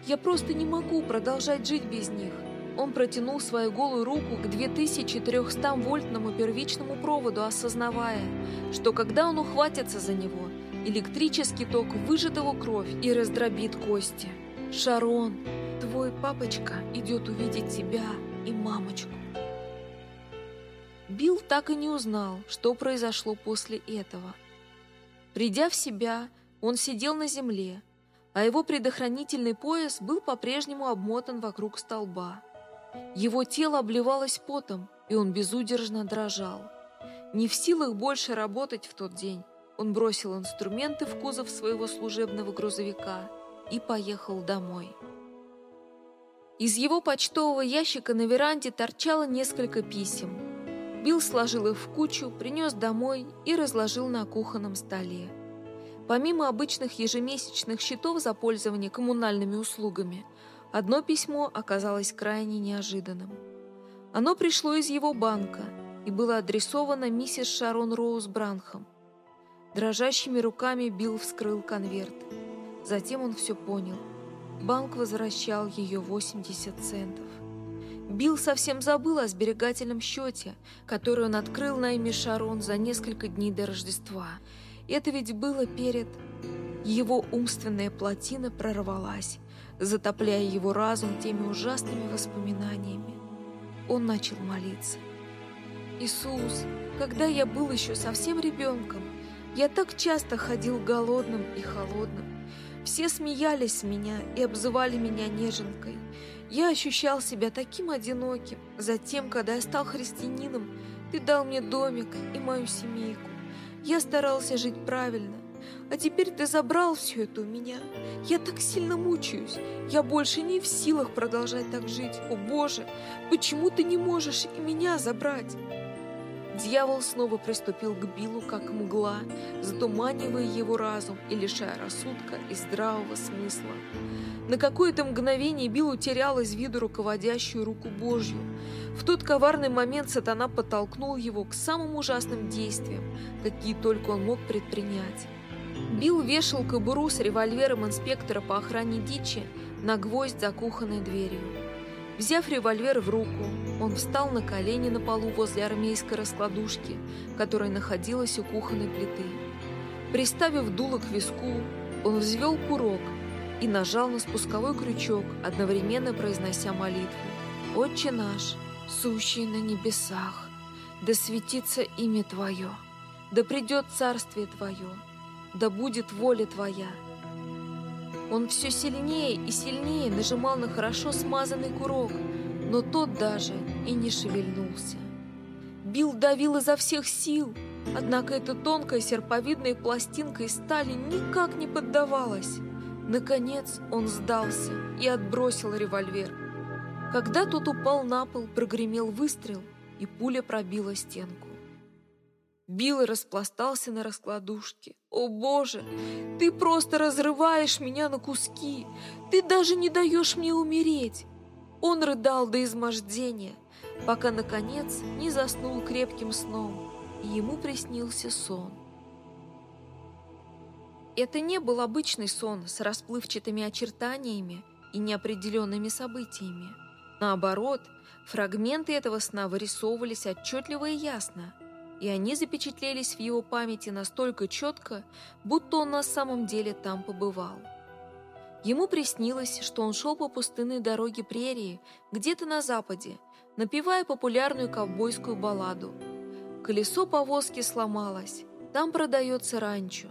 Я просто не могу продолжать жить без них. Он протянул свою голую руку к 2300-вольтному первичному проводу, осознавая, что когда он ухватится за него, электрический ток выжжет его кровь и раздробит кости. «Шарон, твой папочка идет увидеть тебя и мамочку». Билл так и не узнал, что произошло после этого – Придя в себя, он сидел на земле, а его предохранительный пояс был по-прежнему обмотан вокруг столба. Его тело обливалось потом, и он безудержно дрожал. Не в силах больше работать в тот день, он бросил инструменты в кузов своего служебного грузовика и поехал домой. Из его почтового ящика на веранде торчало несколько писем – Билл сложил их в кучу, принес домой и разложил на кухонном столе. Помимо обычных ежемесячных счетов за пользование коммунальными услугами, одно письмо оказалось крайне неожиданным. Оно пришло из его банка и было адресовано миссис Шарон Роуз Бранхам. Дрожащими руками Билл вскрыл конверт. Затем он все понял. Банк возвращал ее 80 центов. Билл совсем забыл о сберегательном счете, который он открыл на имя Шарон за несколько дней до Рождества. Это ведь было перед... Его умственная плотина прорвалась, затопляя его разум теми ужасными воспоминаниями. Он начал молиться. «Иисус, когда я был еще совсем ребенком, я так часто ходил голодным и холодным. Все смеялись с меня и обзывали меня неженкой. Я ощущал себя таким одиноким. Затем, когда я стал христианином, ты дал мне домик и мою семейку. Я старался жить правильно. А теперь ты забрал все это у меня. Я так сильно мучаюсь. Я больше не в силах продолжать так жить. О боже, почему ты не можешь и меня забрать? Дьявол снова приступил к Биллу, как мгла, затуманивая его разум и лишая рассудка и здравого смысла. На какое-то мгновение Билл утерял из виду руководящую руку Божью. В тот коварный момент сатана подтолкнул его к самым ужасным действиям, какие только он мог предпринять. Билл вешал кобуру с револьвером инспектора по охране дичи на гвоздь за кухонной дверью. Взяв револьвер в руку, он встал на колени на полу возле армейской раскладушки, которая находилась у кухонной плиты. Приставив дуло к виску, он взвел курок и нажал на спусковой крючок, одновременно произнося молитву. «Отче наш, сущий на небесах, да светится имя Твое, да придет царствие Твое, да будет воля Твоя». Он все сильнее и сильнее нажимал на хорошо смазанный курок, но тот даже и не шевельнулся. Билл давил изо всех сил, однако эта тонкая серповидная пластинка из стали никак не поддавалась. Наконец он сдался и отбросил револьвер. Когда тот упал на пол, прогремел выстрел, и пуля пробила стенку. Билл распластался на раскладушке. «О, Боже! Ты просто разрываешь меня на куски! Ты даже не даешь мне умереть!» Он рыдал до измождения, пока, наконец, не заснул крепким сном, и ему приснился сон. Это не был обычный сон с расплывчатыми очертаниями и неопределенными событиями. Наоборот, фрагменты этого сна вырисовывались отчетливо и ясно – и они запечатлелись в его памяти настолько четко, будто он на самом деле там побывал. Ему приснилось, что он шел по пустынной дороге прерии, где-то на западе, напевая популярную ковбойскую балладу. Колесо повозки сломалось, там продается ранчо.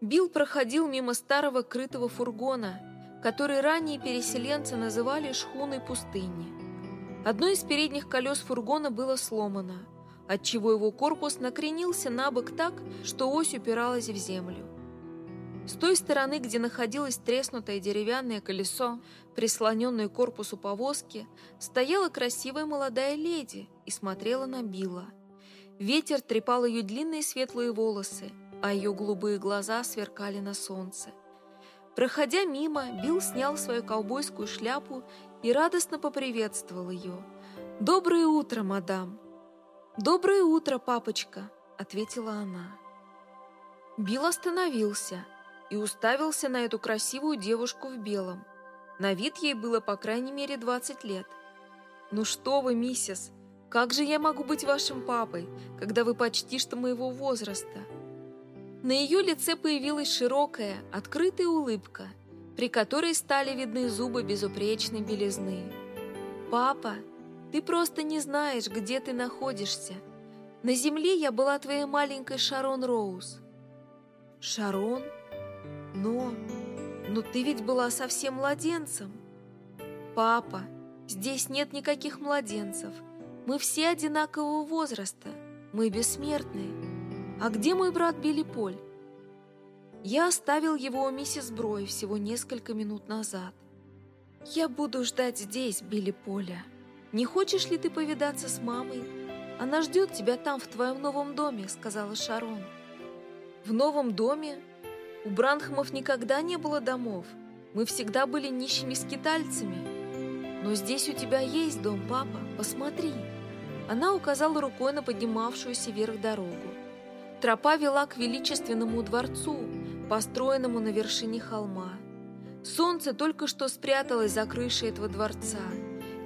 Билл проходил мимо старого крытого фургона, который ранее переселенцы называли шхуной пустыни. Одно из передних колес фургона было сломано – отчего его корпус накренился на бок так, что ось упиралась в землю. С той стороны, где находилось треснутое деревянное колесо, прислоненное к корпусу повозки, стояла красивая молодая леди и смотрела на Билла. Ветер трепал ее длинные светлые волосы, а ее голубые глаза сверкали на солнце. Проходя мимо, Билл снял свою ковбойскую шляпу и радостно поприветствовал ее. «Доброе утро, мадам!» «Доброе утро, папочка!» — ответила она. Билл остановился и уставился на эту красивую девушку в белом. На вид ей было по крайней мере 20 лет. «Ну что вы, миссис, как же я могу быть вашим папой, когда вы почти что моего возраста?» На ее лице появилась широкая, открытая улыбка, при которой стали видны зубы безупречной белизны. «Папа!» Ты просто не знаешь, где ты находишься. На земле я была твоей маленькой Шарон Роуз. Шарон? Но... Но ты ведь была совсем младенцем. Папа, здесь нет никаких младенцев. Мы все одинакового возраста. Мы бессмертные. А где мой брат Билли Поль? Я оставил его у миссис Брой всего несколько минут назад. Я буду ждать здесь, Билли Поля. «Не хочешь ли ты повидаться с мамой? Она ждет тебя там, в твоем новом доме», — сказала Шарон. «В новом доме? У Бранхамов никогда не было домов. Мы всегда были нищими скитальцами. Но здесь у тебя есть дом, папа, посмотри». Она указала рукой на поднимавшуюся вверх дорогу. Тропа вела к величественному дворцу, построенному на вершине холма. Солнце только что спряталось за крышей этого дворца —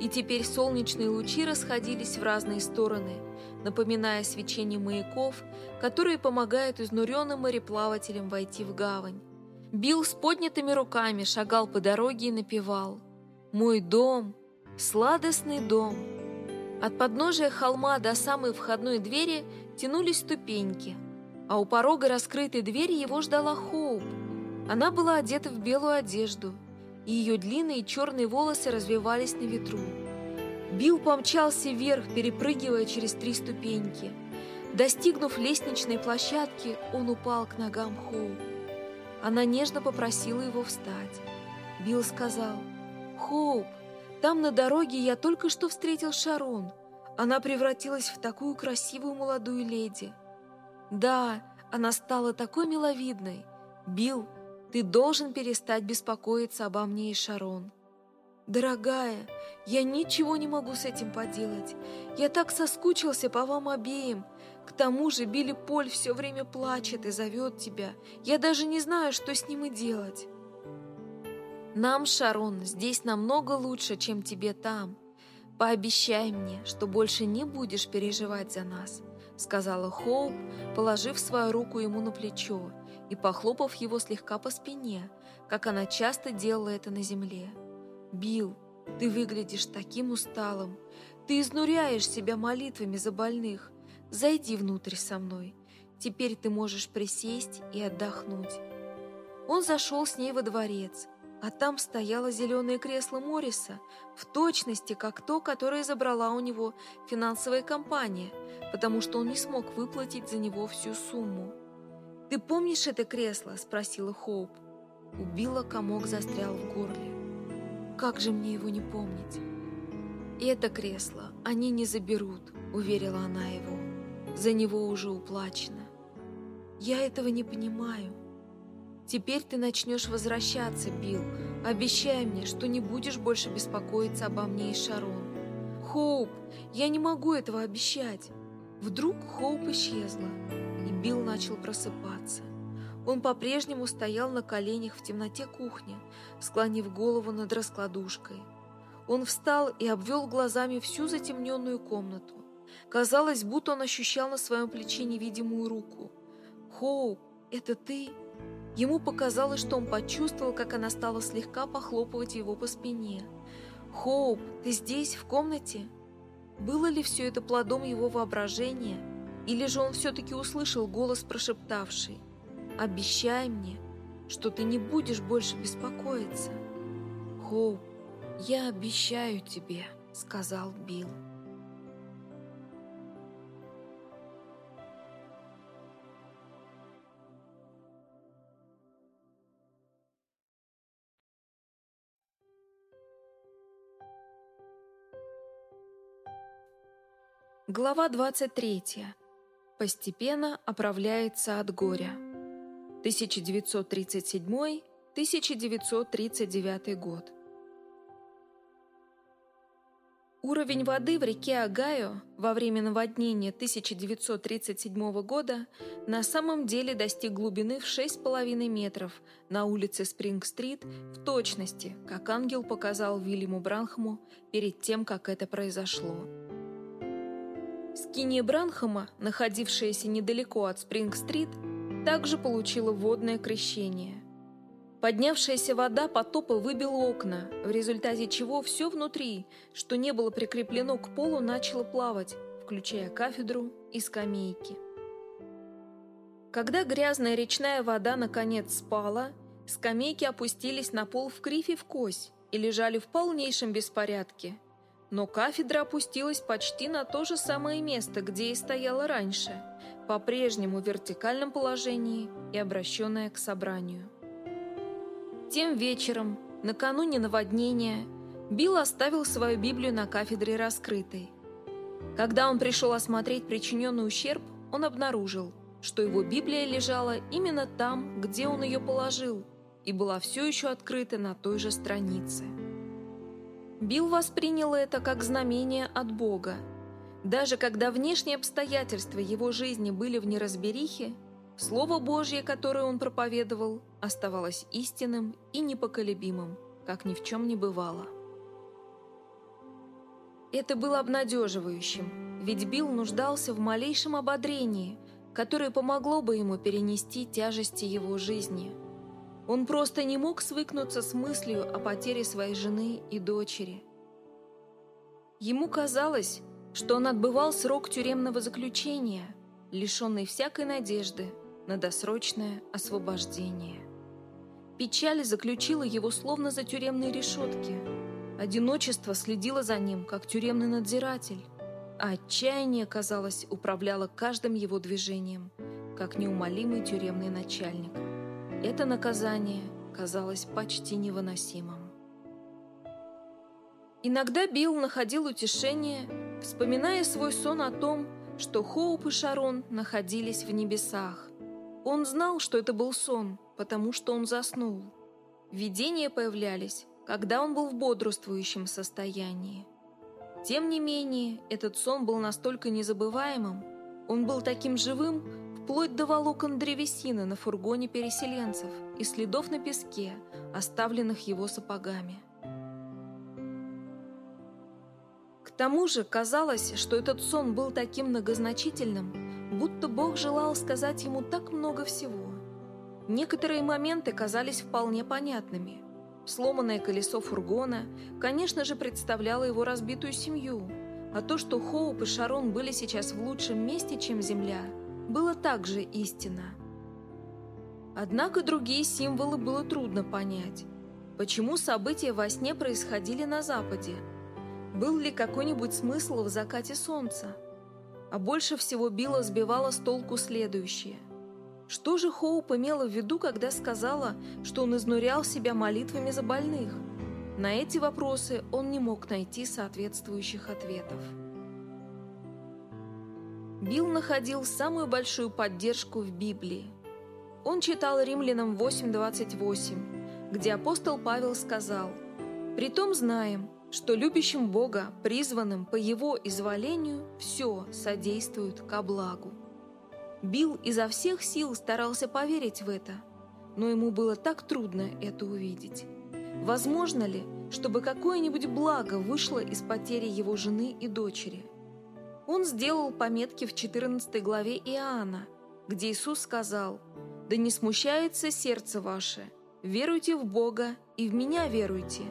и теперь солнечные лучи расходились в разные стороны, напоминая свечение маяков, которые помогают изнуренным мореплавателям войти в гавань. Билл с поднятыми руками шагал по дороге и напевал «Мой дом, сладостный дом». От подножия холма до самой входной двери тянулись ступеньки, а у порога раскрытой двери его ждала Хоуп. Она была одета в белую одежду – и ее длинные черные волосы развивались на ветру. Билл помчался вверх, перепрыгивая через три ступеньки. Достигнув лестничной площадки, он упал к ногам Хоуп. Она нежно попросила его встать. Билл сказал, «Хоуп, там на дороге я только что встретил Шарон. Она превратилась в такую красивую молодую леди. Да, она стала такой миловидной. Билл, ты должен перестать беспокоиться обо мне и Шарон. Дорогая, я ничего не могу с этим поделать. Я так соскучился по вам обеим. К тому же Билли Поль все время плачет и зовет тебя. Я даже не знаю, что с ним и делать. Нам, Шарон, здесь намного лучше, чем тебе там. Пообещай мне, что больше не будешь переживать за нас, сказала Хоуп, положив свою руку ему на плечо и похлопав его слегка по спине, как она часто делала это на земле. Билл, ты выглядишь таким усталым. Ты изнуряешь себя молитвами за больных. Зайди внутрь со мной. Теперь ты можешь присесть и отдохнуть. Он зашел с ней во дворец, а там стояло зеленое кресло Морриса, в точности, как то, которое забрала у него финансовая компания, потому что он не смог выплатить за него всю сумму. «Ты помнишь это кресло?» – спросила Хоуп. Убила комок застрял в горле. Как же мне его не помнить? «Это кресло они не заберут», — уверила она его. «За него уже уплачено». «Я этого не понимаю». «Теперь ты начнешь возвращаться, Билл. Обещай мне, что не будешь больше беспокоиться обо мне и Шарон». «Хоуп, я не могу этого обещать». Вдруг Хоуп исчезла, и Билл начал просыпаться. Он по-прежнему стоял на коленях в темноте кухни, склонив голову над раскладушкой. Он встал и обвел глазами всю затемненную комнату. Казалось, будто он ощущал на своем плече невидимую руку. «Хоуп, это ты?» Ему показалось, что он почувствовал, как она стала слегка похлопывать его по спине. «Хоуп, ты здесь, в комнате?» Было ли все это плодом его воображения, или же он все-таки услышал голос, прошептавший Обещай мне, что ты не будешь больше беспокоиться. Хоуп, я обещаю тебе, сказал Билл. Глава 23. Постепенно оправляется от горя. 1937-1939 год. Уровень воды в реке Огайо во время наводнения 1937 года на самом деле достиг глубины в 6,5 метров на улице Спринг-стрит в точности, как ангел показал Вильяму Бранхаму перед тем, как это произошло. Скиния Бранхама, находившаяся недалеко от Спринг-стрит, также получила водное крещение. Поднявшаяся вода потопа выбила окна, в результате чего все внутри, что не было прикреплено к полу, начало плавать, включая кафедру и скамейки. Когда грязная речная вода наконец спала, скамейки опустились на пол в кривь и в кось и лежали в полнейшем беспорядке. Но кафедра опустилась почти на то же самое место, где и стояла раньше – по-прежнему в вертикальном положении и обращенная к собранию. Тем вечером, накануне наводнения, Билл оставил свою Библию на кафедре раскрытой. Когда он пришел осмотреть причиненный ущерб, он обнаружил, что его Библия лежала именно там, где он ее положил, и была все еще открыта на той же странице. Билл воспринял это как знамение от Бога даже когда внешние обстоятельства его жизни были в неразберихе, Слово Божье, которое он проповедовал, оставалось истинным и непоколебимым, как ни в чем не бывало. Это было обнадеживающим, ведь Билл нуждался в малейшем ободрении, которое помогло бы ему перенести тяжести его жизни. Он просто не мог свыкнуться с мыслью о потере своей жены и дочери. Ему казалось, что он отбывал срок тюремного заключения, лишенный всякой надежды на досрочное освобождение. Печаль заключила его словно за тюремные решетки. Одиночество следило за ним, как тюремный надзиратель, а отчаяние, казалось, управляло каждым его движением, как неумолимый тюремный начальник. Это наказание казалось почти невыносимым. Иногда Билл находил утешение вспоминая свой сон о том, что Хоуп и Шарон находились в небесах. Он знал, что это был сон, потому что он заснул. Видения появлялись, когда он был в бодрствующем состоянии. Тем не менее, этот сон был настолько незабываемым, Он был таким живым, вплоть до волокон древесины на фургоне переселенцев и следов на песке, оставленных его сапогами. Тому же казалось, что этот сон был таким многозначительным, будто Бог желал сказать ему так много всего. Некоторые моменты казались вполне понятными. Сломанное колесо фургона, конечно же, представляло его разбитую семью, а то, что Хоуп и Шарон были сейчас в лучшем месте, чем Земля, было также истина. Однако другие символы было трудно понять. Почему события во сне происходили на Западе? Был ли какой-нибудь смысл в закате солнца? А больше всего Билла сбивало с толку следующее. Что же Хоуп имела в виду, когда сказала, что он изнурял себя молитвами за больных? На эти вопросы он не мог найти соответствующих ответов. Билл находил самую большую поддержку в Библии. Он читал Римлянам 8.28, где апостол Павел сказал «Притом знаем, что любящим Бога, призванным по Его изволению, все содействует ко благу». Билл изо всех сил старался поверить в это, но ему было так трудно это увидеть. Возможно ли, чтобы какое-нибудь благо вышло из потери его жены и дочери? Он сделал пометки в 14 главе Иоанна, где Иисус сказал «Да не смущается сердце ваше, веруйте в Бога и в Меня веруйте.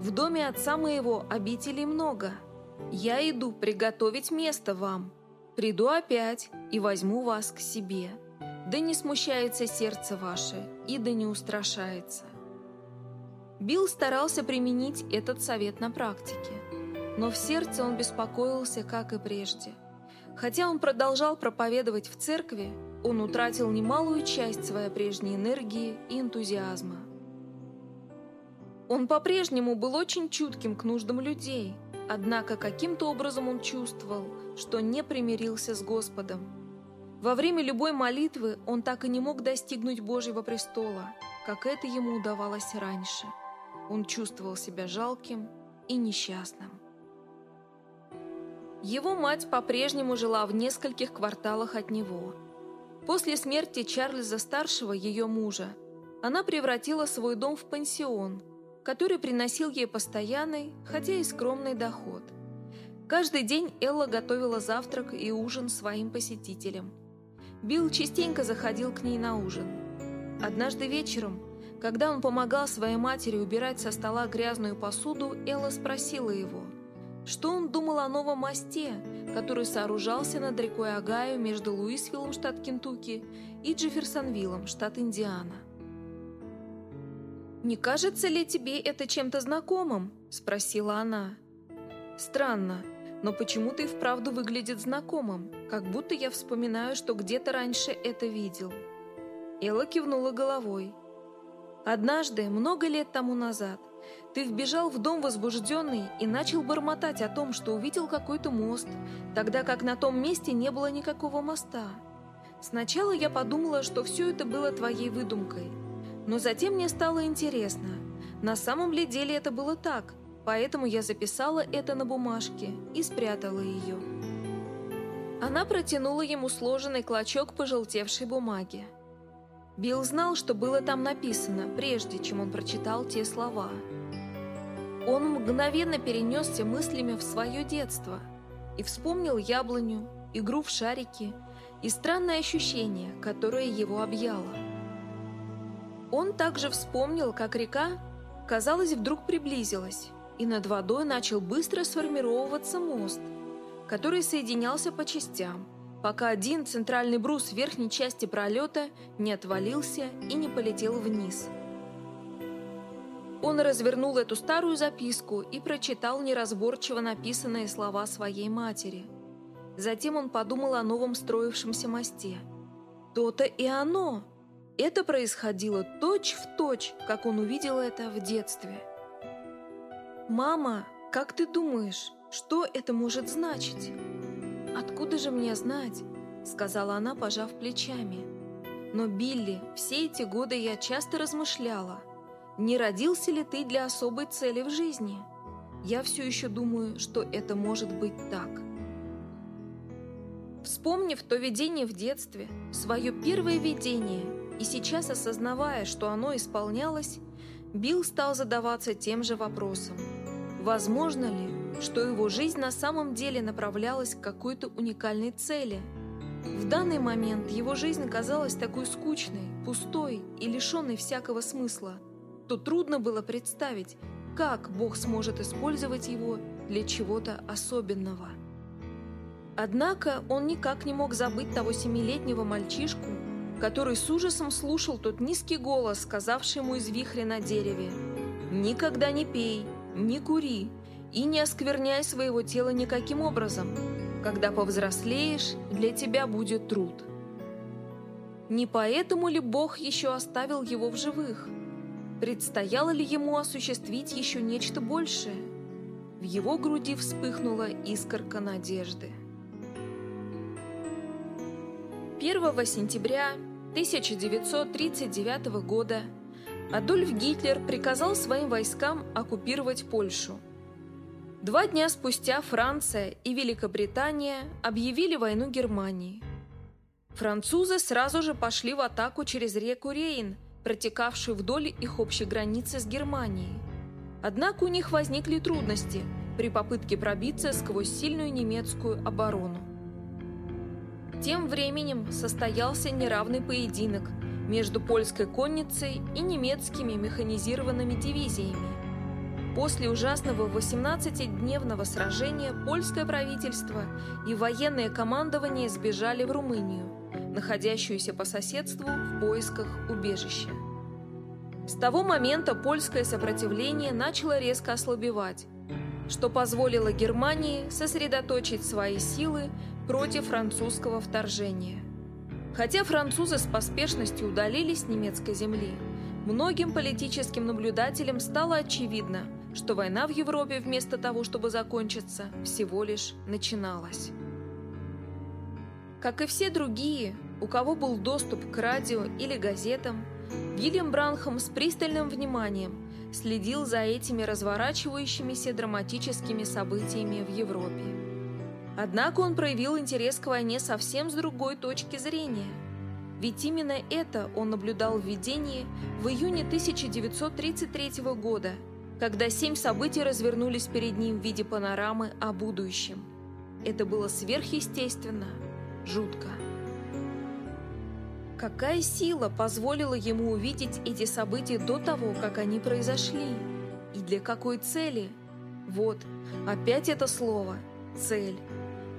В доме Отца моего обителей много. Я иду приготовить место вам». Приду опять и возьму вас к себе. Да не смущается сердце ваше, и да не устрашается. Билл старался применить этот совет на практике, но в сердце он беспокоился, как и прежде. Хотя он продолжал проповедовать в церкви, он утратил немалую часть своей прежней энергии и энтузиазма. Он по-прежнему был очень чутким к нуждам людей, однако каким-то образом он чувствовал, что не примирился с Господом. Во время любой молитвы он так и не мог достигнуть Божьего престола, как это ему удавалось раньше. Он чувствовал себя жалким и несчастным. Его мать по-прежнему жила в нескольких кварталах от него. После смерти Чарльза-старшего, ее мужа, она превратила свой дом в пансион, который приносил ей постоянный, хотя и скромный доход – Каждый день Элла готовила завтрак и ужин своим посетителям. Билл частенько заходил к ней на ужин. Однажды вечером, когда он помогал своей матери убирать со стола грязную посуду, Элла спросила его, что он думал о новом мосте, который сооружался над рекой Агаю между Луисвиллом, штат Кентукки, и Джефферсонвиллом, штат Индиана. «Не кажется ли тебе это чем-то знакомым?» – спросила она. «Странно но почему-то и вправду выглядит знакомым, как будто я вспоминаю, что где-то раньше это видел. Элла кивнула головой. Однажды, много лет тому назад, ты вбежал в дом возбужденный и начал бормотать о том, что увидел какой-то мост, тогда как на том месте не было никакого моста. Сначала я подумала, что все это было твоей выдумкой, но затем мне стало интересно. На самом ли деле это было так, поэтому я записала это на бумажке и спрятала ее. Она протянула ему сложенный клочок пожелтевшей бумаги. Билл знал, что было там написано, прежде чем он прочитал те слова. Он мгновенно перенесся мыслями в свое детство и вспомнил яблоню, игру в шарики и странное ощущение, которое его объяло. Он также вспомнил, как река, казалось, вдруг приблизилась, и над водой начал быстро сформировываться мост, который соединялся по частям, пока один центральный брус верхней части пролета не отвалился и не полетел вниз. Он развернул эту старую записку и прочитал неразборчиво написанные слова своей матери. Затем он подумал о новом строившемся мосте. То-то и оно! Это происходило точь-в-точь, точь, как он увидел это в детстве. «Мама, как ты думаешь, что это может значить?» «Откуда же мне знать?» — сказала она, пожав плечами. «Но, Билли, все эти годы я часто размышляла, не родился ли ты для особой цели в жизни? Я все еще думаю, что это может быть так». Вспомнив то видение в детстве, свое первое видение, и сейчас осознавая, что оно исполнялось, Билл стал задаваться тем же вопросом. Возможно ли, что его жизнь на самом деле направлялась к какой-то уникальной цели? В данный момент его жизнь казалась такой скучной, пустой и лишенной всякого смысла, то трудно было представить, как Бог сможет использовать его для чего-то особенного. Однако он никак не мог забыть того семилетнего мальчишку, который с ужасом слушал тот низкий голос, сказавший ему из вихря на дереве «Никогда не пей, не кури и не оскверняй своего тела никаким образом. Когда повзрослеешь, для тебя будет труд». Не поэтому ли Бог еще оставил его в живых? Предстояло ли ему осуществить еще нечто большее? В его груди вспыхнула искорка надежды. 1 сентября 1939 года Адольф Гитлер приказал своим войскам оккупировать Польшу. Два дня спустя Франция и Великобритания объявили войну Германии. Французы сразу же пошли в атаку через реку Рейн, протекавшую вдоль их общей границы с Германией. Однако у них возникли трудности при попытке пробиться сквозь сильную немецкую оборону. Тем временем состоялся неравный поединок между польской конницей и немецкими механизированными дивизиями. После ужасного 18-дневного сражения польское правительство и военное командование сбежали в Румынию, находящуюся по соседству в поисках убежища. С того момента польское сопротивление начало резко ослабевать, что позволило Германии сосредоточить свои силы против французского вторжения. Хотя французы с поспешностью удалились с немецкой земли, многим политическим наблюдателям стало очевидно, что война в Европе вместо того, чтобы закончиться, всего лишь начиналась. Как и все другие, у кого был доступ к радио или газетам, Вильям Бранхам с пристальным вниманием следил за этими разворачивающимися драматическими событиями в Европе. Однако он проявил интерес к войне совсем с другой точки зрения. Ведь именно это он наблюдал в видении в июне 1933 года, когда семь событий развернулись перед ним в виде панорамы о будущем. Это было сверхъестественно, жутко. Какая сила позволила ему увидеть эти события до того, как они произошли? И для какой цели? Вот, опять это слово «цель».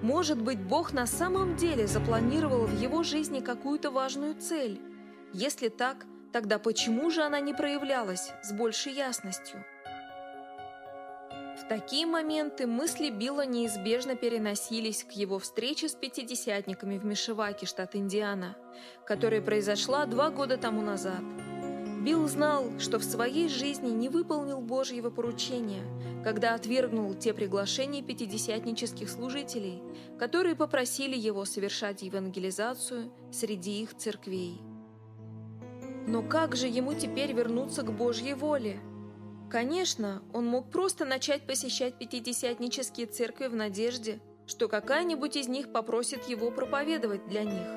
Может быть, Бог на самом деле запланировал в его жизни какую-то важную цель? Если так, тогда почему же она не проявлялась с большей ясностью? В такие моменты мысли Билла неизбежно переносились к его встрече с пятидесятниками в Мишеваке, штат Индиана, которая произошла два года тому назад – Билл знал, что в своей жизни не выполнил Божьего поручения, когда отвергнул те приглашения пятидесятнических служителей, которые попросили его совершать евангелизацию среди их церквей. Но как же ему теперь вернуться к Божьей воле? Конечно, он мог просто начать посещать пятидесятнические церкви в надежде, что какая-нибудь из них попросит его проповедовать для них.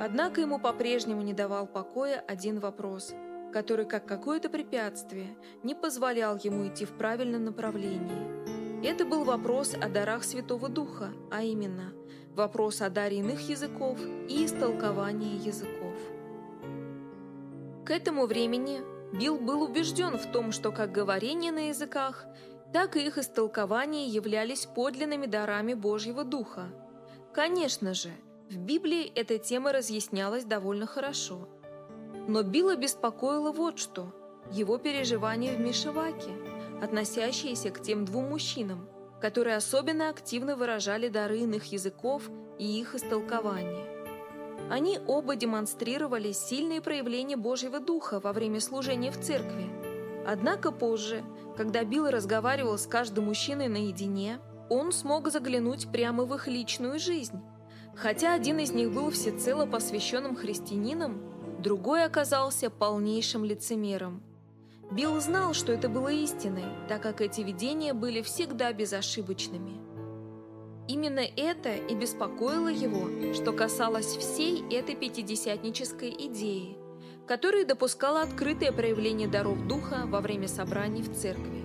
Однако ему по-прежнему не давал покоя один вопрос – который, как какое-то препятствие, не позволял ему идти в правильном направлении. Это был вопрос о дарах Святого Духа, а именно вопрос о даре иных языков и истолковании языков. К этому времени Билл был убежден в том, что как говорение на языках, так и их истолкование являлись подлинными дарами Божьего Духа. Конечно же, в Библии эта тема разъяснялась довольно хорошо – но Билла беспокоило вот что – его переживания в Мишеваке, относящиеся к тем двум мужчинам, которые особенно активно выражали дары иных языков и их истолкование. Они оба демонстрировали сильные проявления Божьего Духа во время служения в церкви. Однако позже, когда Билл разговаривал с каждым мужчиной наедине, он смог заглянуть прямо в их личную жизнь. Хотя один из них был всецело посвященным христианином, Другой оказался полнейшим лицемером. Билл знал, что это было истиной, так как эти видения были всегда безошибочными. Именно это и беспокоило его, что касалось всей этой пятидесятнической идеи, которая допускала открытое проявление даров Духа во время собраний в церкви.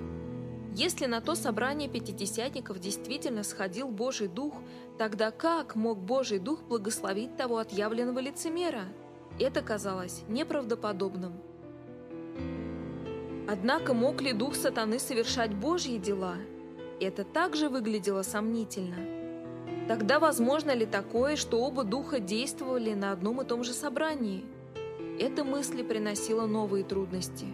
Если на то собрание пятидесятников действительно сходил Божий Дух, тогда как мог Божий Дух благословить того отъявленного лицемера? Это казалось неправдоподобным. Однако мог ли Дух Сатаны совершать Божьи дела – это также выглядело сомнительно. Тогда возможно ли такое, что оба духа действовали на одном и том же собрании? Эта мысль приносила новые трудности.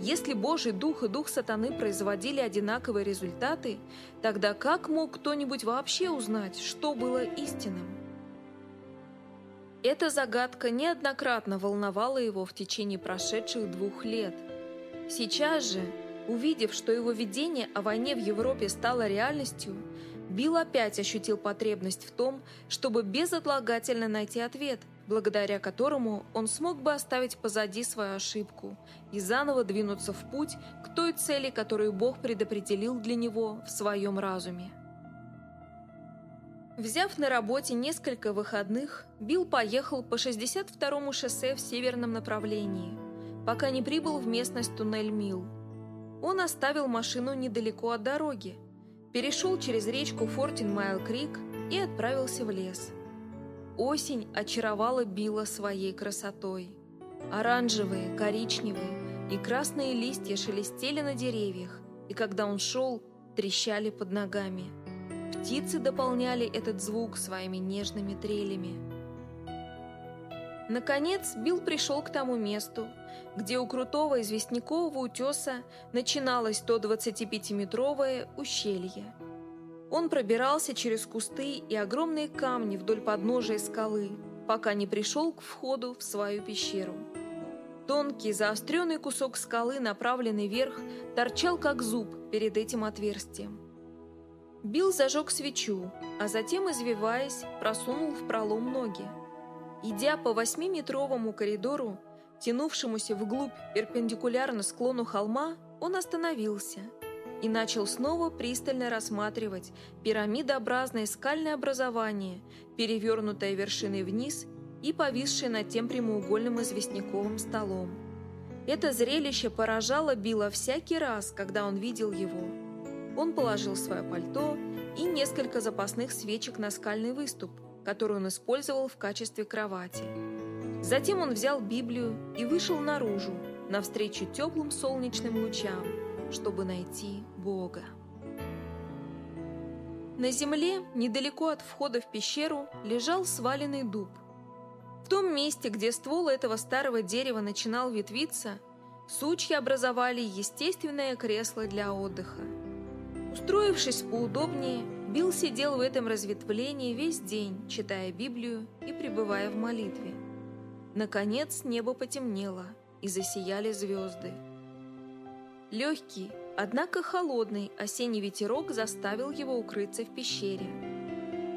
Если Божий Дух и Дух Сатаны производили одинаковые результаты, тогда как мог кто-нибудь вообще узнать, что было истинным? Эта загадка неоднократно волновала его в течение прошедших двух лет. Сейчас же, Увидев, что его видение о войне в Европе стало реальностью, Билл опять ощутил потребность в том, чтобы безотлагательно найти ответ, благодаря которому он смог бы оставить позади свою ошибку и заново двинуться в путь к той цели, которую Бог предопределил для него в своем разуме. Взяв на работе несколько выходных, Билл поехал по 62-му шоссе в северном направлении, пока не прибыл в местность Туннель-Милл. Он оставил машину недалеко от дороги, перешел через речку Фортин-Майл-Крик и отправился в лес. Осень очаровала Билла своей красотой. Оранжевые, коричневые и красные листья шелестели на деревьях, и когда он шел, трещали под ногами. Птицы дополняли этот звук своими нежными трелями. Наконец Билл пришел к тому месту, где у крутого известнякового утеса начиналось то 25-метровое ущелье. Он пробирался через кусты и огромные камни вдоль подножия скалы, пока не пришел к входу в свою пещеру. Тонкий заостренный кусок скалы, направленный вверх, торчал как зуб перед этим отверстием. Билл зажег свечу, а затем, извиваясь, просунул в пролом ноги. Идя по восьмиметровому коридору, тянувшемуся вглубь перпендикулярно склону холма, он остановился и начал снова пристально рассматривать пирамидообразное скальное образование, перевернутое вершиной вниз и повисшее над тем прямоугольным известняковым столом. Это зрелище поражало Билла всякий раз, когда он видел его. Он положил свое пальто и несколько запасных свечек на скальный выступ – которую он использовал в качестве кровати. Затем он взял Библию и вышел наружу, навстречу теплым солнечным лучам, чтобы найти Бога. На земле, недалеко от входа в пещеру, лежал сваленный дуб. В том месте, где ствол этого старого дерева начинал ветвиться, сучья образовали естественное кресло для отдыха. Устроившись поудобнее, Билл сидел в этом разветвлении весь день, читая Библию и пребывая в молитве. Наконец небо потемнело, и засияли звезды. Легкий, однако холодный осенний ветерок заставил его укрыться в пещере.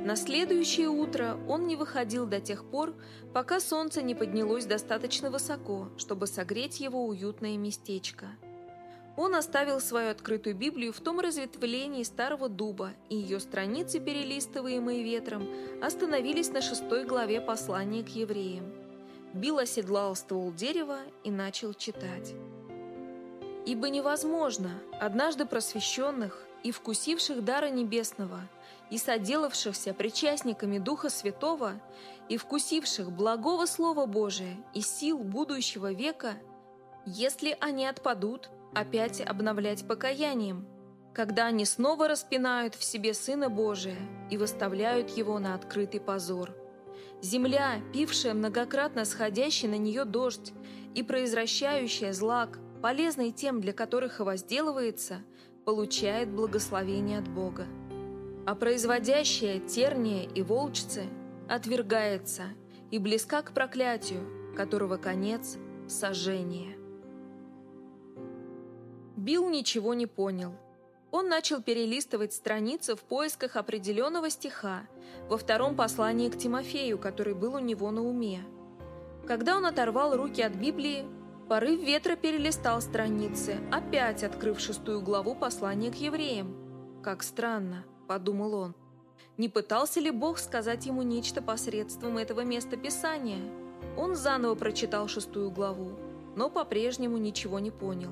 На следующее утро он не выходил до тех пор, пока солнце не поднялось достаточно высоко, чтобы согреть его уютное местечко – он оставил свою открытую Библию в том разветвлении старого дуба, и ее страницы, перелистываемые ветром, остановились на шестой главе послания к евреям. Билл оседлал ствол дерева и начал читать. «Ибо невозможно, однажды просвещенных и вкусивших дара небесного, и соделавшихся причастниками Духа Святого, и вкусивших благого Слова Божия и сил будущего века, если они отпадут, опять обновлять покаянием, когда они снова распинают в себе Сына Божия и выставляют Его на открытый позор. Земля, пившая многократно сходящий на нее дождь и произвращающая злак, полезный тем, для которых и возделывается, получает благословение от Бога. А производящая терния и волчцы отвергается и близка к проклятию, которого конец – сожжение. Билл ничего не понял. Он начал перелистывать страницы в поисках определенного стиха во втором послании к Тимофею, который был у него на уме. Когда он оторвал руки от Библии, порыв ветра перелистал страницы, опять открыв шестую главу послания к евреям. «Как странно», — подумал он. Не пытался ли Бог сказать ему нечто посредством этого места Писания? Он заново прочитал шестую главу, но по-прежнему ничего не понял.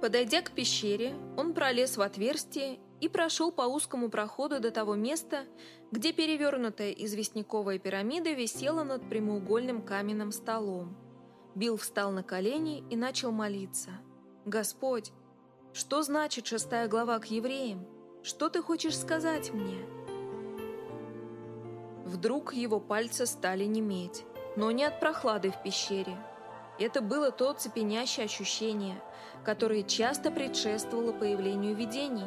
Подойдя к пещере, он пролез в отверстие и прошел по узкому проходу до того места, где перевернутая известняковая пирамида висела над прямоугольным каменным столом. Билл встал на колени и начал молиться. «Господь, что значит шестая глава к евреям? Что ты хочешь сказать мне?» Вдруг его пальцы стали неметь, но не от прохлады в пещере. Это было то цепенящее ощущение, которое часто предшествовало появлению видений.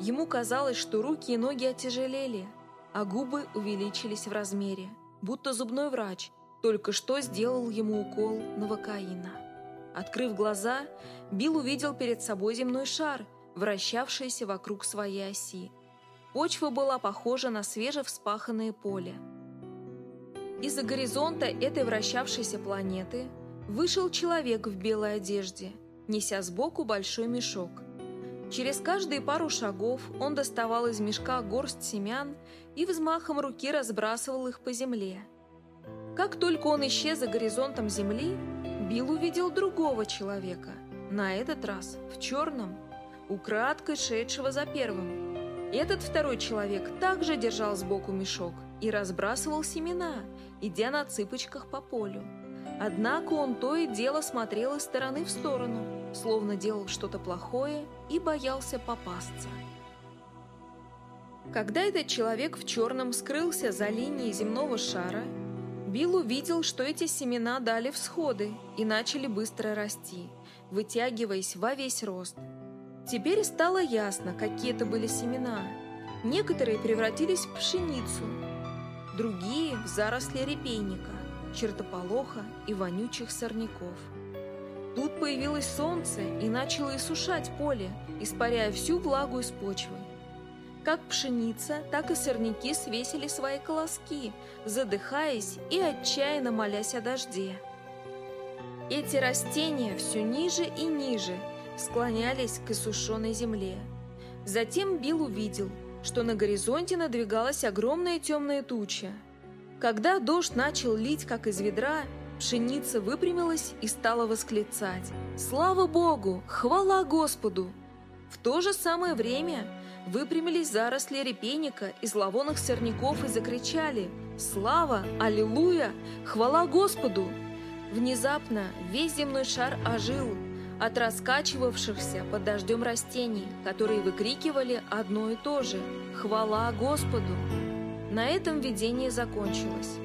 Ему казалось, что руки и ноги отяжелели, а губы увеличились в размере, будто зубной врач только что сделал ему укол новокаина. Открыв глаза, Билл увидел перед собой земной шар, вращавшийся вокруг своей оси. Почва была похожа на свежевспаханное поле. Из-за горизонта этой вращавшейся планеты вышел человек в белой одежде, неся сбоку большой мешок. Через каждые пару шагов он доставал из мешка горсть семян и взмахом руки разбрасывал их по земле. Как только он исчез за горизонтом земли, Билл увидел другого человека, на этот раз в черном, украдкой шедшего за первым. Этот второй человек также держал сбоку мешок и разбрасывал семена, идя на цыпочках по полю. Однако он то и дело смотрел из стороны в сторону, словно делал что-то плохое и боялся попасться. Когда этот человек в черном скрылся за линией земного шара, Билл увидел, что эти семена дали всходы и начали быстро расти, вытягиваясь во весь рост – Теперь стало ясно, какие это были семена. Некоторые превратились в пшеницу, другие – в заросли репейника, чертополоха и вонючих сорняков. Тут появилось солнце и начало иссушать поле, испаряя всю влагу из почвы. Как пшеница, так и сорняки свесили свои колоски, задыхаясь и отчаянно молясь о дожде. Эти растения все ниже и ниже – склонялись к иссушенной земле. Затем Билл увидел, что на горизонте надвигалась огромная темная туча. Когда дождь начал лить, как из ведра, пшеница выпрямилась и стала восклицать «Слава Богу! Хвала Господу!» В то же самое время выпрямились заросли репейника и зловонных сорняков и закричали «Слава! Аллилуйя! Хвала Господу!» Внезапно весь земной шар ожил – от раскачивавшихся под дождем растений, которые выкрикивали одно и то же «Хвала Господу!». На этом видение закончилось.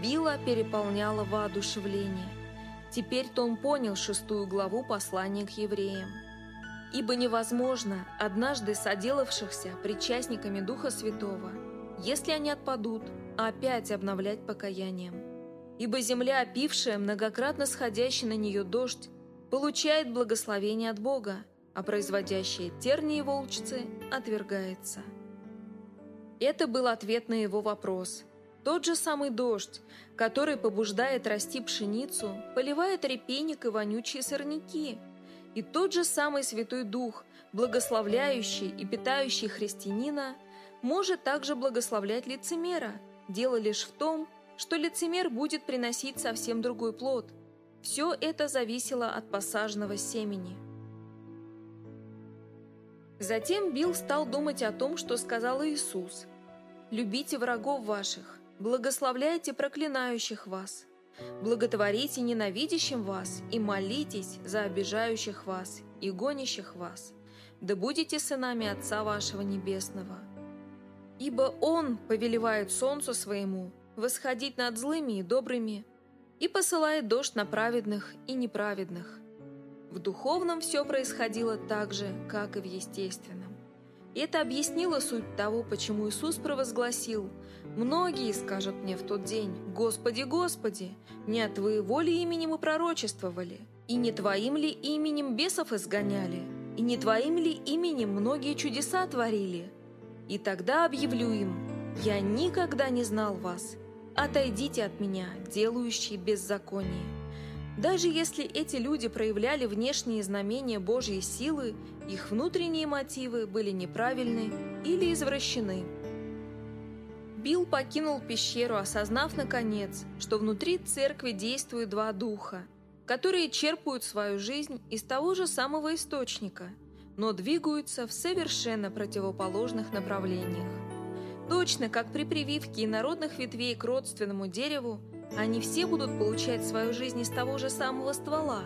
Билла переполняло воодушевление. Теперь-то он понял шестую главу послания к евреям. «Ибо невозможно однажды соделавшихся причастниками Духа Святого, если они отпадут, опять обновлять покаянием. Ибо земля, опившая многократно сходящий на нее дождь, получает благословение от Бога, а производящие тернии волчцы отвергается. Это был ответ на его вопрос. Тот же самый дождь, который побуждает расти пшеницу, поливает репейник и вонючие сорняки. И тот же самый Святой Дух, благословляющий и питающий христианина, может также благословлять лицемера. Дело лишь в том, что лицемер будет приносить совсем другой плод – все это зависело от посаженного семени. Затем Билл стал думать о том, что сказал Иисус. «Любите врагов ваших, благословляйте проклинающих вас, благотворите ненавидящим вас и молитесь за обижающих вас и гонящих вас, да будете сынами Отца вашего Небесного. Ибо Он повелевает солнцу своему восходить над злыми и добрыми, и посылает дождь на праведных и неправедных. В духовном все происходило так же, как и в естественном. Это объяснило суть того, почему Иисус провозгласил «Многие скажут мне в тот день, Господи, Господи, не от Твоего ли имени мы пророчествовали, и не Твоим ли именем бесов изгоняли, и не Твоим ли именем многие чудеса творили? И тогда объявлю им, я никогда не знал вас, Отойдите от меня, делающие беззаконие. Даже если эти люди проявляли внешние знамения Божьей силы, их внутренние мотивы были неправильны или извращены. Билл покинул пещеру, осознав наконец, что внутри церкви действуют два духа, которые черпают свою жизнь из того же самого источника, но двигаются в совершенно противоположных направлениях. Точно как при прививке инородных ветвей к родственному дереву, они все будут получать свою жизнь из того же самого ствола.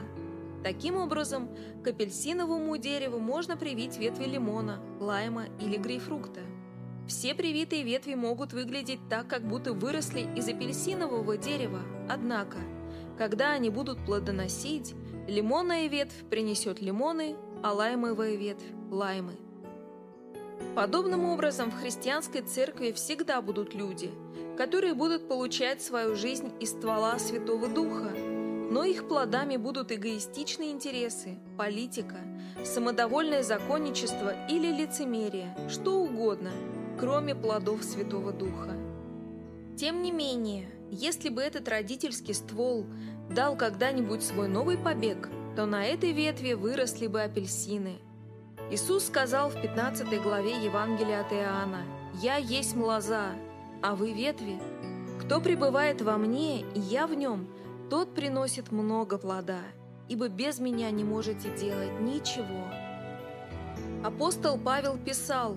Таким образом, к апельсиновому дереву можно привить ветви лимона, лайма или грейпфрукта. Все привитые ветви могут выглядеть так, как будто выросли из апельсинового дерева, однако, когда они будут плодоносить, лимонная ветвь принесет лимоны, а лаймовая ветвь – лаймы. Подобным образом в христианской церкви всегда будут люди, которые будут получать свою жизнь из ствола Святого Духа, но их плодами будут эгоистичные интересы, политика, самодовольное законничество или лицемерие, что угодно, кроме плодов Святого Духа. Тем не менее, если бы этот родительский ствол дал когда-нибудь свой новый побег, то на этой ветве выросли бы апельсины. Иисус сказал в 15 главе Евангелия от Иоанна «Я есть лоза, а вы ветви. Кто пребывает во мне, и я в нем, тот приносит много плода, ибо без меня не можете делать ничего». Апостол Павел писал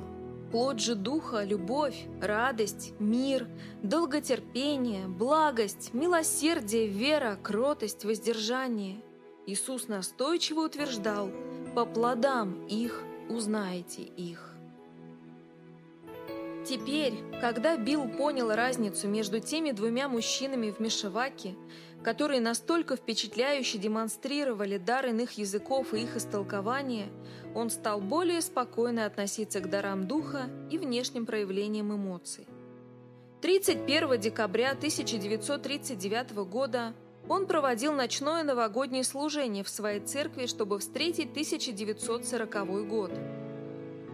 Плод же Духа – любовь, радость, мир, долготерпение, благость, милосердие, вера, кротость, воздержание. Иисус настойчиво утверждал «По плодам их узнаете их». Теперь, когда Билл понял разницу между теми двумя мужчинами в Мишеваке, которые настолько впечатляюще демонстрировали дар иных языков и их истолкование, он стал более спокойно относиться к дарам духа и внешним проявлениям эмоций. 31 декабря 1939 года он проводил ночное новогоднее служение в своей церкви, чтобы встретить 1940 год.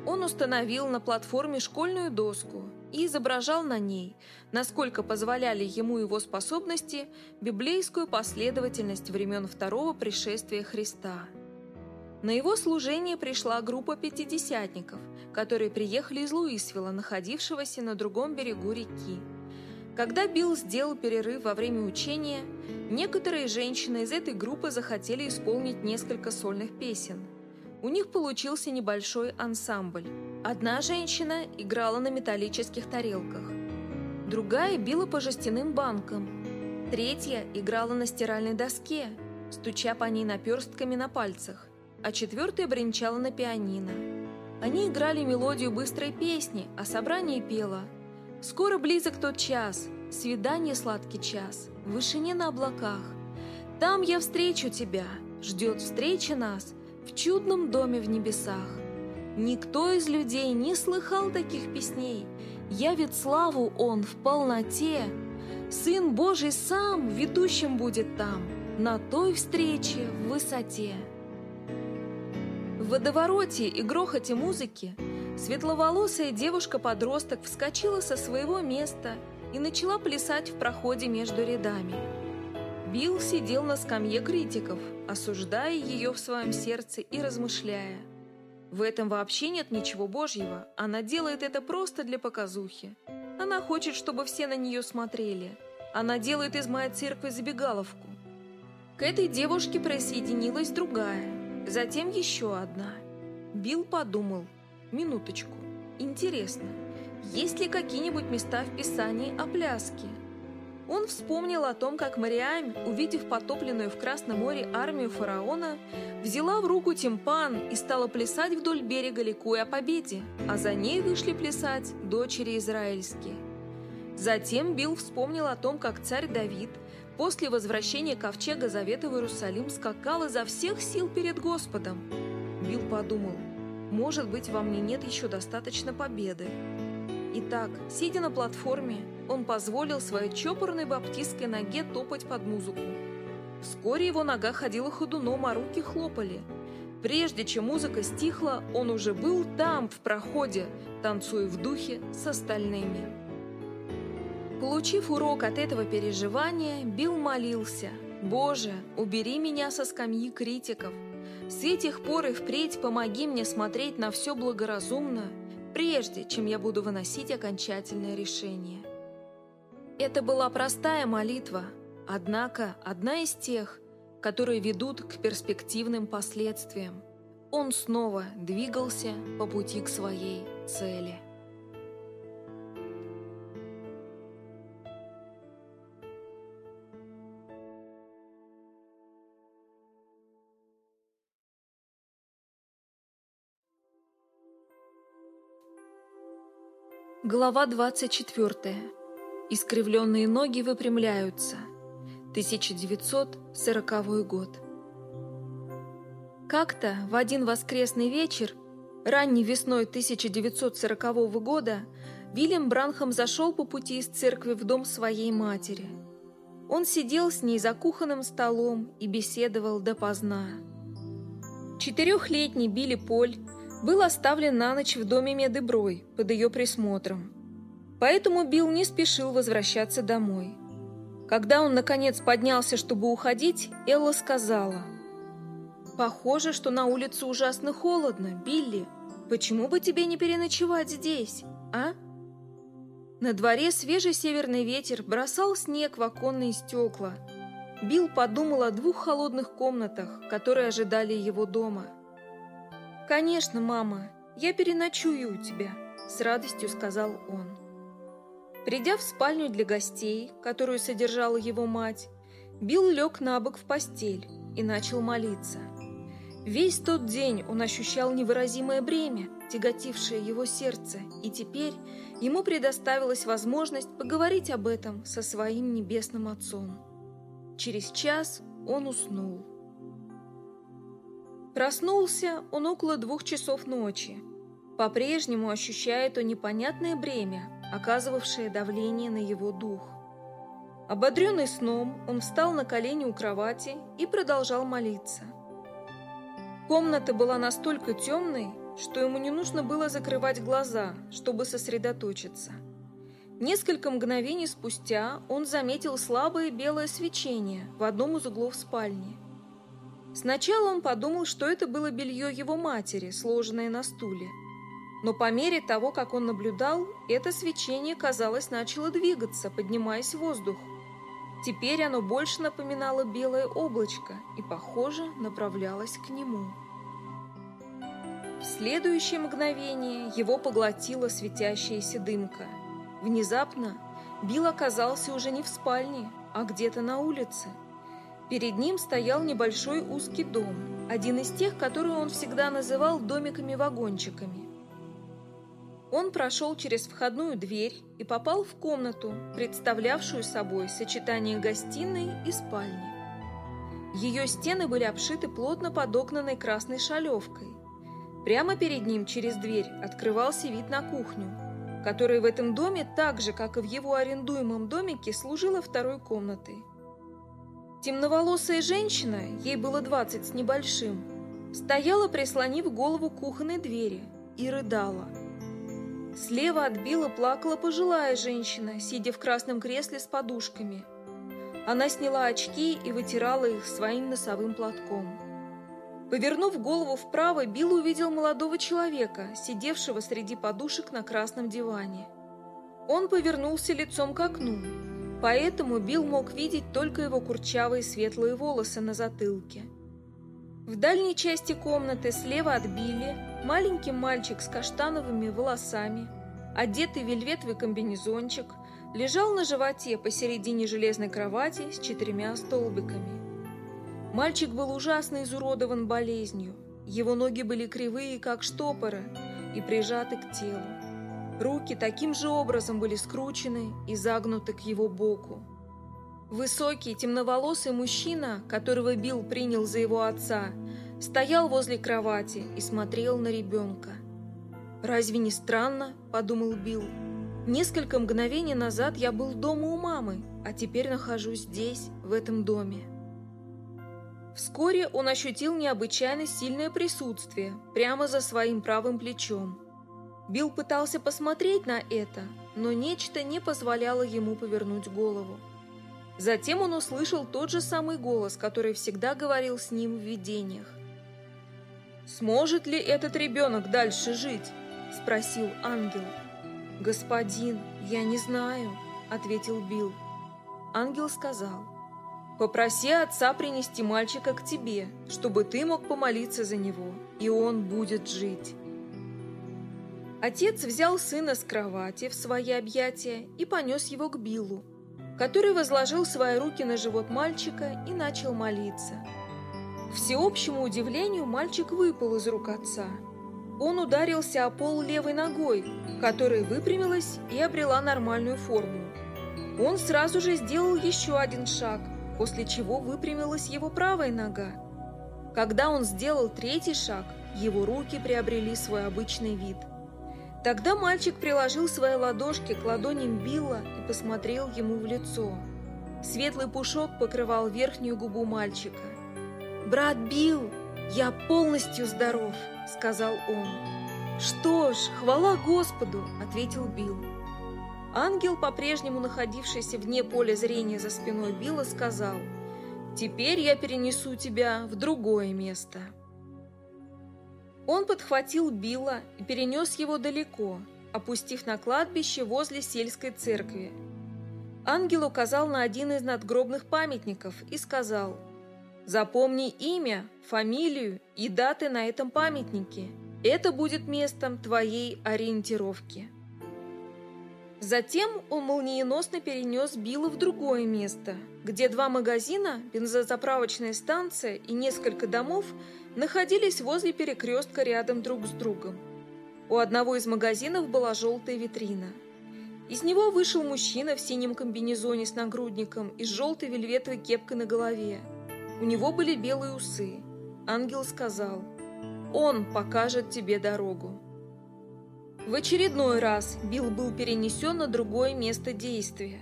Он установил на платформе школьную доску и изображал на ней, насколько позволяли ему его способности, библейскую последовательность времен второго пришествия Христа. На его служение пришла группа пятидесятников, которые приехали из Луисвилла, находившегося на другом берегу реки. Когда Билл сделал перерыв во время учения, некоторые женщины из этой группы захотели исполнить несколько сольных песен – у них получился небольшой ансамбль. Одна женщина играла на металлических тарелках, другая била по жестяным банкам, третья играла на стиральной доске, стуча по ней наперстками на пальцах, а четвертая бренчала на пианино. Они играли мелодию быстрой песни, а собрание пело «Скоро близок тот час, свидание сладкий час, в вышине на облаках. Там я встречу тебя, ждет встречи нас, в чудном доме в небесах. Никто из людей не слыхал таких песней, явит славу он в полноте. Сын Божий сам ведущим будет там, на той встрече в высоте. В водовороте и грохоте музыки светловолосая девушка-подросток вскочила со своего места и начала плясать в проходе между рядами. Билл сидел на скамье критиков, осуждая ее в своем сердце и размышляя. В этом вообще нет ничего божьего, она делает это просто для показухи. Она хочет, чтобы все на нее смотрели. Она делает из моей церкви забегаловку. К этой девушке присоединилась другая, затем еще одна. Билл подумал, минуточку, интересно, есть ли какие-нибудь места в Писании о пляске? Он вспомнил о том, как Мариам, увидев потопленную в Красном море армию фараона, взяла в руку тимпан и стала плясать вдоль берега, ликуя о победе, а за ней вышли плясать дочери израильские. Затем Билл вспомнил о том, как царь Давид после возвращения ковчега Завета в Иерусалим скакал изо всех сил перед Господом. Билл подумал, может быть, во мне нет еще достаточно победы. Итак, сидя на платформе, он позволил своей чопорной баптистской ноге топать под музыку. Вскоре его нога ходила ходуном, а руки хлопали. Прежде чем музыка стихла, он уже был там, в проходе, танцуя в духе с остальными. Получив урок от этого переживания, Билл молился Боже, убери меня со скамьи критиков. С этих пор и впредь помоги мне смотреть на все благоразумно, прежде чем я буду выносить окончательное решение. Это была простая молитва, однако одна из тех, которые ведут к перспективным последствиям. Он снова двигался по пути к своей цели. Глава 24. Искривленные ноги выпрямляются. 1940 год. Как-то в один воскресный вечер, ранней весной 1940 года, Вильям Бранхам зашел по пути из церкви в дом своей матери. Он сидел с ней за кухонным столом и беседовал допоздна. Четырехлетний Билли Поль был оставлен на ночь в доме Медеброй под ее присмотром. Поэтому Билл не спешил возвращаться домой. Когда он, наконец, поднялся, чтобы уходить, Элла сказала, «Похоже, что на улице ужасно холодно, Билли. Почему бы тебе не переночевать здесь, а?» На дворе свежий северный ветер бросал снег в оконные стекла. Билл подумал о двух холодных комнатах, которые ожидали его дома – «Конечно, мама, я переночую у тебя», — с радостью сказал он. Придя в спальню для гостей, которую содержала его мать, Билл лег на бок в постель и начал молиться. Весь тот день он ощущал невыразимое бремя, тяготившее его сердце, и теперь ему предоставилась возможность поговорить об этом со своим небесным отцом. Через час он уснул. Проснулся он около двух часов ночи. По-прежнему ощущая то непонятное бремя, оказывавшее давление на его дух. Ободренный сном, он встал на колени у кровати и продолжал молиться. Комната была настолько темной, что ему не нужно было закрывать глаза, чтобы сосредоточиться. Несколько мгновений спустя он заметил слабое белое свечение в одном из углов спальни – Сначала он подумал, что это было белье его матери, сложенное на стуле. Но по мере того, как он наблюдал, это свечение, казалось, начало двигаться, поднимаясь в воздух. Теперь оно больше напоминало белое облачко и, похоже, направлялось к нему. В следующее мгновение его поглотила светящаяся дымка. Внезапно Билл оказался уже не в спальне, а где-то на улице – Перед ним стоял небольшой узкий дом, один из тех, которые он всегда называл домиками-вагончиками. Он прошел через входную дверь и попал в комнату, представлявшую собой сочетание гостиной и спальни. Ее стены были обшиты плотно подогнанной красной шалевкой. Прямо перед ним через дверь открывался вид на кухню, которая в этом доме так же, как и в его арендуемом домике, служила второй комнатой. Темноволосая женщина, ей было двадцать с небольшим, стояла, прислонив голову к кухонной двери, и рыдала. Слева от Билла плакала пожилая женщина, сидя в красном кресле с подушками. Она сняла очки и вытирала их своим носовым платком. Повернув голову вправо, Билл увидел молодого человека, сидевшего среди подушек на красном диване. Он повернулся лицом к окну, Поэтому Билл мог видеть только его курчавые светлые волосы на затылке. В дальней части комнаты слева от Билли маленький мальчик с каштановыми волосами, одетый в вельветовый комбинезончик, лежал на животе посередине железной кровати с четырьмя столбиками. Мальчик был ужасно изуродован болезнью. Его ноги были кривые, как штопоры, и прижаты к телу. Руки таким же образом были скручены и загнуты к его боку. Высокий, темноволосый мужчина, которого Билл принял за его отца, стоял возле кровати и смотрел на ребенка. «Разве не странно?» – подумал Билл. «Несколько мгновений назад я был дома у мамы, а теперь нахожусь здесь, в этом доме». Вскоре он ощутил необычайно сильное присутствие прямо за своим правым плечом – Билл пытался посмотреть на это, но нечто не позволяло ему повернуть голову. Затем он услышал тот же самый голос, который всегда говорил с ним в видениях. «Сможет ли этот ребенок дальше жить?» – спросил ангел. «Господин, я не знаю», – ответил Билл. Ангел сказал, «Попроси отца принести мальчика к тебе, чтобы ты мог помолиться за него, и он будет жить». Отец взял сына с кровати в свои объятия и понес его к Биллу, который возложил свои руки на живот мальчика и начал молиться. К всеобщему удивлению мальчик выпал из рук отца. Он ударился о пол левой ногой, которая выпрямилась и обрела нормальную форму. Он сразу же сделал еще один шаг, после чего выпрямилась его правая нога. Когда он сделал третий шаг, его руки приобрели свой обычный вид – Тогда мальчик приложил свои ладошки к ладоням Билла и посмотрел ему в лицо. Светлый пушок покрывал верхнюю губу мальчика. «Брат Билл, я полностью здоров», — сказал он. «Что ж, хвала Господу», — ответил Билл. Ангел, по-прежнему находившийся вне поля зрения за спиной Билла, сказал, «Теперь я перенесу тебя в другое место». Он подхватил Билла и перенес его далеко, опустив на кладбище возле сельской церкви. Ангел указал на один из надгробных памятников и сказал, «Запомни имя, фамилию и даты на этом памятнике. Это будет местом твоей ориентировки». Затем он молниеносно перенес Билла в другое место, где два магазина, бензозаправочная станция и несколько домов находились возле перекрестка рядом друг с другом. У одного из магазинов была желтая витрина. Из него вышел мужчина в синем комбинезоне с нагрудником и с желтой вельветовой кепкой на голове. У него были белые усы. Ангел сказал, «Он покажет тебе дорогу». В очередной раз Билл был перенесен на другое место действия.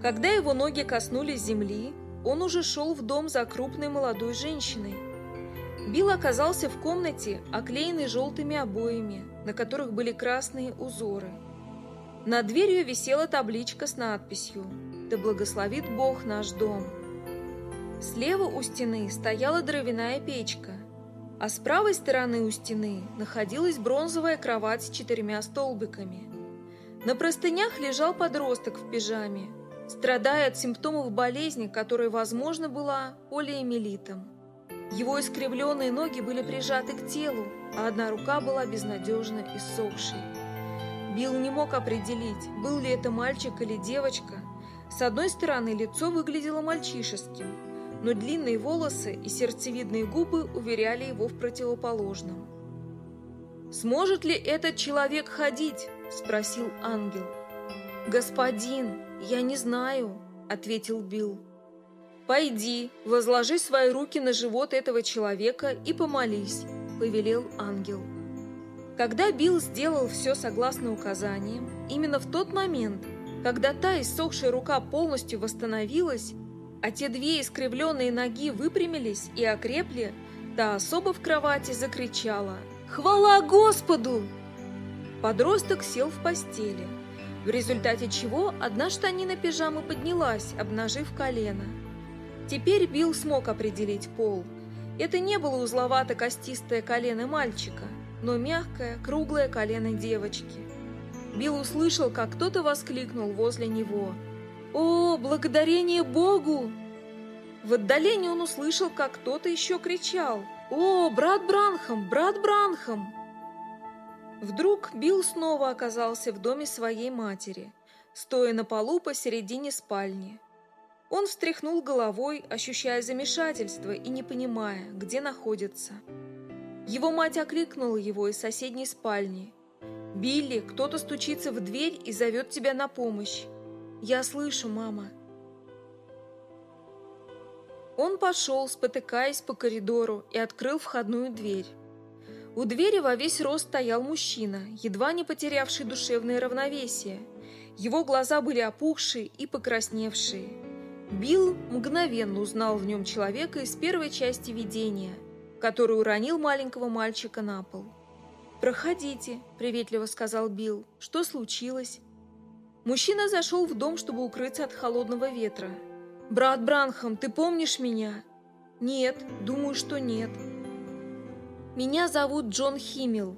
Когда его ноги коснулись земли, он уже шел в дом за крупной молодой женщиной. Билл оказался в комнате, оклеенной желтыми обоями, на которых были красные узоры. Над дверью висела табличка с надписью «Да благословит Бог наш дом». Слева у стены стояла дровяная печка – а с правой стороны у стены находилась бронзовая кровать с четырьмя столбиками. На простынях лежал подросток в пижаме, страдая от симптомов болезни, которая, возможно, была полиэмилитом. Его искривленные ноги были прижаты к телу, а одна рука была безнадежно иссохшей. Билл не мог определить, был ли это мальчик или девочка. С одной стороны, лицо выглядело мальчишеским, но длинные волосы и сердцевидные губы уверяли его в противоположном. «Сможет ли этот человек ходить?» – спросил ангел. «Господин, я не знаю», – ответил Билл. «Пойди, возложи свои руки на живот этого человека и помолись», – повелел ангел. Когда Билл сделал все согласно указаниям, именно в тот момент, когда та иссохшая рука полностью восстановилась, а те две искривленные ноги выпрямились и окрепли, та особо в кровати закричала «Хвала Господу!». Подросток сел в постели, в результате чего одна штанина пижамы поднялась, обнажив колено. Теперь Билл смог определить пол. Это не было узловато-костистое колено мальчика, но мягкое, круглое колено девочки. Билл услышал, как кто-то воскликнул возле него – «О, благодарение Богу!» В отдалении он услышал, как кто-то еще кричал «О, брат Бранхам! Брат Бранхам!» Вдруг Билл снова оказался в доме своей матери, стоя на полу посередине спальни. Он встряхнул головой, ощущая замешательство и не понимая, где находится. Его мать окликнула его из соседней спальни. «Билли, кто-то стучится в дверь и зовет тебя на помощь. «Я слышу, мама». Он пошел, спотыкаясь по коридору, и открыл входную дверь. У двери во весь рост стоял мужчина, едва не потерявший душевное равновесие. Его глаза были опухшие и покрасневшие. Билл мгновенно узнал в нем человека из первой части видения, который уронил маленького мальчика на пол. «Проходите», — приветливо сказал Билл. «Что случилось?» Мужчина зашел в дом, чтобы укрыться от холодного ветра. «Брат Бранхам, ты помнишь меня?» «Нет, думаю, что нет». «Меня зовут Джон Химмел.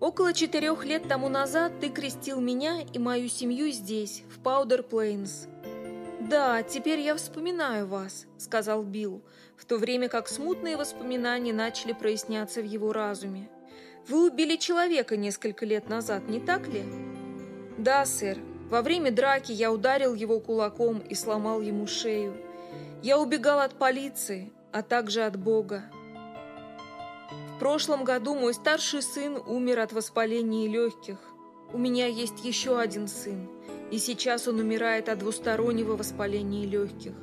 Около четырех лет тому назад ты крестил меня и мою семью здесь, в Паудер Плейнс». «Да, теперь я вспоминаю вас», — сказал Билл, в то время как смутные воспоминания начали проясняться в его разуме. «Вы убили человека несколько лет назад, не так ли?» «Да, сэр. Во время драки я ударил его кулаком и сломал ему шею. Я убегал от полиции, а также от Бога. В прошлом году мой старший сын умер от воспаления легких. У меня есть еще один сын, и сейчас он умирает от двустороннего воспаления легких.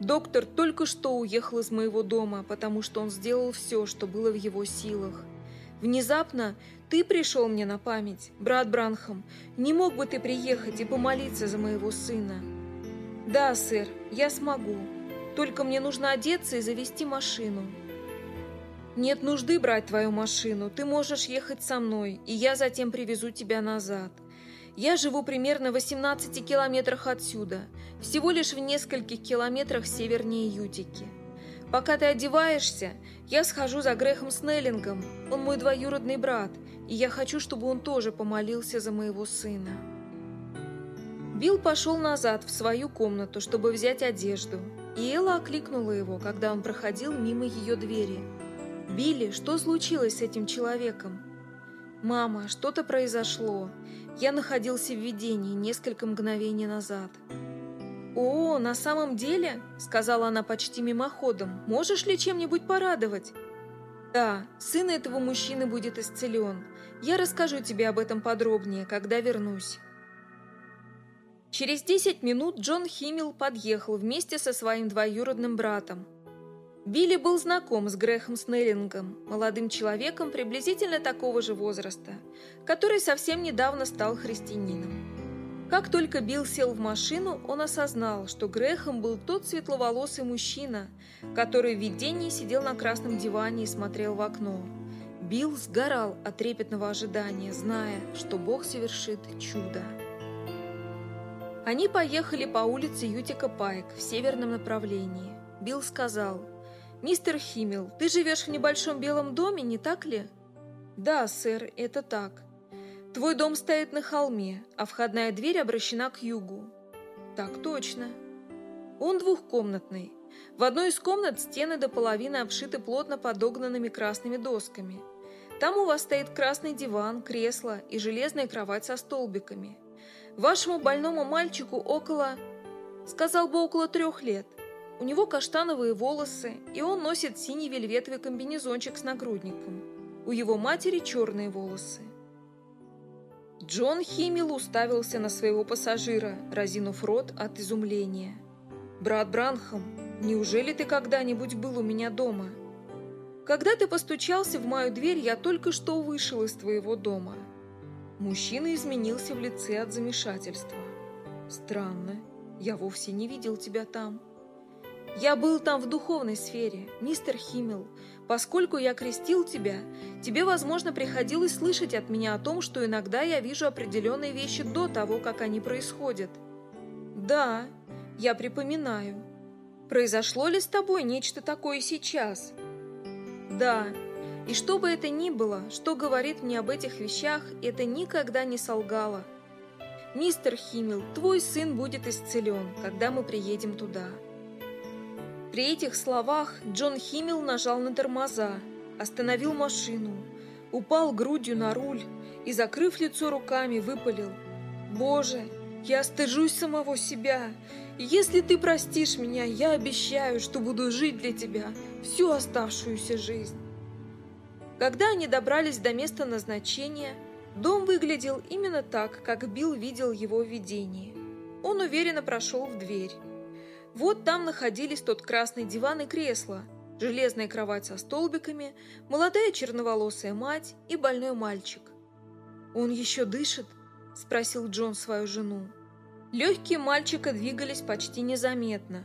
Доктор только что уехал из моего дома, потому что он сделал все, что было в его силах. Внезапно ты пришел мне на память, брат Бранхам. Не мог бы ты приехать и помолиться за моего сына? Да, сэр, я смогу. Только мне нужно одеться и завести машину. Нет нужды брать твою машину. Ты можешь ехать со мной, и я затем привезу тебя назад. Я живу примерно в 18 километрах отсюда, всего лишь в нескольких километрах севернее Ютики. Пока ты одеваешься, я схожу за Грехом Снеллингом. Он мой двоюродный брат, и я хочу, чтобы он тоже помолился за моего сына. Билл пошел назад в свою комнату, чтобы взять одежду, и Элла окликнула его, когда он проходил мимо ее двери. «Билли, что случилось с этим человеком?» «Мама, что-то произошло. Я находился в видении несколько мгновений назад». «О, на самом деле?» — сказала она почти мимоходом. «Можешь ли чем-нибудь порадовать?» «Да, сын этого мужчины будет исцелен. Я расскажу тебе об этом подробнее, когда вернусь». Через десять минут Джон Химмел подъехал вместе со своим двоюродным братом. Билли был знаком с Грехом Снеллингом, молодым человеком приблизительно такого же возраста, который совсем недавно стал христианином. Как только Билл сел в машину, он осознал, что Грехом был тот светловолосый мужчина, который в видении сидел на красном диване и смотрел в окно. Билл сгорал от трепетного ожидания, зная, что Бог совершит чудо. Они поехали по улице Ютика Пайк в северном направлении. Билл сказал, «Мистер Химмел, ты живешь в небольшом белом доме, не так ли?» «Да, сэр, это так. Твой дом стоит на холме, а входная дверь обращена к югу. Так точно. Он двухкомнатный. В одной из комнат стены до половины обшиты плотно подогнанными красными досками. Там у вас стоит красный диван, кресло и железная кровать со столбиками. Вашему больному мальчику около... Сказал бы, около трех лет. У него каштановые волосы, и он носит синий вельветовый комбинезончик с нагрудником. У его матери черные волосы. Джон Химмел уставился на своего пассажира, разинув рот от изумления. «Брат Бранхам, неужели ты когда-нибудь был у меня дома?» «Когда ты постучался в мою дверь, я только что вышел из твоего дома». Мужчина изменился в лице от замешательства. «Странно, я вовсе не видел тебя там». «Я был там в духовной сфере, мистер Химмел. Поскольку я крестил тебя, тебе, возможно, приходилось слышать от меня о том, что иногда я вижу определенные вещи до того, как они происходят. Да, я припоминаю. Произошло ли с тобой нечто такое сейчас? Да. И что бы это ни было, что говорит мне об этих вещах, это никогда не солгало. Мистер Химмел, твой сын будет исцелен, когда мы приедем туда. При этих словах Джон Химмел нажал на тормоза, остановил машину, упал грудью на руль и, закрыв лицо руками, выпалил. «Боже, я стыжусь самого себя. Если ты простишь меня, я обещаю, что буду жить для тебя всю оставшуюся жизнь». Когда они добрались до места назначения, дом выглядел именно так, как Билл видел его в видении. Он уверенно прошел в дверь. Вот там находились тот красный диван и кресло, железная кровать со столбиками, молодая черноволосая мать и больной мальчик. «Он еще дышит?» – спросил Джон свою жену. Легкие мальчика двигались почти незаметно,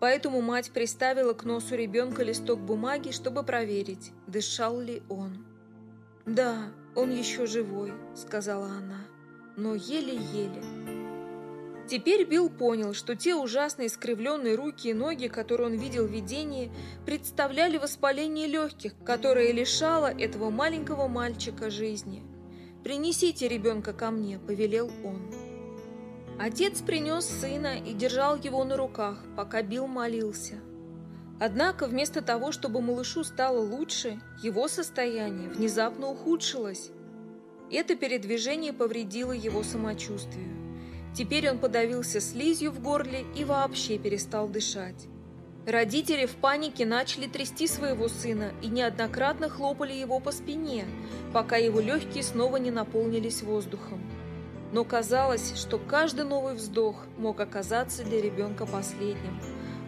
поэтому мать приставила к носу ребенка листок бумаги, чтобы проверить, дышал ли он. «Да, он еще живой», – сказала она, – «но еле-еле». Теперь Билл понял, что те ужасные искривленные руки и ноги, которые он видел в видении, представляли воспаление легких, которое лишало этого маленького мальчика жизни. «Принесите ребенка ко мне», — повелел он. Отец принес сына и держал его на руках, пока Билл молился. Однако вместо того, чтобы малышу стало лучше, его состояние внезапно ухудшилось. Это передвижение повредило его самочувствию. Теперь он подавился слизью в горле и вообще перестал дышать. Родители в панике начали трясти своего сына и неоднократно хлопали его по спине, пока его легкие снова не наполнились воздухом. Но казалось, что каждый новый вздох мог оказаться для ребенка последним.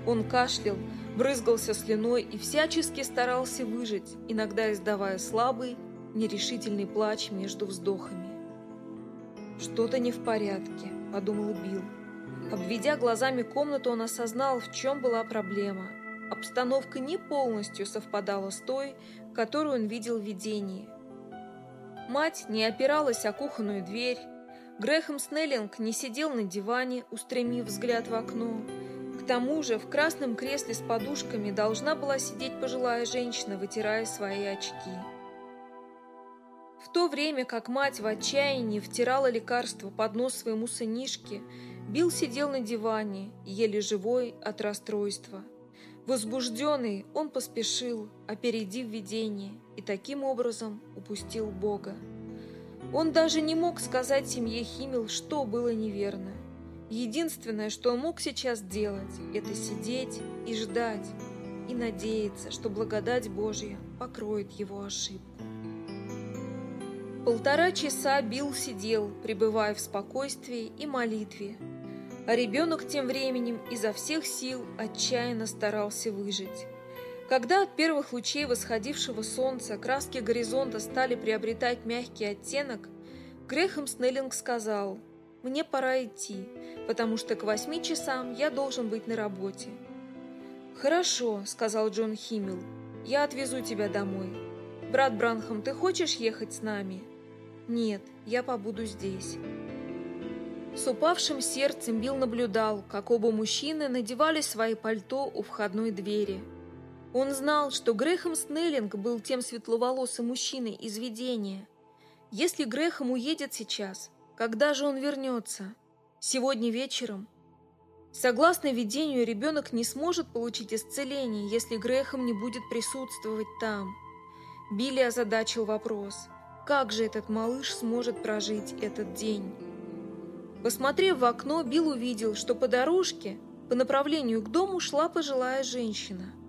Он кашлял, брызгался слюной и всячески старался выжить, иногда издавая слабый, нерешительный плач между вздохами. «Что-то не в порядке», — подумал Билл. Обведя глазами комнату, он осознал, в чем была проблема. Обстановка не полностью совпадала с той, которую он видел в видении. Мать не опиралась о кухонную дверь, Грэхэм Снеллинг не сидел на диване, устремив взгляд в окно. К тому же в красном кресле с подушками должна была сидеть пожилая женщина, вытирая свои очки. В то время как мать в отчаянии втирала лекарство под нос своему сынишке, Билл сидел на диване, еле живой от расстройства. Возбужденный, он поспешил, опередив видение, и таким образом упустил Бога. Он даже не мог сказать семье Химел, что было неверно. Единственное, что он мог сейчас делать, это сидеть и ждать, и надеяться, что благодать Божья покроет его ошибку. Полтора часа Билл сидел, пребывая в спокойствии и молитве, а ребенок тем временем изо всех сил отчаянно старался выжить. Когда от первых лучей восходившего солнца краски горизонта стали приобретать мягкий оттенок, Грехом Снеллинг сказал, «Мне пора идти, потому что к восьми часам я должен быть на работе». «Хорошо», — сказал Джон Химмел, — «я отвезу тебя домой. Брат Бранхам, ты хочешь ехать с нами?» «Нет, я побуду здесь». С упавшим сердцем Билл наблюдал, как оба мужчины надевали свои пальто у входной двери — он знал, что Грехом Снеллинг был тем светловолосым мужчиной из видения. Если Грехом уедет сейчас, когда же он вернется? Сегодня вечером? Согласно видению, ребенок не сможет получить исцеление, если Грехом не будет присутствовать там. Билли озадачил вопрос, как же этот малыш сможет прожить этот день? Посмотрев в окно, Билл увидел, что по дорожке, по направлению к дому шла пожилая женщина –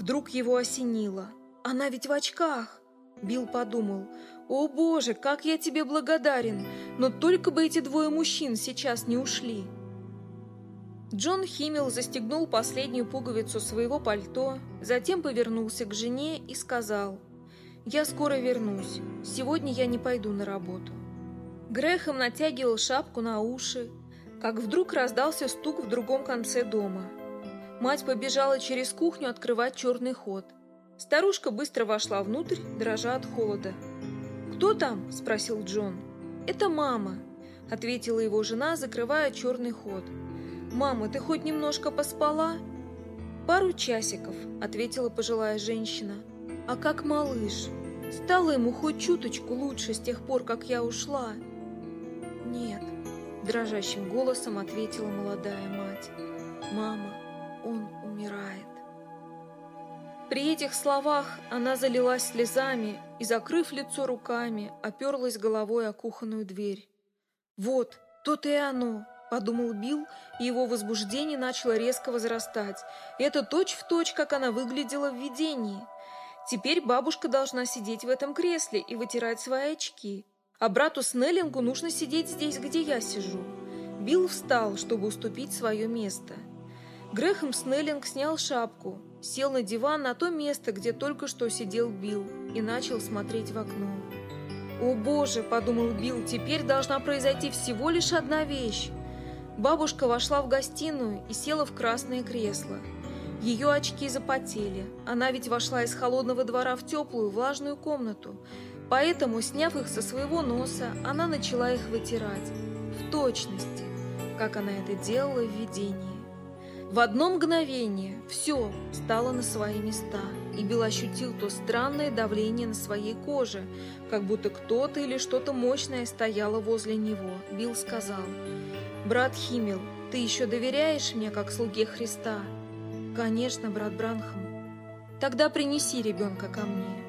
Вдруг его осенило. Она ведь в очках. Билл подумал, «О боже, как я тебе благодарен! Но только бы эти двое мужчин сейчас не ушли!» Джон Химмел застегнул последнюю пуговицу своего пальто, затем повернулся к жене и сказал, «Я скоро вернусь. Сегодня я не пойду на работу». Грехом натягивал шапку на уши, как вдруг раздался стук в другом конце дома – Мать побежала через кухню открывать черный ход. Старушка быстро вошла внутрь, дрожа от холода. «Кто там?» – спросил Джон. «Это мама», – ответила его жена, закрывая черный ход. «Мама, ты хоть немножко поспала?» «Пару часиков», – ответила пожилая женщина. «А как малыш? Стало ему хоть чуточку лучше с тех пор, как я ушла?» «Нет», – дрожащим голосом ответила молодая мать. «Мама, он умирает. При этих словах она залилась слезами и, закрыв лицо руками, оперлась головой о кухонную дверь. «Вот, то-то и оно!» – подумал Билл, и его возбуждение начало резко возрастать. Это точь-в-точь, точь, как она выглядела в видении. Теперь бабушка должна сидеть в этом кресле и вытирать свои очки, а брату Снеллингу нужно сидеть здесь, где я сижу. Билл встал, чтобы уступить свое место – Грэхэм Снеллинг снял шапку, сел на диван на то место, где только что сидел Билл, и начал смотреть в окно. «О боже!» – подумал Билл, – «теперь должна произойти всего лишь одна вещь». Бабушка вошла в гостиную и села в красное кресло. Ее очки запотели. Она ведь вошла из холодного двора в теплую, влажную комнату. Поэтому, сняв их со своего носа, она начала их вытирать. В точности, как она это делала в видении. В одно мгновение все стало на свои места, и Билл ощутил то странное давление на своей коже, как будто кто-то или что-то мощное стояло возле него. Билл сказал, «Брат Химмел, ты еще доверяешь мне, как слуге Христа?» «Конечно, брат Бранхам». «Тогда принеси ребенка ко мне».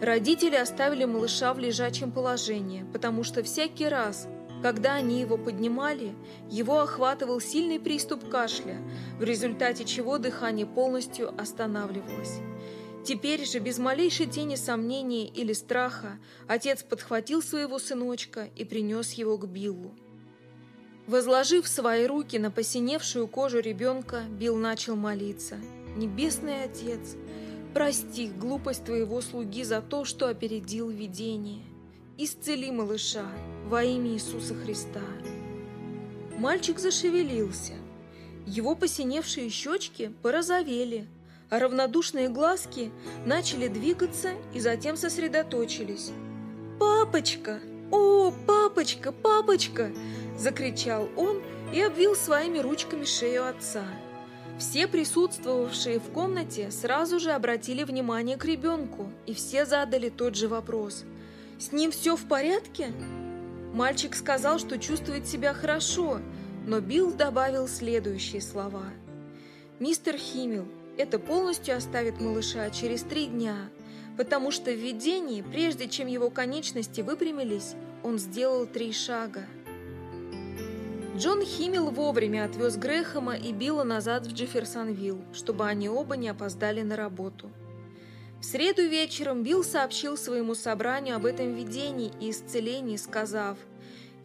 Родители оставили малыша в лежачем положении, потому что всякий раз, когда они его поднимали, его охватывал сильный приступ кашля, в результате чего дыхание полностью останавливалось. Теперь же, без малейшей тени сомнения или страха, отец подхватил своего сыночка и принес его к Биллу. Возложив свои руки на посиневшую кожу ребенка, Билл начал молиться. «Небесный Отец, прости глупость твоего слуги за то, что опередил видение. Исцели малыша во имя Иисуса Христа». Мальчик зашевелился. Его посиневшие щечки порозовели, а равнодушные глазки начали двигаться и затем сосредоточились. «Папочка! О, папочка, папочка!» – закричал он и обвил своими ручками шею отца. Все присутствовавшие в комнате сразу же обратили внимание к ребенку, и все задали тот же вопрос. «С ним все в порядке?» Мальчик сказал, что чувствует себя хорошо, но Билл добавил следующие слова. «Мистер Химмел, это полностью оставит малыша через три дня, потому что в видении, прежде чем его конечности выпрямились, он сделал три шага. Джон Химмел вовремя отвез Грэхэма и Билла назад в Джефферсонвилл, чтобы они оба не опоздали на работу. В среду вечером Билл сообщил своему собранию об этом видении и исцелении, сказав –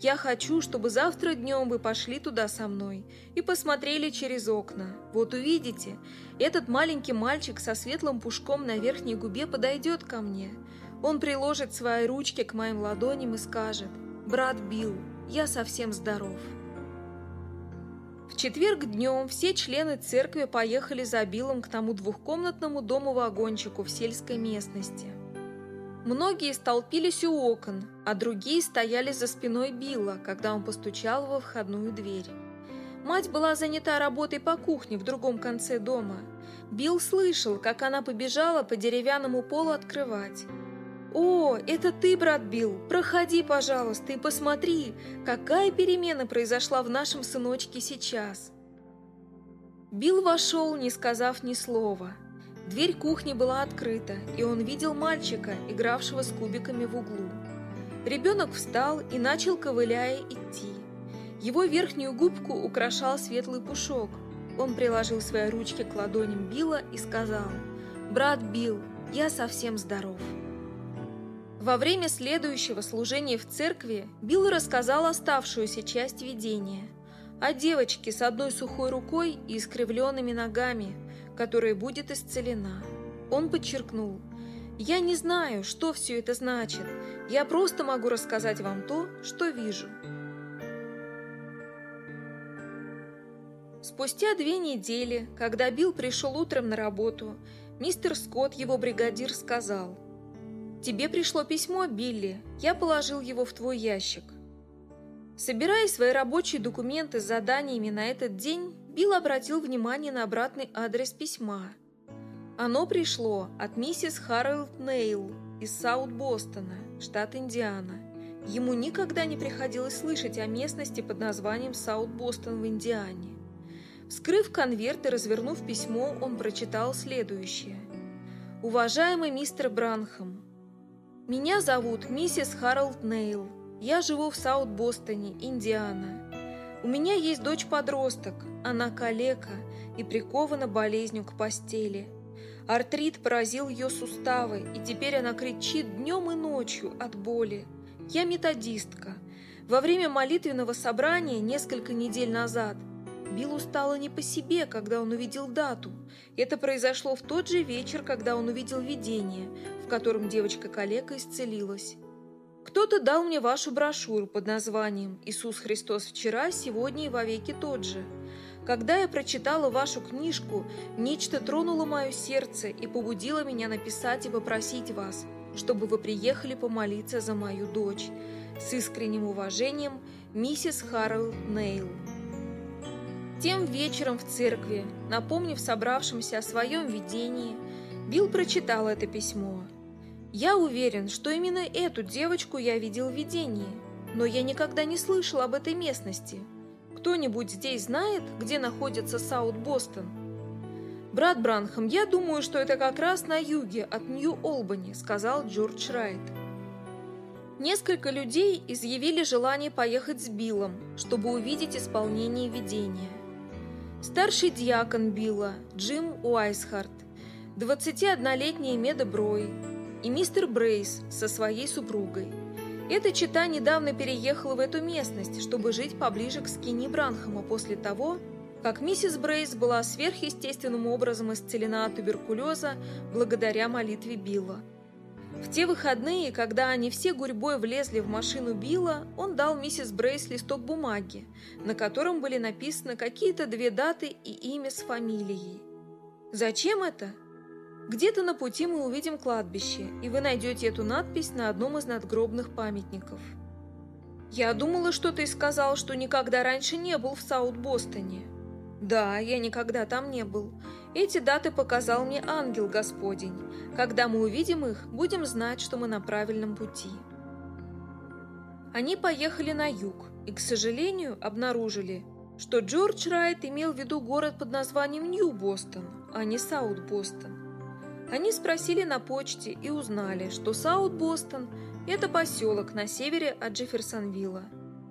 я хочу, чтобы завтра днем вы пошли туда со мной и посмотрели через окна. Вот увидите, этот маленький мальчик со светлым пушком на верхней губе подойдет ко мне. Он приложит свои ручки к моим ладоням и скажет, «Брат Билл, я совсем здоров». В четверг днем все члены церкви поехали за Биллом к тому двухкомнатному дому-вагончику в сельской местности – Многие столпились у окон, а другие стояли за спиной Билла, когда он постучал во входную дверь. Мать была занята работой по кухне в другом конце дома. Билл слышал, как она побежала по деревянному полу открывать. «О, это ты, брат Билл! Проходи, пожалуйста, и посмотри, какая перемена произошла в нашем сыночке сейчас!» Билл вошел, не сказав ни слова. Дверь кухни была открыта, и он видел мальчика, игравшего с кубиками в углу. Ребенок встал и начал, ковыляя, идти. Его верхнюю губку украшал светлый пушок. Он приложил свои ручки к ладоням Билла и сказал, «Брат Билл, я совсем здоров». Во время следующего служения в церкви Билл рассказал оставшуюся часть видения о девочке с одной сухой рукой и искривленными ногами, которая будет исцелена. Он подчеркнул, «Я не знаю, что все это значит. Я просто могу рассказать вам то, что вижу». Спустя две недели, когда Билл пришел утром на работу, мистер Скотт, его бригадир, сказал, «Тебе пришло письмо, Билли. Я положил его в твой ящик». Собирая свои рабочие документы с заданиями на этот день, Билл обратил внимание на обратный адрес письма. Оно пришло от миссис Харрелд Нейл из Саут-Бостона, штат Индиана. Ему никогда не приходилось слышать о местности под названием Саут-Бостон в Индиане. Вскрыв конверт и развернув письмо, он прочитал следующее. «Уважаемый мистер Бранхам, меня зовут миссис Харрелд Нейл. Я живу в Саут-Бостоне, Индиана. У меня есть дочь-подросток, она калека и прикована болезнью к постели. Артрит поразил ее суставы, и теперь она кричит днем и ночью от боли. Я методистка. Во время молитвенного собрания несколько недель назад Биллу стало не по себе, когда он увидел дату. Это произошло в тот же вечер, когда он увидел видение, в котором девочка-калека исцелилась. Кто-то дал мне вашу брошюру под названием «Иисус Христос вчера, сегодня и вовеки тот же». Когда я прочитала вашу книжку, нечто тронуло мое сердце и побудило меня написать и попросить вас, чтобы вы приехали помолиться за мою дочь. С искренним уважением, миссис Харрелл Нейл. Тем вечером в церкви, напомнив собравшимся о своем видении, Билл прочитал это письмо. «Я уверен, что именно эту девочку я видел в видении, но я никогда не слышал об этой местности. Кто-нибудь здесь знает, где находится Саут-Бостон?» «Брат Бранхам, я думаю, что это как раз на юге от Нью-Олбани», — сказал Джордж Райт. Несколько людей изъявили желание поехать с Биллом, чтобы увидеть исполнение видения. Старший диакон Билла, Джим Уайсхарт, 21-летняя Меда Брой и мистер Брейс со своей супругой. Эта чита недавно переехала в эту местность, чтобы жить поближе к скини Бранхама после того, как миссис Брейс была сверхъестественным образом исцелена от туберкулеза благодаря молитве Билла. В те выходные, когда они все гурьбой влезли в машину Билла, он дал миссис Брейс листок бумаги, на котором были написаны какие-то две даты и имя с фамилией. Зачем это? Где-то на пути мы увидим кладбище, и вы найдете эту надпись на одном из надгробных памятников. Я думала, что ты сказал, что никогда раньше не был в Саут-Бостоне. Да, я никогда там не был. Эти даты показал мне ангел Господень. Когда мы увидим их, будем знать, что мы на правильном пути. Они поехали на юг и, к сожалению, обнаружили, что Джордж Райт имел в виду город под названием Нью-Бостон, а не Саут-Бостон. Они спросили на почте и узнали, что Саут-Бостон – это поселок на севере от Джефферсонвилла,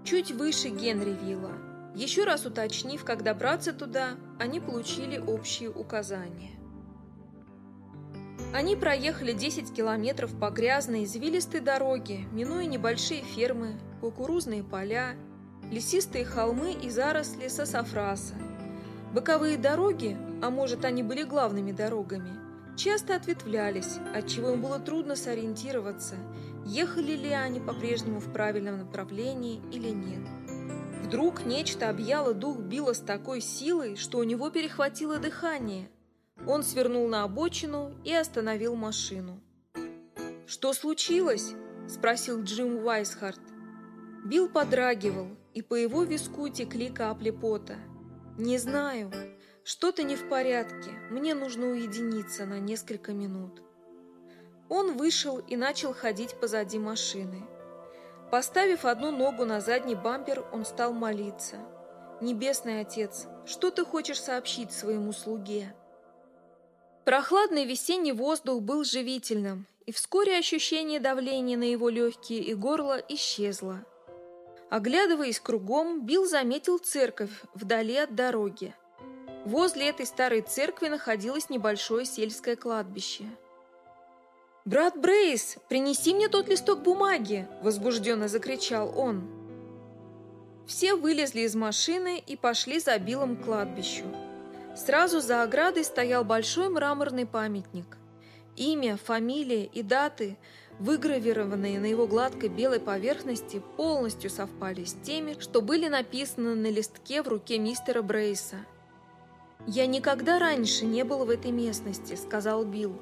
чуть выше Генривилла. Еще раз уточнив, как добраться туда, они получили общие указания. Они проехали 10 километров по грязной, извилистой дороге, минуя небольшие фермы, кукурузные поля, лесистые холмы и заросли сосафраса. Боковые дороги, а может они были главными дорогами, часто ответвлялись, отчего им было трудно сориентироваться, ехали ли они по-прежнему в правильном направлении или нет. Вдруг нечто объяло дух Билла с такой силой, что у него перехватило дыхание. Он свернул на обочину и остановил машину. «Что случилось?» – спросил Джим Уайсхарт. Билл подрагивал, и по его виску текли капли пота. «Не знаю. Что-то не в порядке. Мне нужно уединиться на несколько минут». Он вышел и начал ходить позади машины. Поставив одну ногу на задний бампер, он стал молиться. «Небесный Отец, что ты хочешь сообщить своему слуге?» Прохладный весенний воздух был живительным, и вскоре ощущение давления на его легкие и горло исчезло. Оглядываясь кругом, Билл заметил церковь вдали от дороги. Возле этой старой церкви находилось небольшое сельское кладбище – «Брат Брейс, принеси мне тот листок бумаги!» – возбужденно закричал он. Все вылезли из машины и пошли за Биллом к кладбищу. Сразу за оградой стоял большой мраморный памятник. Имя, фамилия и даты, выгравированные на его гладкой белой поверхности, полностью совпали с теми, что были написаны на листке в руке мистера Брейса. «Я никогда раньше не был в этой местности», – сказал Билл.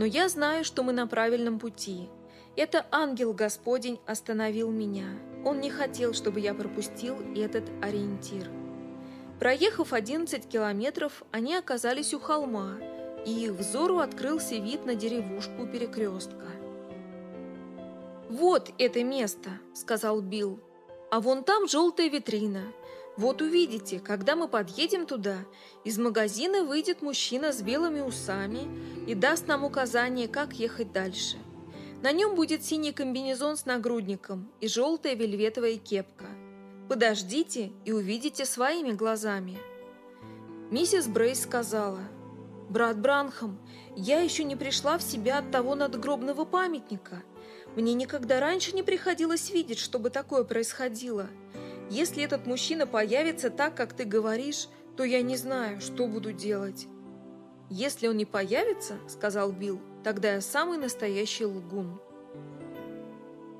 Но я знаю, что мы на правильном пути. Это ангел Господень остановил меня. Он не хотел, чтобы я пропустил этот ориентир. Проехав 11 километров, они оказались у холма, и их взору открылся вид на деревушку перекрестка. «Вот это место», — сказал Билл. «А вон там желтая витрина. Вот увидите, когда мы подъедем туда, из магазина выйдет мужчина с белыми усами и даст нам указание, как ехать дальше. На нем будет синий комбинезон с нагрудником и желтая вельветовая кепка. Подождите и увидите своими глазами. Миссис Брейс сказала, «Брат Бранхам, я еще не пришла в себя от того надгробного памятника. Мне никогда раньше не приходилось видеть, чтобы такое происходило». Если этот мужчина появится так, как ты говоришь, то я не знаю, что буду делать». «Если он не появится, — сказал Билл, — тогда я самый настоящий лгун».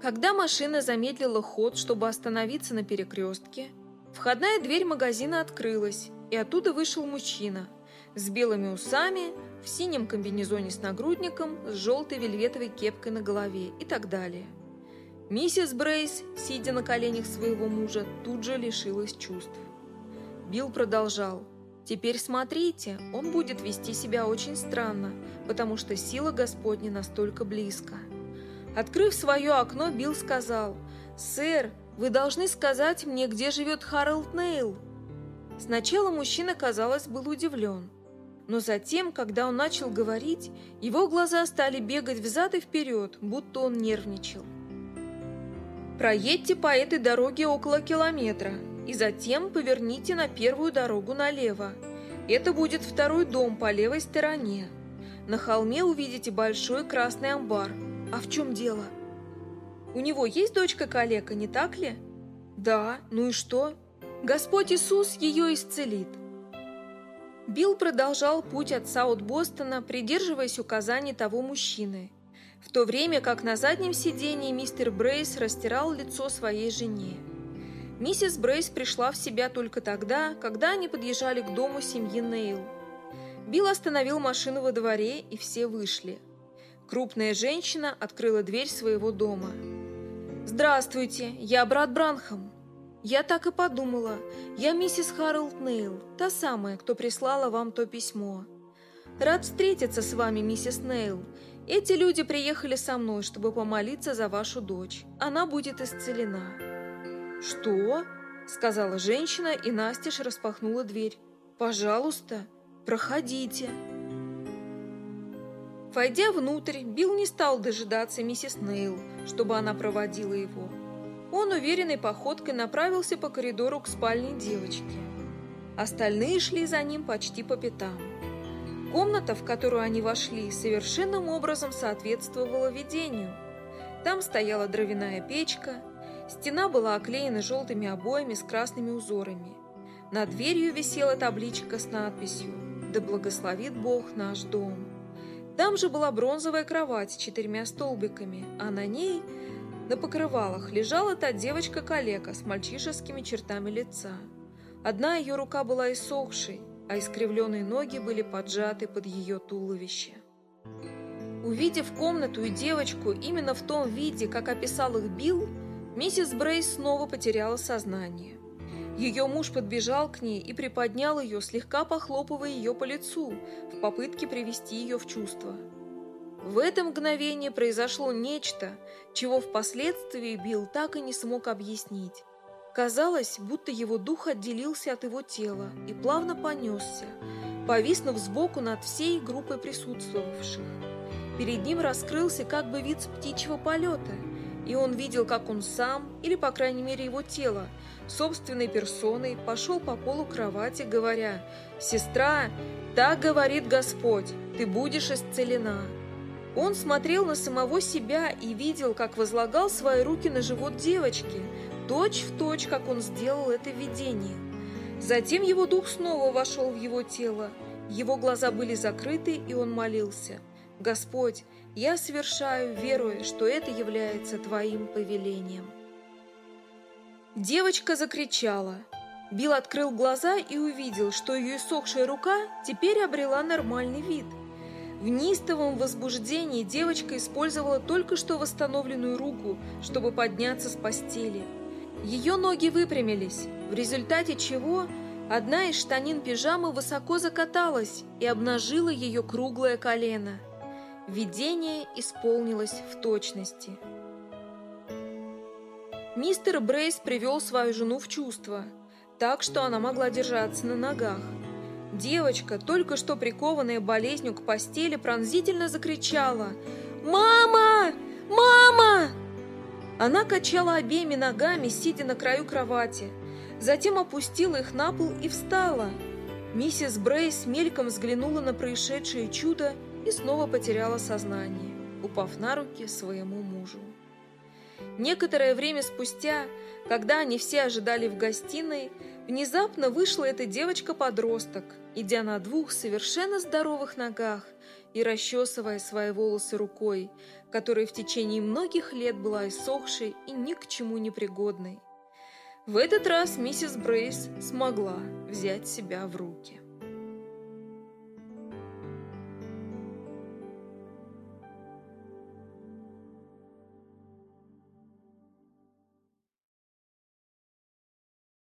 Когда машина замедлила ход, чтобы остановиться на перекрестке, входная дверь магазина открылась, и оттуда вышел мужчина с белыми усами, в синем комбинезоне с нагрудником, с желтой вельветовой кепкой на голове и так далее. Миссис Брейс, сидя на коленях своего мужа, тут же лишилась чувств. Билл продолжал. «Теперь смотрите, он будет вести себя очень странно, потому что сила Господня настолько близко». Открыв свое окно, Билл сказал, «Сэр, вы должны сказать мне, где живет Харалд Нейл». Сначала мужчина, казалось, был удивлен. Но затем, когда он начал говорить, его глаза стали бегать взад и вперед, будто он нервничал. Проедьте по этой дороге около километра, и затем поверните на первую дорогу налево. Это будет второй дом по левой стороне. На холме увидите большой красный амбар. А в чем дело? У него есть дочка-калека, не так ли? Да, ну и что? Господь Иисус ее исцелит. Билл продолжал путь от Саут-Бостона, придерживаясь указаний того мужчины, в то время как на заднем сидении мистер Брейс растирал лицо своей жене. Миссис Брейс пришла в себя только тогда, когда они подъезжали к дому семьи Нейл. Билл остановил машину во дворе, и все вышли. Крупная женщина открыла дверь своего дома. «Здравствуйте, я брат Бранхам», «Я так и подумала. Я миссис Харалд Нейл, та самая, кто прислала вам то письмо. Рад встретиться с вами, миссис Нейл. Эти люди приехали со мной, чтобы помолиться за вашу дочь. Она будет исцелена». «Что?» — сказала женщина, и Настеж распахнула дверь. «Пожалуйста, проходите». Войдя внутрь, Билл не стал дожидаться миссис Нейл, чтобы она проводила его. Он уверенной походкой направился по коридору к спальне девочки. Остальные шли за ним почти по пятам. Комната, в которую они вошли, совершенным образом соответствовала видению. Там стояла дровяная печка, стена была оклеена желтыми обоями с красными узорами. Над дверью висела табличка с надписью «Да благословит Бог наш дом». Там же была бронзовая кровать с четырьмя столбиками, а на ней – на покрывалах лежала та девочка-калека с мальчишескими чертами лица. Одна ее рука была иссохшей, а искривленные ноги были поджаты под ее туловище. Увидев комнату и девочку именно в том виде, как описал их Билл, миссис Брейс снова потеряла сознание. Ее муж подбежал к ней и приподнял ее, слегка похлопывая ее по лицу, в попытке привести ее в чувство. В это мгновение произошло нечто, чего впоследствии Билл так и не смог объяснить. Казалось, будто его дух отделился от его тела и плавно понесся, повиснув сбоку над всей группой присутствовавших. Перед ним раскрылся как бы вид птичьего полета, и он видел, как он сам, или, по крайней мере, его тело, собственной персоной пошел по полу кровати, говоря «Сестра, так говорит Господь, ты будешь исцелена». Он смотрел на самого себя и видел, как возлагал свои руки на живот девочки, точь в точь, как он сделал это видение. Затем его дух снова вошел в его тело. Его глаза были закрыты, и он молился. «Господь, я совершаю, веруя, что это является Твоим повелением». Девочка закричала. Билл открыл глаза и увидел, что ее иссохшая рука теперь обрела нормальный вид – в неистовом возбуждении девочка использовала только что восстановленную руку, чтобы подняться с постели. Ее ноги выпрямились, в результате чего одна из штанин пижамы высоко закаталась и обнажила ее круглое колено. Видение исполнилось в точности. Мистер Брейс привел свою жену в чувство, так что она могла держаться на ногах. Девочка, только что прикованная болезнью к постели, пронзительно закричала «Мама! Мама!» Она качала обеими ногами, сидя на краю кровати. Затем опустила их на пол и встала. Миссис Брейс мельком взглянула на происшедшее чудо и снова потеряла сознание, упав на руки своему мужу. Некоторое время спустя, когда они все ожидали в гостиной, внезапно вышла эта девочка-подросток, идя на двух совершенно здоровых ногах и расчесывая свои волосы рукой, которая в течение многих лет была иссохшей и ни к чему не пригодной. В этот раз миссис Брейс смогла взять себя в руки.